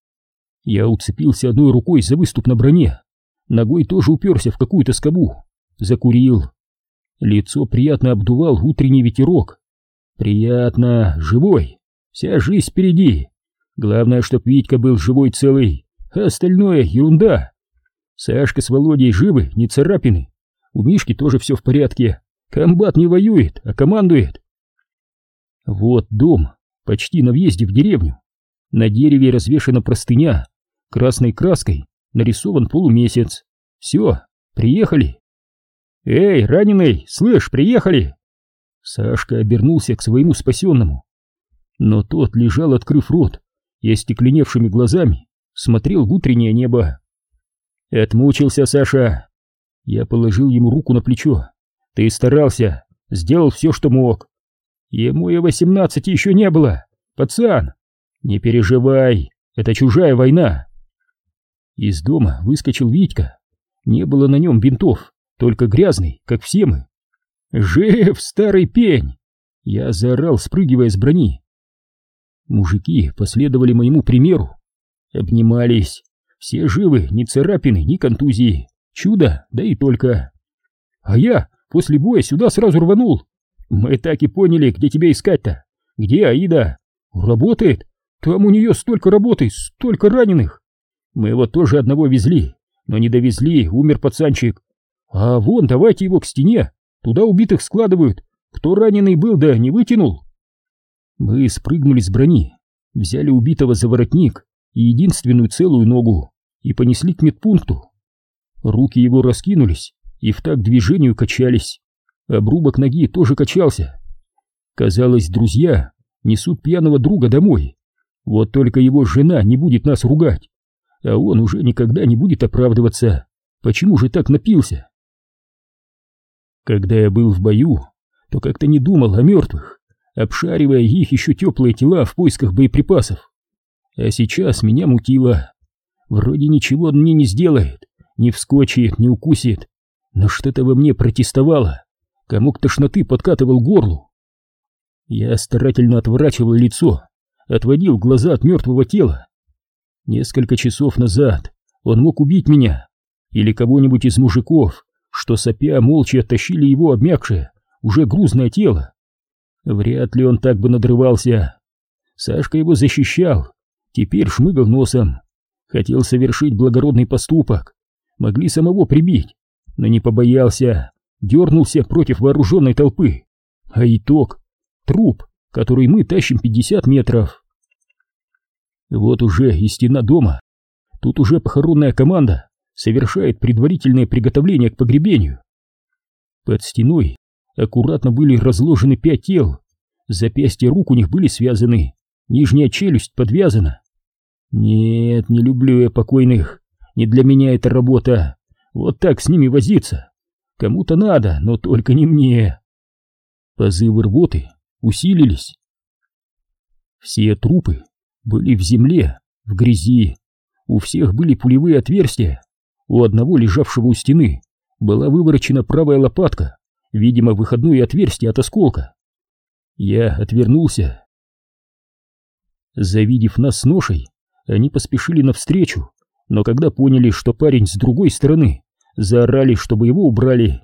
Я уцепился одной рукой за выступ на броне, ногой тоже уперся в какую-то скобу. Закурил. Лицо приятно обдувал утренний ветерок. Приятно, живой. Вся жизнь впереди. Главное, чтоб Витька был живой целый, а остальное ерунда. Сашка с Володей живы, не царапины. У Мишки тоже все в порядке. Комбат не воюет, а командует. Вот дом, почти на въезде в деревню. На дереве развешена простыня, красной краской нарисован полумесяц. Все, приехали. Эй, раненый, слышь, приехали. Сашка обернулся к своему спасенному. Но тот лежал, открыв рот, и остекленевшими глазами смотрел в утреннее небо. «Отмучился, Саша!» Я положил ему руку на плечо. «Ты старался, сделал все, что мог. Ему и восемнадцати еще не было, пацан! Не переживай, это чужая война!» Из дома выскочил Витька. Не было на нем бинтов, только грязный, как все мы. «Жив, старый пень!» Я заорал, спрыгивая с брони. Мужики последовали моему примеру. Обнимались. Все живы, ни царапины, ни контузии. Чудо, да и только. А я после боя сюда сразу рванул. Мы так и поняли, где тебя искать-то. Где Аида? Работает. Там у нее столько работы, столько раненых. Мы его тоже одного везли, но не довезли, умер пацанчик. А вон, давайте его к стене. Туда убитых складывают. Кто раненый был, да не вытянул. Мы спрыгнули с брони, взяли убитого за воротник и единственную целую ногу и понесли к медпункту. Руки его раскинулись и в так движению качались. Обрубок ноги тоже качался. Казалось, друзья несут пьяного друга домой. Вот только его жена не будет нас ругать, а он уже никогда не будет оправдываться. Почему же так напился? Когда я был в бою, то как-то не думал о мертвых обшаривая их еще теплые тела в поисках боеприпасов. А сейчас меня мутило. Вроде ничего он мне не сделает, не вскочит, не укусит, но что-то во мне протестовало, комок тошноты подкатывал горлу. Я старательно отворачивал лицо, отводил глаза от мертвого тела. Несколько часов назад он мог убить меня или кого-нибудь из мужиков, что сопя молча оттащили его обмякшее, уже грузное тело. Вряд ли он так бы надрывался. Сашка его защищал, теперь шмыгал носом. Хотел совершить благородный поступок. Могли самого прибить, но не побоялся, дернулся против вооруженной толпы. А итог — труп, который мы тащим 50 метров. Вот уже и стена дома.
Тут уже похоронная команда совершает предварительное приготовление к погребению. Под стеной аккуратно были разложены пять тел. Запястья рук у них были связаны, нижняя челюсть подвязана. Нет, не люблю я покойных, не для меня эта работа. Вот так с ними возиться. Кому-то надо, но только не мне. Позывы рвоты усилились. Все трупы были в земле, в грязи. У всех были пулевые отверстия. У одного, лежавшего у стены, была выворочена правая лопатка, видимо, выходное отверстие от осколка. Я отвернулся. Завидев нас с ношей, они поспешили навстречу, но когда поняли, что парень с другой стороны, заорали, чтобы его убрали.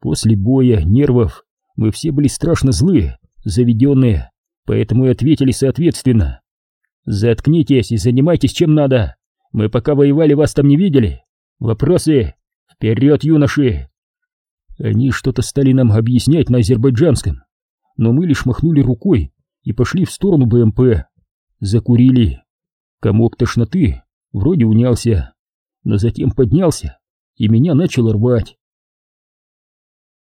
После боя, нервов, мы все были страшно злые, заведенные, поэтому и ответили соответственно. «Заткнитесь и занимайтесь чем надо. Мы пока воевали, вас там не видели. Вопросы? Вперед, юноши!» Они что-то стали нам объяснять на азербайджанском, но мы лишь махнули рукой и пошли в сторону БМП. Закурили. Комок тошноты вроде унялся, но затем поднялся и меня начал рвать.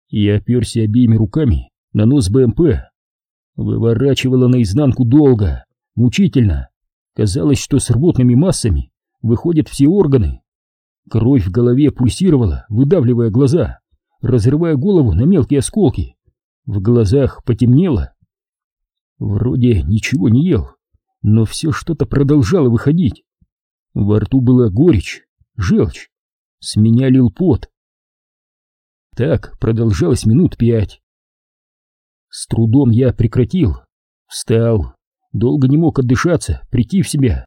Я оперся обеими руками на нос БМП. Выворачивало наизнанку долго, мучительно. Казалось, что с рвотными массами выходят все органы. Кровь в голове пульсировала, выдавливая глаза, разрывая голову на мелкие осколки. В глазах потемнело. Вроде ничего не ел, но все что-то продолжало выходить. Во рту была горечь, желчь. С меня лил пот. Так продолжалось минут пять. С трудом я прекратил. Встал. Долго не мог отдышаться, прийти в себя.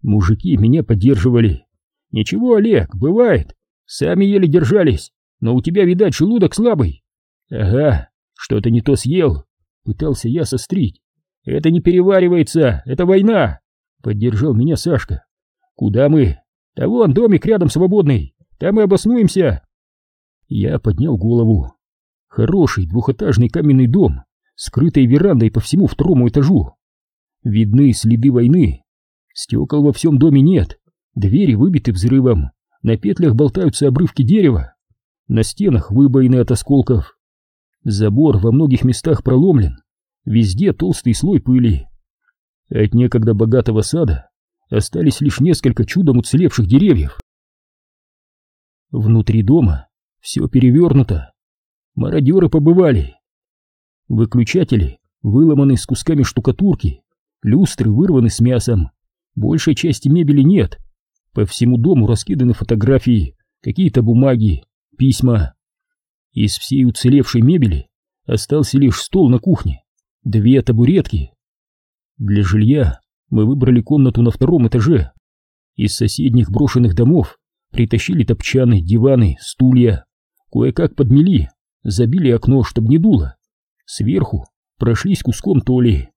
Мужики меня поддерживали. «Ничего, Олег, бывает. Сами еле держались, но у тебя, видать, желудок слабый». «Ага, что-то не то съел», — пытался я сострить. «Это не переваривается, это война», — поддержал меня Сашка. «Куда мы?» «Да вон домик рядом свободный, там и обоснуемся». Я поднял голову. Хороший двухэтажный каменный дом, скрытой верандой по всему второму этажу. Видны следы войны. Стекол во всем доме нет, двери выбиты взрывом, на петлях болтаются обрывки дерева, на стенах выбоины от осколков. Забор во многих местах проломлен, везде толстый слой пыли. От некогда богатого сада остались лишь несколько чудом уцелевших деревьев. Внутри дома все перевернуто. Мародеры побывали. Выключатели выломаны с кусками штукатурки, люстры вырваны с мясом. Большей части мебели нет. По всему дому раскиданы фотографии, какие-то бумаги, письма. Из всей уцелевшей мебели остался лишь стол на кухне, две табуретки. Для жилья мы выбрали комнату на втором этаже. Из соседних брошенных домов притащили топчаны, диваны, стулья. Кое-как подмели, забили окно, чтобы не дуло. Сверху прошлись куском толи.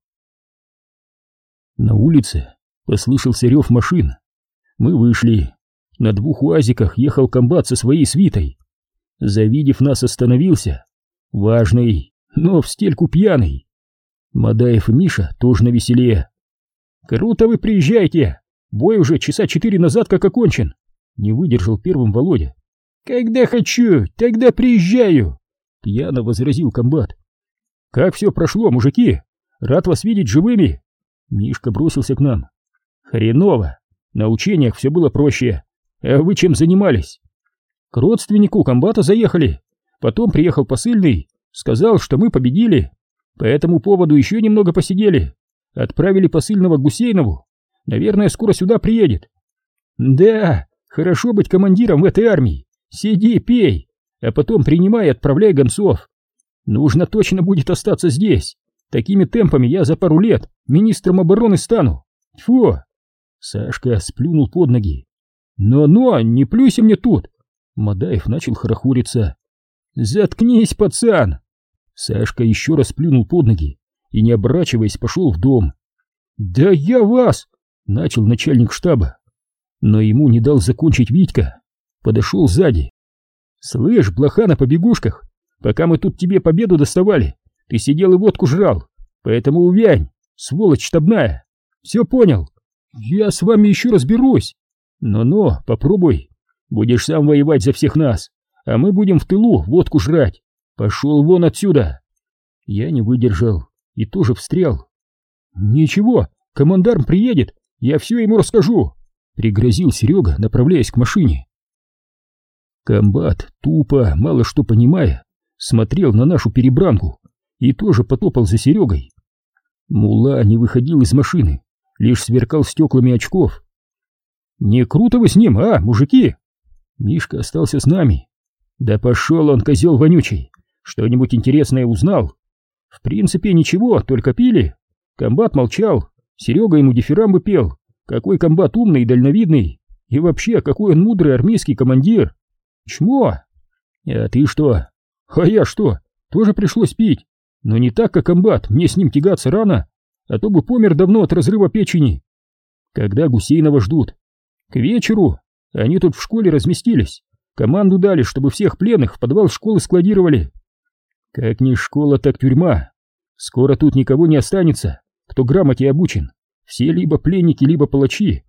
На улице послышался рев машин. Мы вышли. На двух уазиках ехал комбат со своей свитой. Завидев нас, остановился. Важный, но в стельку пьяный. Мадаев и Миша тоже навеселее. «Круто вы приезжаете! Бой уже часа четыре назад как окончен!» Не выдержал первым Володя. «Когда хочу, тогда приезжаю!» Пьяно возразил комбат. «Как все прошло, мужики? Рад вас видеть живыми!» Мишка бросился к нам. «Хреново! На учениях все было проще. А вы чем занимались?» «К родственнику комбата заехали. Потом приехал посыльный, сказал, что мы победили. По этому поводу еще немного посидели. Отправили посыльного Гусейнову. Наверное, скоро сюда приедет». «Да, хорошо быть командиром в этой армии. Сиди, пей, а потом принимай и отправляй гонцов. Нужно точно будет остаться здесь. Такими темпами я за пару лет министром обороны стану. Тьфу!» Сашка сплюнул под ноги. «Но-но, не плюйся мне тут!» Мадаев начал хорохориться. «Заткнись, пацан!» Сашка еще раз плюнул под ноги и, не оборачиваясь, пошел в дом. «Да я вас!» — начал начальник штаба. Но ему не дал закончить Витька подошел сзади. «Слышь, блоха на побегушках, пока мы тут тебе победу доставали, ты сидел и водку жрал, поэтому увянь, сволочь штабная. Все понял? Я с вами еще разберусь. Но-но, попробуй. Будешь сам воевать за всех нас, а мы будем в тылу водку жрать. Пошел вон отсюда. Я не выдержал и тоже встрял. Ничего, командарм приедет, я все ему расскажу, пригрозил Серега, направляясь к машине. Комбат, тупо, мало что понимая, смотрел на нашу перебранку и тоже потопал за Серегой. Мула не выходил из машины, лишь сверкал стеклами очков. «Не круто вы с ним, а, мужики?» Мишка остался с нами. «Да пошел он, козел вонючий! Что-нибудь интересное узнал?» «В принципе, ничего, только пили. Комбат молчал, Серега ему дифирамбы пел. Какой комбат умный и дальновидный! И вообще, какой он мудрый армейский командир! Чмо! А ты что? А я что? Тоже пришлось пить. Но не так, как комбат, мне с ним тягаться рано, а то бы помер давно от разрыва печени. Когда Гусейнова ждут? К вечеру. Они тут в школе разместились. Команду дали, чтобы всех пленных в подвал школы складировали. Как ни школа, так тюрьма. Скоро тут никого не останется, кто грамоте обучен. Все либо пленники, либо палачи.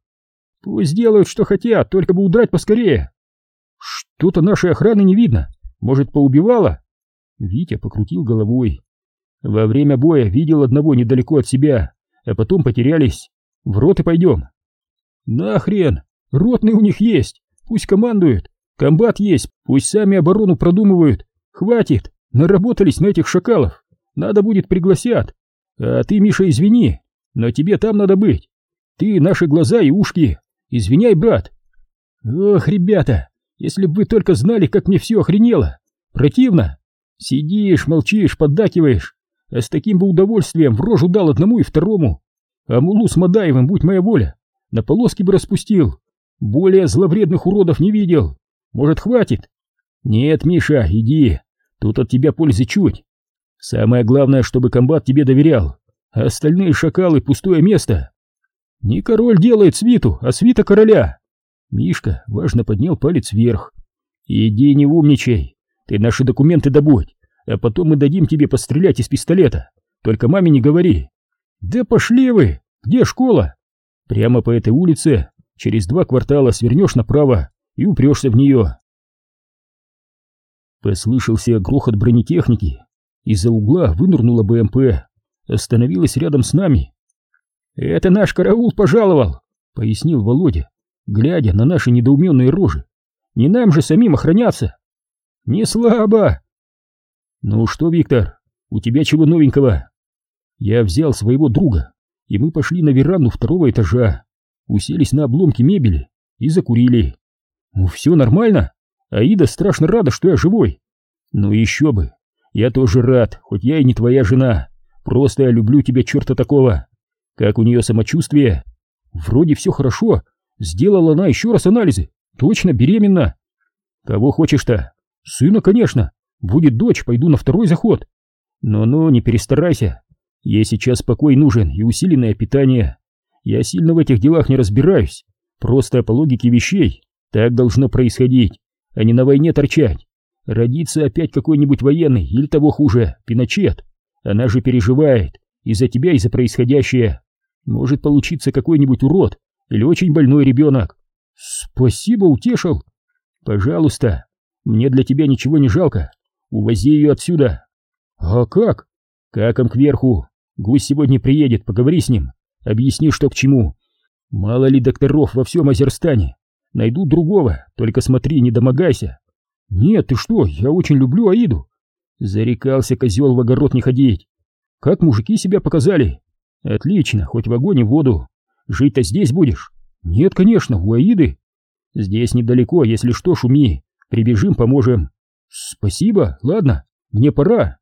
Пусть делают, что хотят, только бы удрать поскорее. Что-то нашей охраны не видно. Может, поубивало? Витя покрутил головой. Во время боя видел одного недалеко от себя, а потом потерялись. В роты пойдем. Нахрен! Ротный у них есть. Пусть командуют. Комбат есть. Пусть сами оборону продумывают. Хватит. Наработались на этих шакалов. Надо будет пригласят. А ты, Миша, извини, но тебе там надо быть. Ты наши глаза и ушки. Извиняй, брат. Ох, ребята, если бы вы только знали, как мне все охренело. Противно. Сидишь, молчишь, поддакиваешь. А с таким бы удовольствием в рожу дал одному и второму. А Мулу с Мадаевым, будь моя воля, на полоски бы распустил. Более зловредных уродов не видел. Может, хватит? Нет, Миша, иди. Тут от тебя пользы чуть. Самое главное, чтобы комбат тебе доверял. А остальные шакалы — пустое место. Не король делает свиту, а свита короля. Мишка важно поднял палец вверх. «Иди не умничай, ты наши документы добудь, а потом мы дадим тебе пострелять из пистолета. Только маме не говори». «Да пошли вы! Где школа?» «Прямо по этой улице, через два квартала свернешь направо и упрешься в нее». Послышался грохот бронетехники. Из-за угла вынырнула БМП, остановилась рядом с нами. «Это наш караул пожаловал», — пояснил Володя глядя на наши недоуменные рожи. Не нам же самим охраняться. Не слабо. Ну что, Виктор, у тебя чего новенького? Я взял своего друга, и мы пошли на веранду второго этажа, уселись на обломки мебели и закурили. Ну все нормально. Аида страшно рада, что я живой. Ну еще бы. Я тоже рад, хоть я и не твоя жена. Просто я люблю тебя черта такого. Как у нее самочувствие? Вроде все хорошо, Сделала она еще раз анализы. Точно беременна. Кого хочешь-то? Сына, конечно. Будет дочь, пойду на второй заход. Но-но, не перестарайся. Ей сейчас покой нужен и усиленное питание. Я сильно в этих делах не разбираюсь. Просто по логике вещей так должно происходить, а не на войне торчать. Родится опять какой-нибудь военный или того хуже, Пиночет. Она же переживает из-за тебя и за происходящее. Может получиться какой-нибудь урод, или очень больной ребенок. Спасибо, утешил. Пожалуйста, мне для тебя ничего не жалко. Увози ее отсюда. А как? Каком кверху. Гусь сегодня приедет, поговори с ним. Объясни, что к чему. Мало ли докторов во всем Озерстане. Найду другого, только смотри, не домогайся. Нет, ты что, я очень люблю Аиду. Зарекался козел в огород не ходить. Как мужики себя показали? Отлично, хоть в огонь и в воду. Жить-то здесь будешь? Нет, конечно, у Аиды. Здесь недалеко, если что, шуми. Прибежим, поможем. Спасибо, ладно, мне пора.